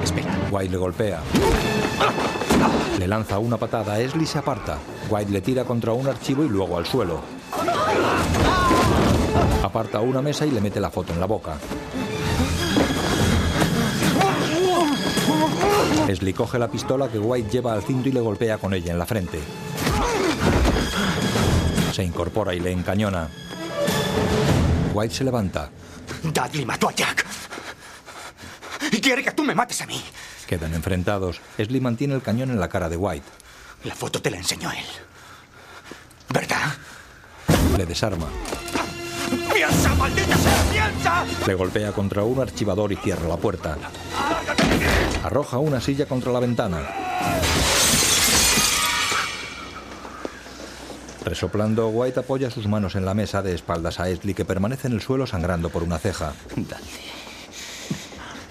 Espera. White le golpea. Le lanza una patada, Esli se aparta. White le tira contra un archivo y luego al suelo. Aparta una mesa y le mete la foto en la boca. Esli coge la pistola que White lleva al cinto y le golpea con ella en la frente. Se incorpora y le encañona. White se levanta. Dudley mató a Jack. Y quiere que tú me mates a mí. Quedan enfrentados. Esli mantiene el cañón en la cara de White. La foto te la enseñó él. ¿Verdad? Le desarma. ¡Piensa, maldita sea! ¡Piensa! Le golpea contra un archivador y cierra la puerta. Arroja una silla contra la ventana. Resoplando, White apoya sus manos en la mesa de espaldas a Esli, que permanece en el suelo sangrando por una ceja. Dudley.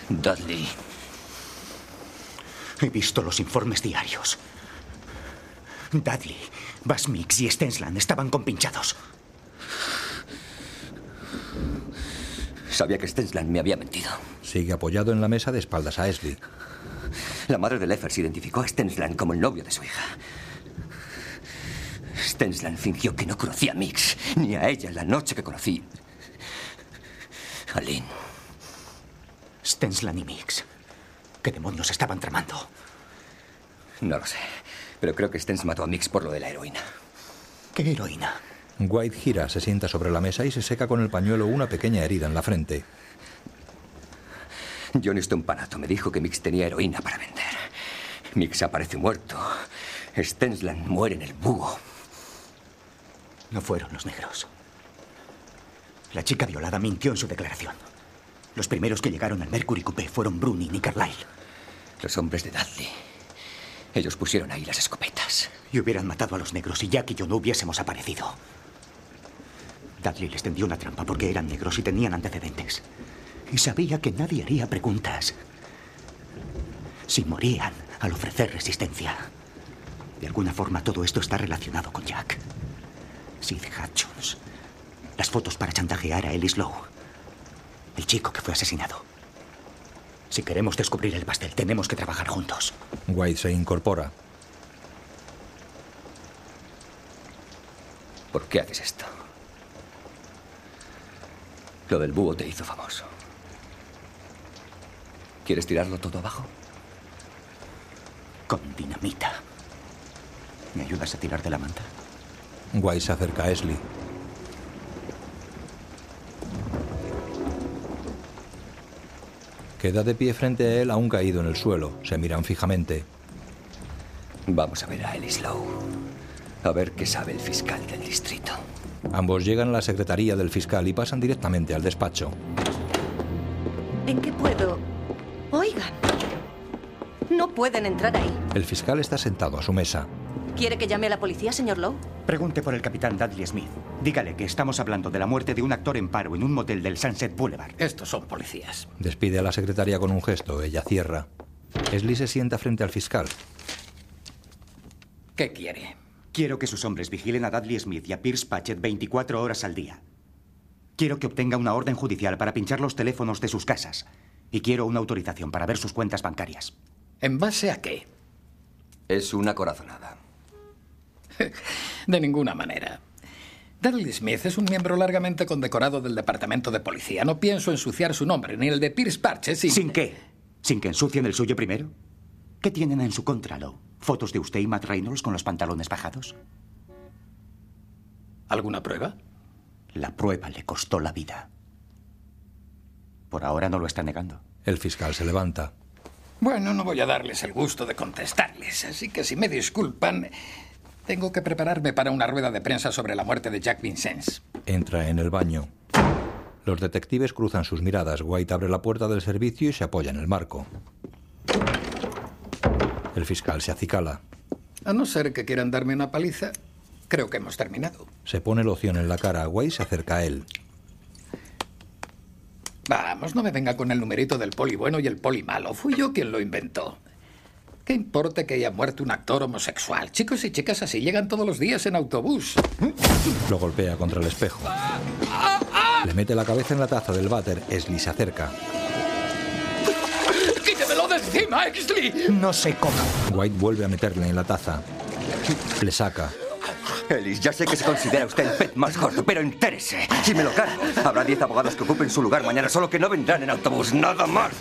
Dudley. He visto los informes diarios. Dudley, Bas Mix y Stensland estaban compinchados. Sabía que Stensland me había mentido. Sigue apoyado en la mesa de espaldas a Esli. La madre de Leffers identificó a Stensland como el novio de su hija. Stensland fingió que no conocía a Mix, ni a ella la noche que conocí a Lynn. Stensland y Mix. ¿Qué demonios estaban tramando? No lo sé, pero creo que Stens mató a Mix por lo de la heroína. ¿Qué heroína? White gira, se sienta sobre la mesa y se seca con el pañuelo una pequeña herida en la frente. Johnny Stompanato me dijo que Mix tenía heroína para vender. Mix aparece muerto. Stensland muere en el búho. No fueron los negros. La chica violada mintió en su declaración. Los primeros que llegaron al Mercury Coupé fueron Brunin y Carlyle. Los hombres de Dudley. Ellos pusieron ahí las escopetas. Y hubieran matado a los negros y Jack y yo no hubiésemos aparecido. Dudley les tendió una trampa porque eran negros y tenían antecedentes. Y sabía que nadie haría preguntas. Si morían al ofrecer resistencia. De alguna forma todo esto está relacionado con Jack. Sid Hutchins. Las fotos para chantajear a Ellis Lowe. El chico que fue asesinado. Si queremos descubrir el pastel, tenemos que trabajar juntos. White se incorpora. ¿Por qué haces esto? Lo del búho te hizo famoso. ¿Quieres tirarlo todo abajo? Con dinamita. ¿Me ayudas a tirar de la manta? White se acerca a Esli. Queda de pie frente a él, aún caído en el suelo. Se miran fijamente. Vamos a ver a Ellis Lowe. A ver qué sabe el fiscal del distrito. Ambos llegan a la secretaría del fiscal y pasan directamente al despacho. ¿En qué puedo? Oigan. No pueden entrar ahí. El fiscal está sentado a su mesa. ¿Quiere que llame a la policía, señor Lowe? Pregunte por el capitán Dudley Smith. Dígale que estamos hablando de la muerte de un actor en paro en un motel del Sunset Boulevard. Estos son policías. Despide a la secretaria con un gesto. Ella cierra. Esli se sienta frente al fiscal. ¿Qué quiere? Quiero que sus hombres vigilen a Dudley Smith y a Pierce Patchett 24 horas al día. Quiero que obtenga una orden judicial para pinchar los teléfonos de sus casas. Y quiero una autorización para ver sus cuentas bancarias. ¿En base a qué? Es una corazonada. De ninguna manera. Dudley Smith es un miembro largamente condecorado del Departamento de Policía. No pienso ensuciar su nombre, ni el de Pierce Parche, sin... ¿Sin qué? ¿Sin que ensucien el suyo primero? ¿Qué tienen en su contra, Lowe? ¿Fotos de usted y Matt Reynolds con los pantalones bajados? ¿Alguna prueba? La prueba le costó la vida. Por ahora no lo está negando. El fiscal se levanta. Bueno, no voy a darles el gusto de contestarles, así que si me disculpan, tengo que prepararme para una rueda de prensa sobre la muerte de Jack Vincennes. Entra en el baño. Los detectives cruzan sus miradas. White abre la puerta del servicio y se apoya en el marco. El fiscal se acicala. A no ser que quieran darme una paliza, creo que hemos terminado. Se pone loción en la cara. White se acerca a él. Vamos, no me venga con el numerito del poli bueno y el poli malo. Fui yo quien lo inventó. ¿Qué importa que haya muerto un actor homosexual? Chicos y chicas así llegan todos los días en autobús. Lo golpea contra el espejo. Le mete la cabeza en la taza del váter. Esli se acerca. ¡Quítemelo de encima, Exley! No sé cómo. White vuelve a meterle en la taza. Le saca. Ellis, ya sé que se considera usted el pez más gordo, pero entérese. Si me lo cargo, habrá diez abogados que ocupen su lugar mañana, solo que no vendrán en autobús, nada más.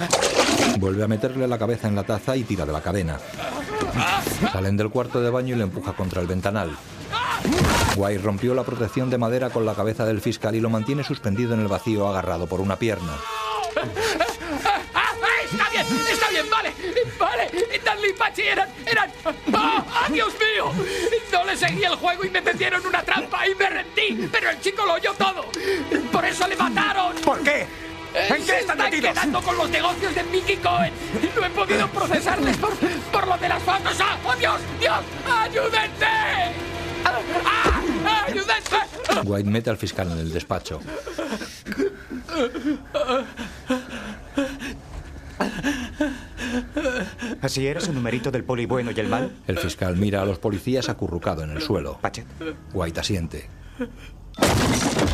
Vuelve a meterle la cabeza en la taza y tira de la cadena. Salen del cuarto de baño y le empuja contra el ventanal. White rompió la protección de madera con la cabeza del fiscal y lo mantiene suspendido en el vacío agarrado por una pierna. ¡Vale! Dudley y Pachi eran... eran... ¡Ah, ¡Ah, Dios mío! No le seguí el juego y me tendieron una trampa y me rendí. Pero el chico lo oyó todo. Por eso le mataron. ¿Por qué? ¿En Se qué están están metidos? quedando con los negocios de Mickey Cohen. No he podido procesarles por, por lo de las fotos. ¡Ah! ¡Oh, Dios! ¡Dios! ¡Ayúdenme! ¡Ah! ¡Ah! ¡Ayúdenme! White mete al fiscal en el despacho. ¿Así eres el numerito del poli bueno y el mal? El fiscal mira a los policías acurrucado en el suelo. White asiente.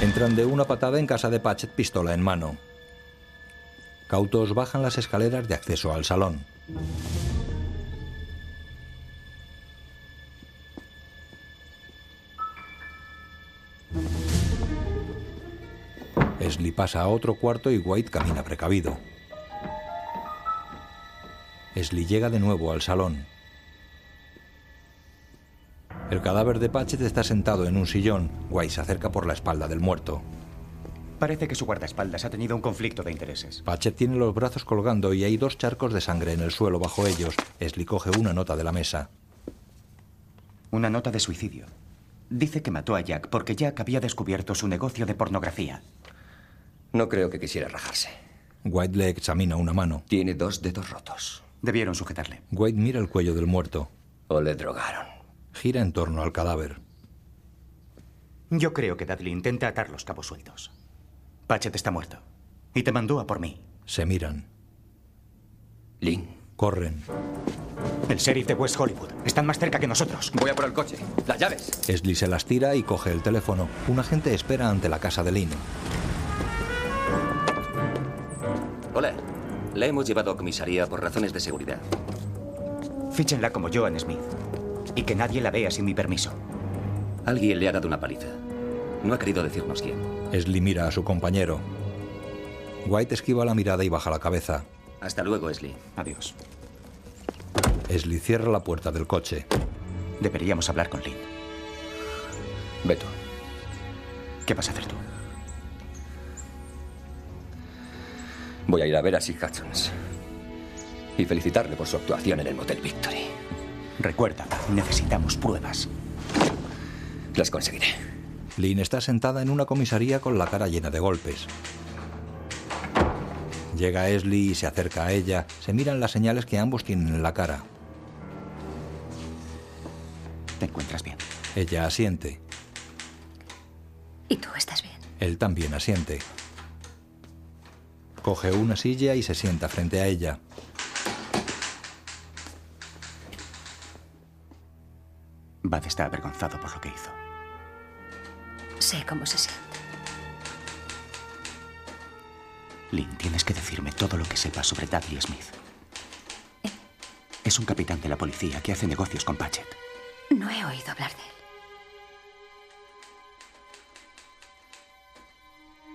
Entran de una patada en casa de Patchett, pistola en mano. Cautos bajan las escaleras de acceso al salón. Esli pasa a otro cuarto y White camina precavido. Esli llega de nuevo al salón. El cadáver de Patchett está sentado en un sillón. White se acerca por la espalda del muerto. Parece que su guardaespaldas ha tenido un conflicto de intereses. Patchett tiene los brazos colgando y hay dos charcos de sangre en el suelo bajo ellos. Esli coge una nota de la mesa. Una nota de suicidio. Dice que mató a Jack porque Jack había descubierto su negocio de pornografía. No creo que quisiera rajarse. White le examina una mano. Tiene dos dedos rotos. Debieron sujetarle. White mira el cuello del muerto. O le drogaron. Gira en torno al cadáver. Yo creo que Dudley intenta atar los cabos sueltos. Patchett está muerto. Y te mandó a por mí. Se miran. Lynn. Corren. El sheriff de West Hollywood. Están más cerca que nosotros. Voy a por el coche. Las llaves. Esli se las tira y coge el teléfono. Un agente espera ante la casa de Lynn. Hola. La hemos llevado a comisaría por razones de seguridad. Fíchenla como Joan Smith. Y que nadie la vea sin mi permiso. Alguien le ha dado una paliza. No ha querido decirnos quién. Esli mira a su compañero. White esquiva la mirada y baja la cabeza. Hasta luego, Esli. Adiós. Esli cierra la puerta del coche. Deberíamos hablar con Lynn. Beto. ¿Qué vas a hacer tú? Voy a ir a ver a Sid Hutchins. Y felicitarle por su actuación en el Motel Victory. Recuerda, necesitamos pruebas. Las conseguiré. Lynn está sentada en una comisaría con la cara llena de golpes. Llega Esli y se acerca a ella. Se miran las señales que ambos tienen en la cara. ¿Te encuentras bien? Ella asiente. ¿Y tú estás bien? Él también asiente. Coge una silla y se sienta frente a ella. Bad está avergonzado por lo que hizo. Sé cómo se siente. Lynn, tienes que decirme todo lo que sepas sobre Dudley Smith. Es un capitán de la policía que hace negocios con Patchett. No he oído hablar de él.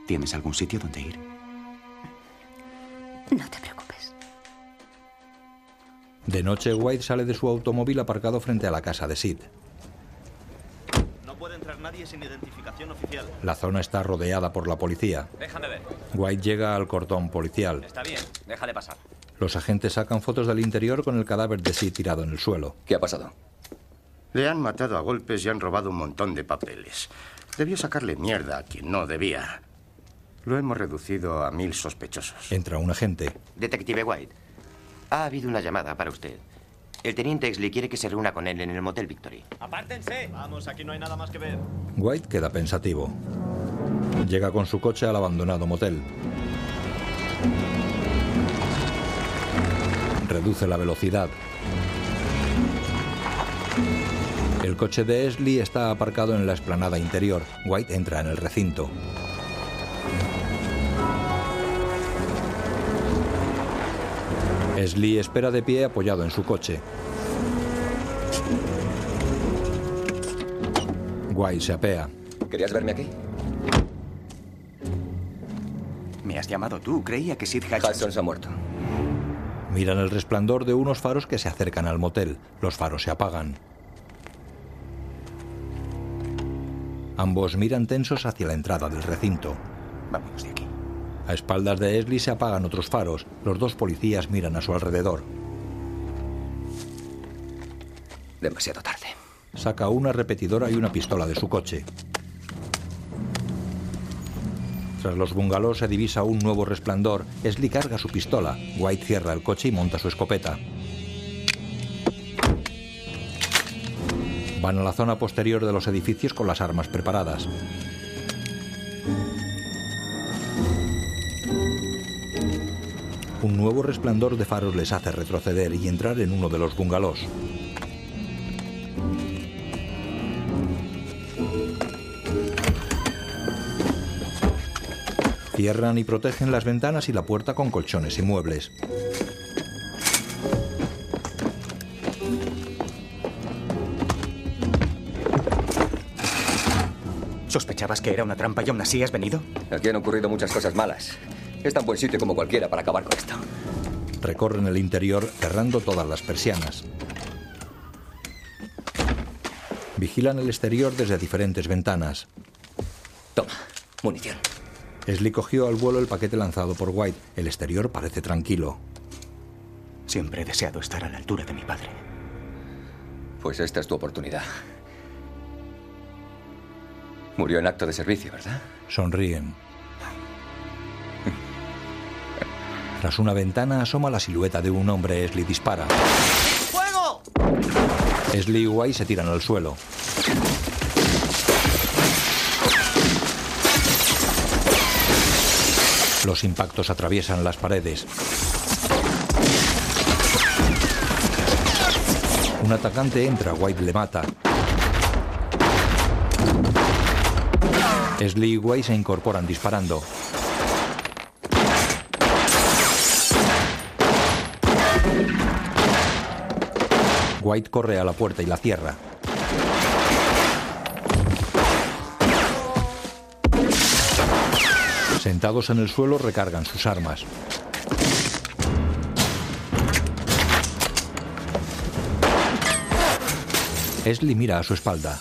¿Tienes algún sitio donde ir? No te preocupes. De noche, White sale de su automóvil aparcado frente a la casa de Sid. No puede entrar nadie sin identificación oficial. La zona está rodeada por la policía. Déjame ver. White llega al cordón policial. Está bien, déjale pasar. Los agentes sacan fotos del interior con el cadáver de Sid tirado en el suelo. ¿Qué ha pasado? Le han matado a golpes y han robado un montón de papeles. Debió sacarle mierda a quien no debía. Lo hemos reducido a mil sospechosos. Entra un agente. Detective White, ha habido una llamada para usted. El teniente Exley quiere que se reúna con él en el Motel Victory. ¡Apártense! Vamos, aquí no hay nada más que ver. White queda pensativo. Llega con su coche al abandonado motel. Reduce la velocidad. El coche de Esli está aparcado en la explanada interior. White entra en el recinto. Esli espera de pie apoyado en su coche. White se apea. ¿Querías verme aquí? Me has llamado tú. Creía que Sid Hutchins... Hudson se ha muerto. Miran el resplandor de unos faros que se acercan al motel. Los faros se apagan. Ambos miran tensos hacia la entrada del recinto. Vámonos de aquí. A espaldas de Esli se apagan otros faros. Los dos policías miran a su alrededor. Demasiado tarde. Saca una repetidora y una pistola de su coche. Tras los bungalows se divisa un nuevo resplandor. Esli carga su pistola. White cierra el coche y monta su escopeta. Van a la zona posterior de los edificios con las armas preparadas. Un nuevo resplandor de faros les hace retroceder y entrar en uno de los bungalows. Cierran y protegen las ventanas y la puerta con colchones y muebles. ¿Sospechabas que era una trampa y aún así has venido? Aquí han ocurrido muchas cosas malas. Es tan buen sitio como cualquiera para acabar con esto. Recorren el interior cerrando todas las persianas. Vigilan el exterior desde diferentes ventanas. Toma, munición. Esli cogió al vuelo el paquete lanzado por White. El exterior parece tranquilo. Siempre he deseado estar a la altura de mi padre. Pues esta es tu oportunidad. Murió en acto de servicio, ¿verdad? Sonríen. Tras una ventana asoma la silueta de un hombre. Esli dispara. ¡Fuego! Esli y White se tiran al suelo. Los impactos atraviesan las paredes. Un atacante entra, White le mata. Esli y White se incorporan disparando. White corre a la puerta y la cierra. Sentados en el suelo recargan sus armas. Esli mira a su espalda.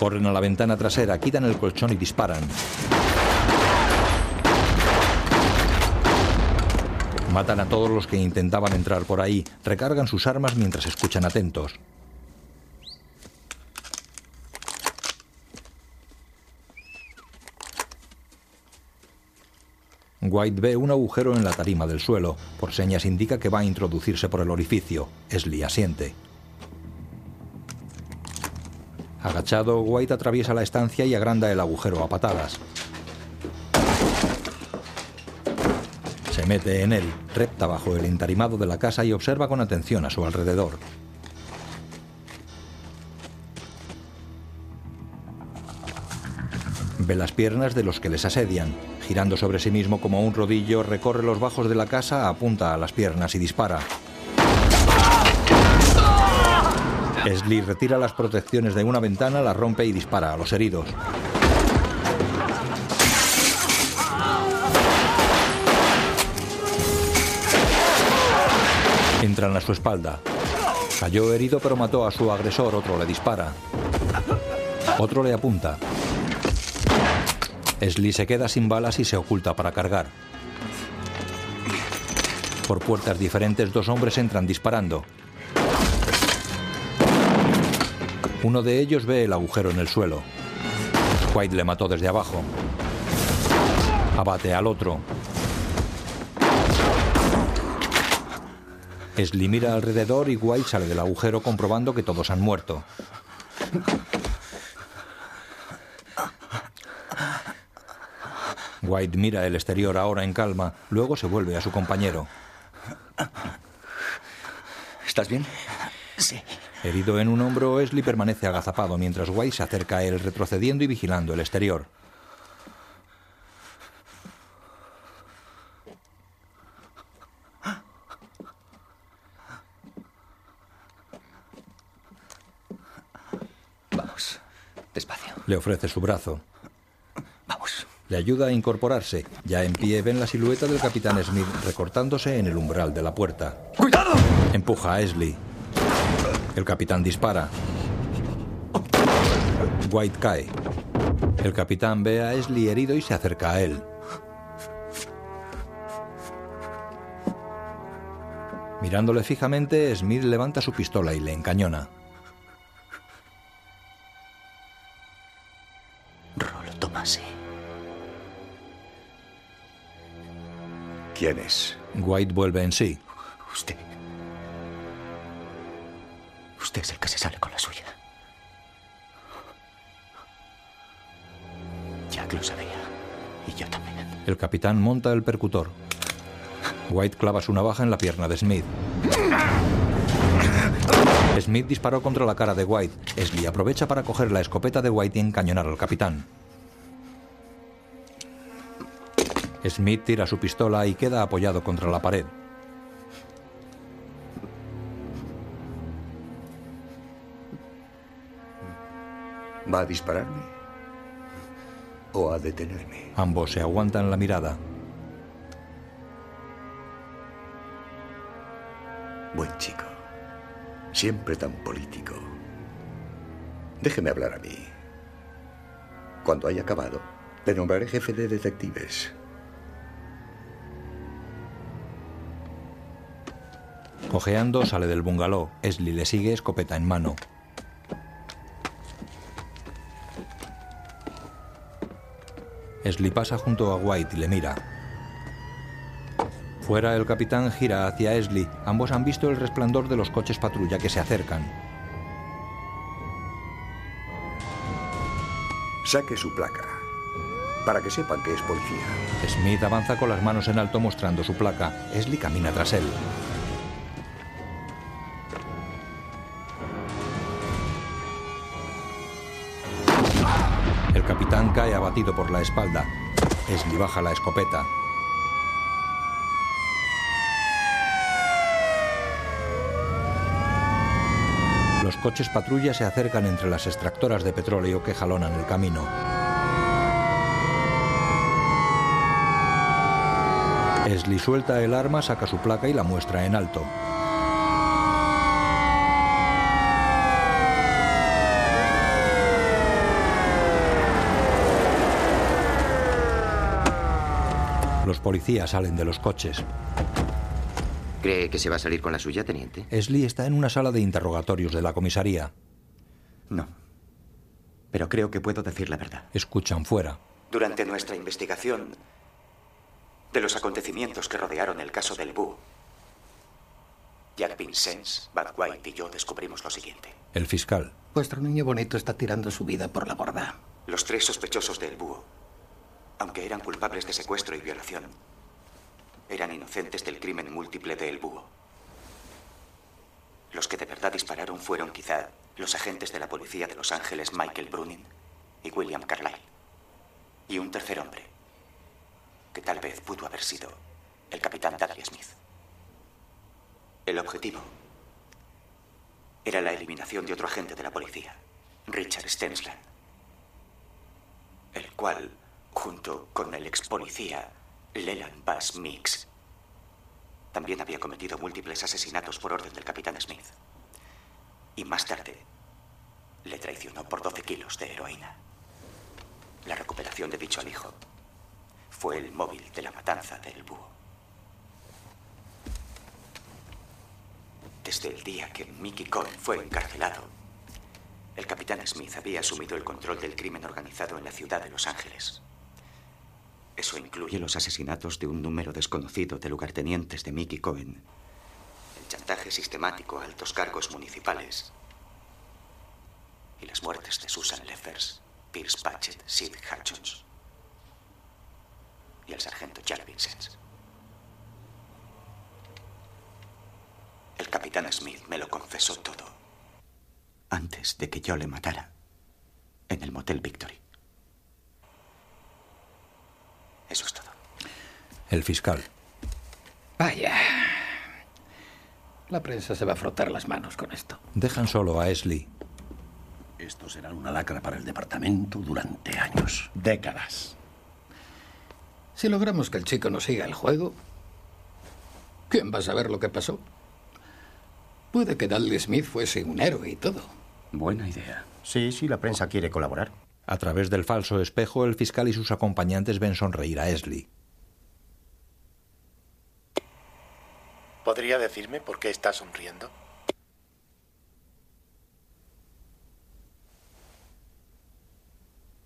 Corren a la ventana trasera, quitan el colchón y disparan. Matan a todos los que intentaban entrar por ahí, recargan sus armas mientras escuchan atentos. White ve un agujero en la tarima del suelo. Por señas indica que va a introducirse por el orificio. Esli asiente. Agachado, White atraviesa la estancia y agranda el agujero a patadas. Se mete en él, repta bajo el entarimado de la casa y observa con atención a su alrededor. Ve las piernas de los que les asedian. Girando sobre sí mismo como un rodillo, recorre los bajos de la casa, apunta a las piernas y dispara. Esli retira las protecciones de una ventana, la rompe y dispara a los heridos. Entran a su espalda. Cayó herido pero mató a su agresor, otro le dispara. Otro le apunta. Esli se queda sin balas y se oculta para cargar. Por puertas diferentes dos hombres entran disparando. Uno de ellos ve el agujero en el suelo. White le mató desde abajo. Abate al otro. Esli mira alrededor y White sale del agujero comprobando que todos han muerto. White mira el exterior ahora en calma, luego se vuelve a su compañero. ¿Estás bien? Sí. Herido en un hombro, Esli permanece agazapado mientras White se acerca a él retrocediendo y vigilando el exterior. Le ofrece su brazo. Vamos. Le ayuda a incorporarse. Ya en pie ven la silueta del capitán Smith recortándose en el umbral de la puerta. ¡Cuidado! Empuja a Esli. El capitán dispara. White cae. El capitán ve a Esli herido y se acerca a él. Mirándole fijamente, Smith levanta su pistola y le encañona. Rolo Tomasi. ¿Quién es? White vuelve en sí. Usted. Usted es el que se sale con la suya. Jack lo sabía. Y yo también. El capitán monta el percutor. White clava su navaja en la pierna de Smith. Smith disparó contra la cara de White. Esli aprovecha para coger la escopeta de White y encañonar al capitán. Smith tira su pistola y queda apoyado contra la pared. ¿Va a dispararme? ¿O a detenerme? Ambos se aguantan la mirada. Buen chico. Siempre tan político. Déjeme hablar a mí. Cuando haya acabado, le nombraré jefe de detectives. Cojeando, sale del bungalow. Esli le sigue escopeta en mano. Esli pasa junto a White y le mira. Fuera, el capitán gira hacia Esli. Ambos han visto el resplandor de los coches patrulla que se acercan. Saque su placa. Para que sepan que es policía. Smith avanza con las manos en alto mostrando su placa. Esli camina tras él. El capitán cae abatido por la espalda. Esli baja la escopeta. Los coches patrulla se acercan entre las extractoras de petróleo que jalonan el camino. Esli suelta el arma, saca su placa y la muestra en alto. Los policías salen de los coches. ¿Cree que se va a salir con la suya, teniente? Esli está en una sala de interrogatorios de la comisaría. No. Pero creo que puedo decir la verdad. Escuchan fuera. Durante nuestra investigación de los acontecimientos que rodearon el caso del búho, Jack Vincennes, Bud White y yo descubrimos lo siguiente. El fiscal. Vuestro niño bonito está tirando su vida por la borda. Los tres sospechosos del búho, aunque eran culpables de secuestro y violación, eran inocentes del crimen múltiple del búho. Los que de verdad dispararon fueron quizá los agentes de la policía de Los Ángeles Michael Brunin y William Carlyle. Y un tercer hombre, que tal vez pudo haber sido el capitán Dudley Smith. El objetivo era la eliminación de otro agente de la policía, Richard Stensland, el cual, junto con el ex policía Leland Bass Mix, también había cometido múltiples asesinatos por orden del capitán Smith. Y más tarde, le traicionó por 12 kilos de heroína. La recuperación de dicho alijo fue el móvil de la matanza del búho. Desde el día que Mickey Cohen fue encarcelado, el capitán Smith había asumido el control del crimen organizado en la ciudad de Los Ángeles. Eso incluye los asesinatos de un número desconocido de lugartenientes de Mickey Cohen, el chantaje sistemático a altos cargos municipales y las muertes de Susan Leffers, Pierce Patchett, Sid Hutchins y el sargento Jack Vincent. El capitán Smith me lo confesó todo antes de que yo le matara en el Motel Victory. Eso es todo. El fiscal. Vaya. La prensa se va a frotar las manos con esto. Dejan solo a Esli. Esto será una lacra para el departamento durante años. Décadas. Si logramos que el chico no siga el juego, ¿quién va a saber lo que pasó? Puede que Dudley Smith fuese un héroe y todo. Buena idea. Sí, sí, la prensa quiere colaborar. A través del falso espejo, el fiscal y sus acompañantes ven sonreír a Esli. ¿Podría decirme por qué está sonriendo?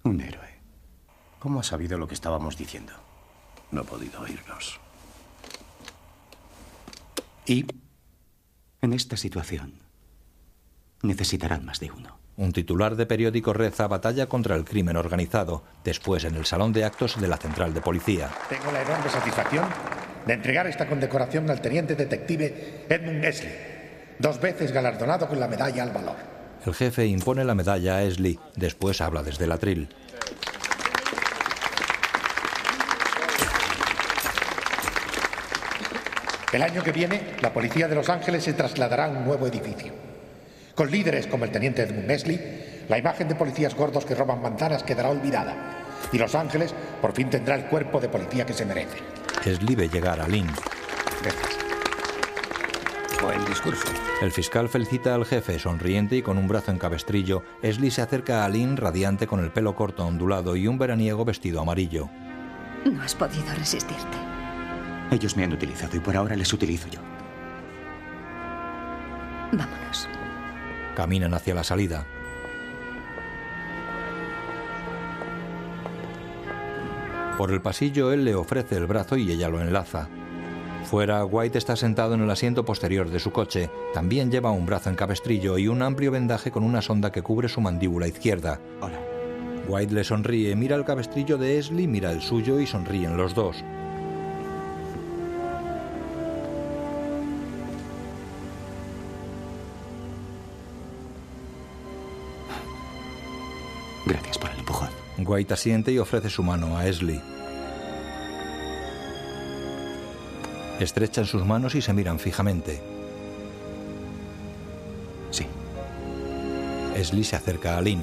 Un héroe. ¿Cómo ha sabido lo que estábamos diciendo? No ha podido oírnos. Y en esta situación necesitarán más de uno. Un titular de periódico reza batalla contra el crimen organizado, después en el salón de actos de la central de policía. Tengo la enorme satisfacción de entregar esta condecoración al teniente detective Edmund Esley, dos veces galardonado con la medalla al valor. El jefe impone la medalla a Esley, después habla desde el atril. El año que viene, la policía de Los Ángeles se trasladará a un nuevo edificio. Con líderes como el teniente Edmund Mesley, la imagen de policías gordos que roban manzanas quedará olvidada. Y Los Ángeles por fin tendrá el cuerpo de policía que se merece. Esley ve llegar a Lynn. Buen discurso. El fiscal felicita al jefe, sonriente y con un brazo en cabestrillo. Esley se acerca a Lynn, radiante con el pelo corto ondulado y un veraniego vestido amarillo. No has podido resistirte. Ellos me han utilizado y por ahora les utilizo yo. Vámonos. Caminan hacia la salida. Por el pasillo él le ofrece el brazo y ella lo enlaza. Fuera, White está sentado en el asiento posterior de su coche. También lleva un brazo en cabestrillo y un amplio vendaje con una sonda que cubre su mandíbula izquierda. Hola. White le sonríe, mira el cabestrillo de Esley, mira el suyo y sonríen los dos. Gracias por el empujón. White asiente y ofrece su mano a Esley. Estrechan sus manos y se miran fijamente. Sí. Esley se acerca a Lynn.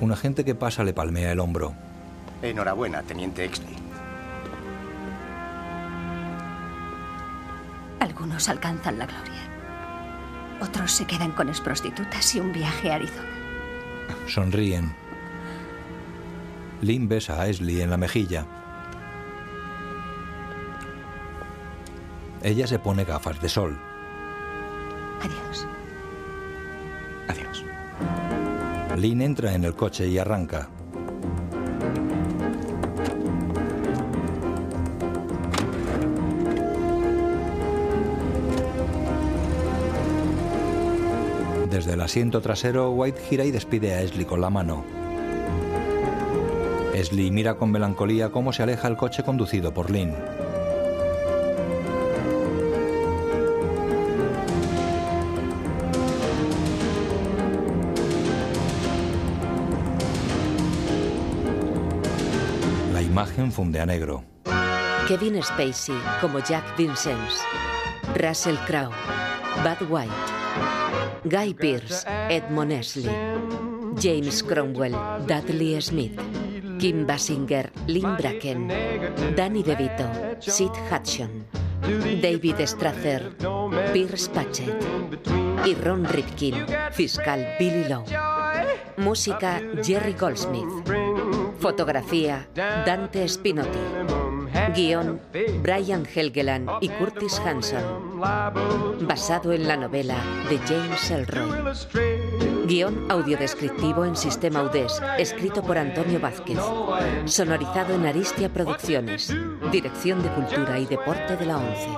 Un agente que pasa le palmea el hombro. Enhorabuena, teniente Exley. Algunos alcanzan la gloria. Otros se quedan con prostitutas y un viaje a Arizona. Sonríen. Lynn besa a Esley en la mejilla. Ella se pone gafas de sol. Adiós. Adiós. Lynn entra en el coche y arranca. Desde el asiento trasero, White gira y despide a Esley con la mano. Esley mira con melancolía cómo se aleja el coche conducido por Lynn. La imagen funde a negro. Kevin Spacey como Jack Vincennes. Russell Crowe. Bud White. Guy Pearce. Edmond Esley. James Cromwell. Dudley Smith. Kim Basinger. Lynn Bracken. Danny DeVito. Sid Hudson. David Strather. Pierce Patchett. Y Ron Ripkin. Fiscal Billy Lowe. Música Jerry Goldsmith. Fotografía Dante Spinotti. Guión Brian Helgeland y Curtis Hanson. Basado en la novela de James Elroy. Guión audiodescriptivo en sistema UDES, escrito por Antonio Vázquez. Sonorizado en Aristia Producciones. Dirección de Cultura y Deporte de la ONCE.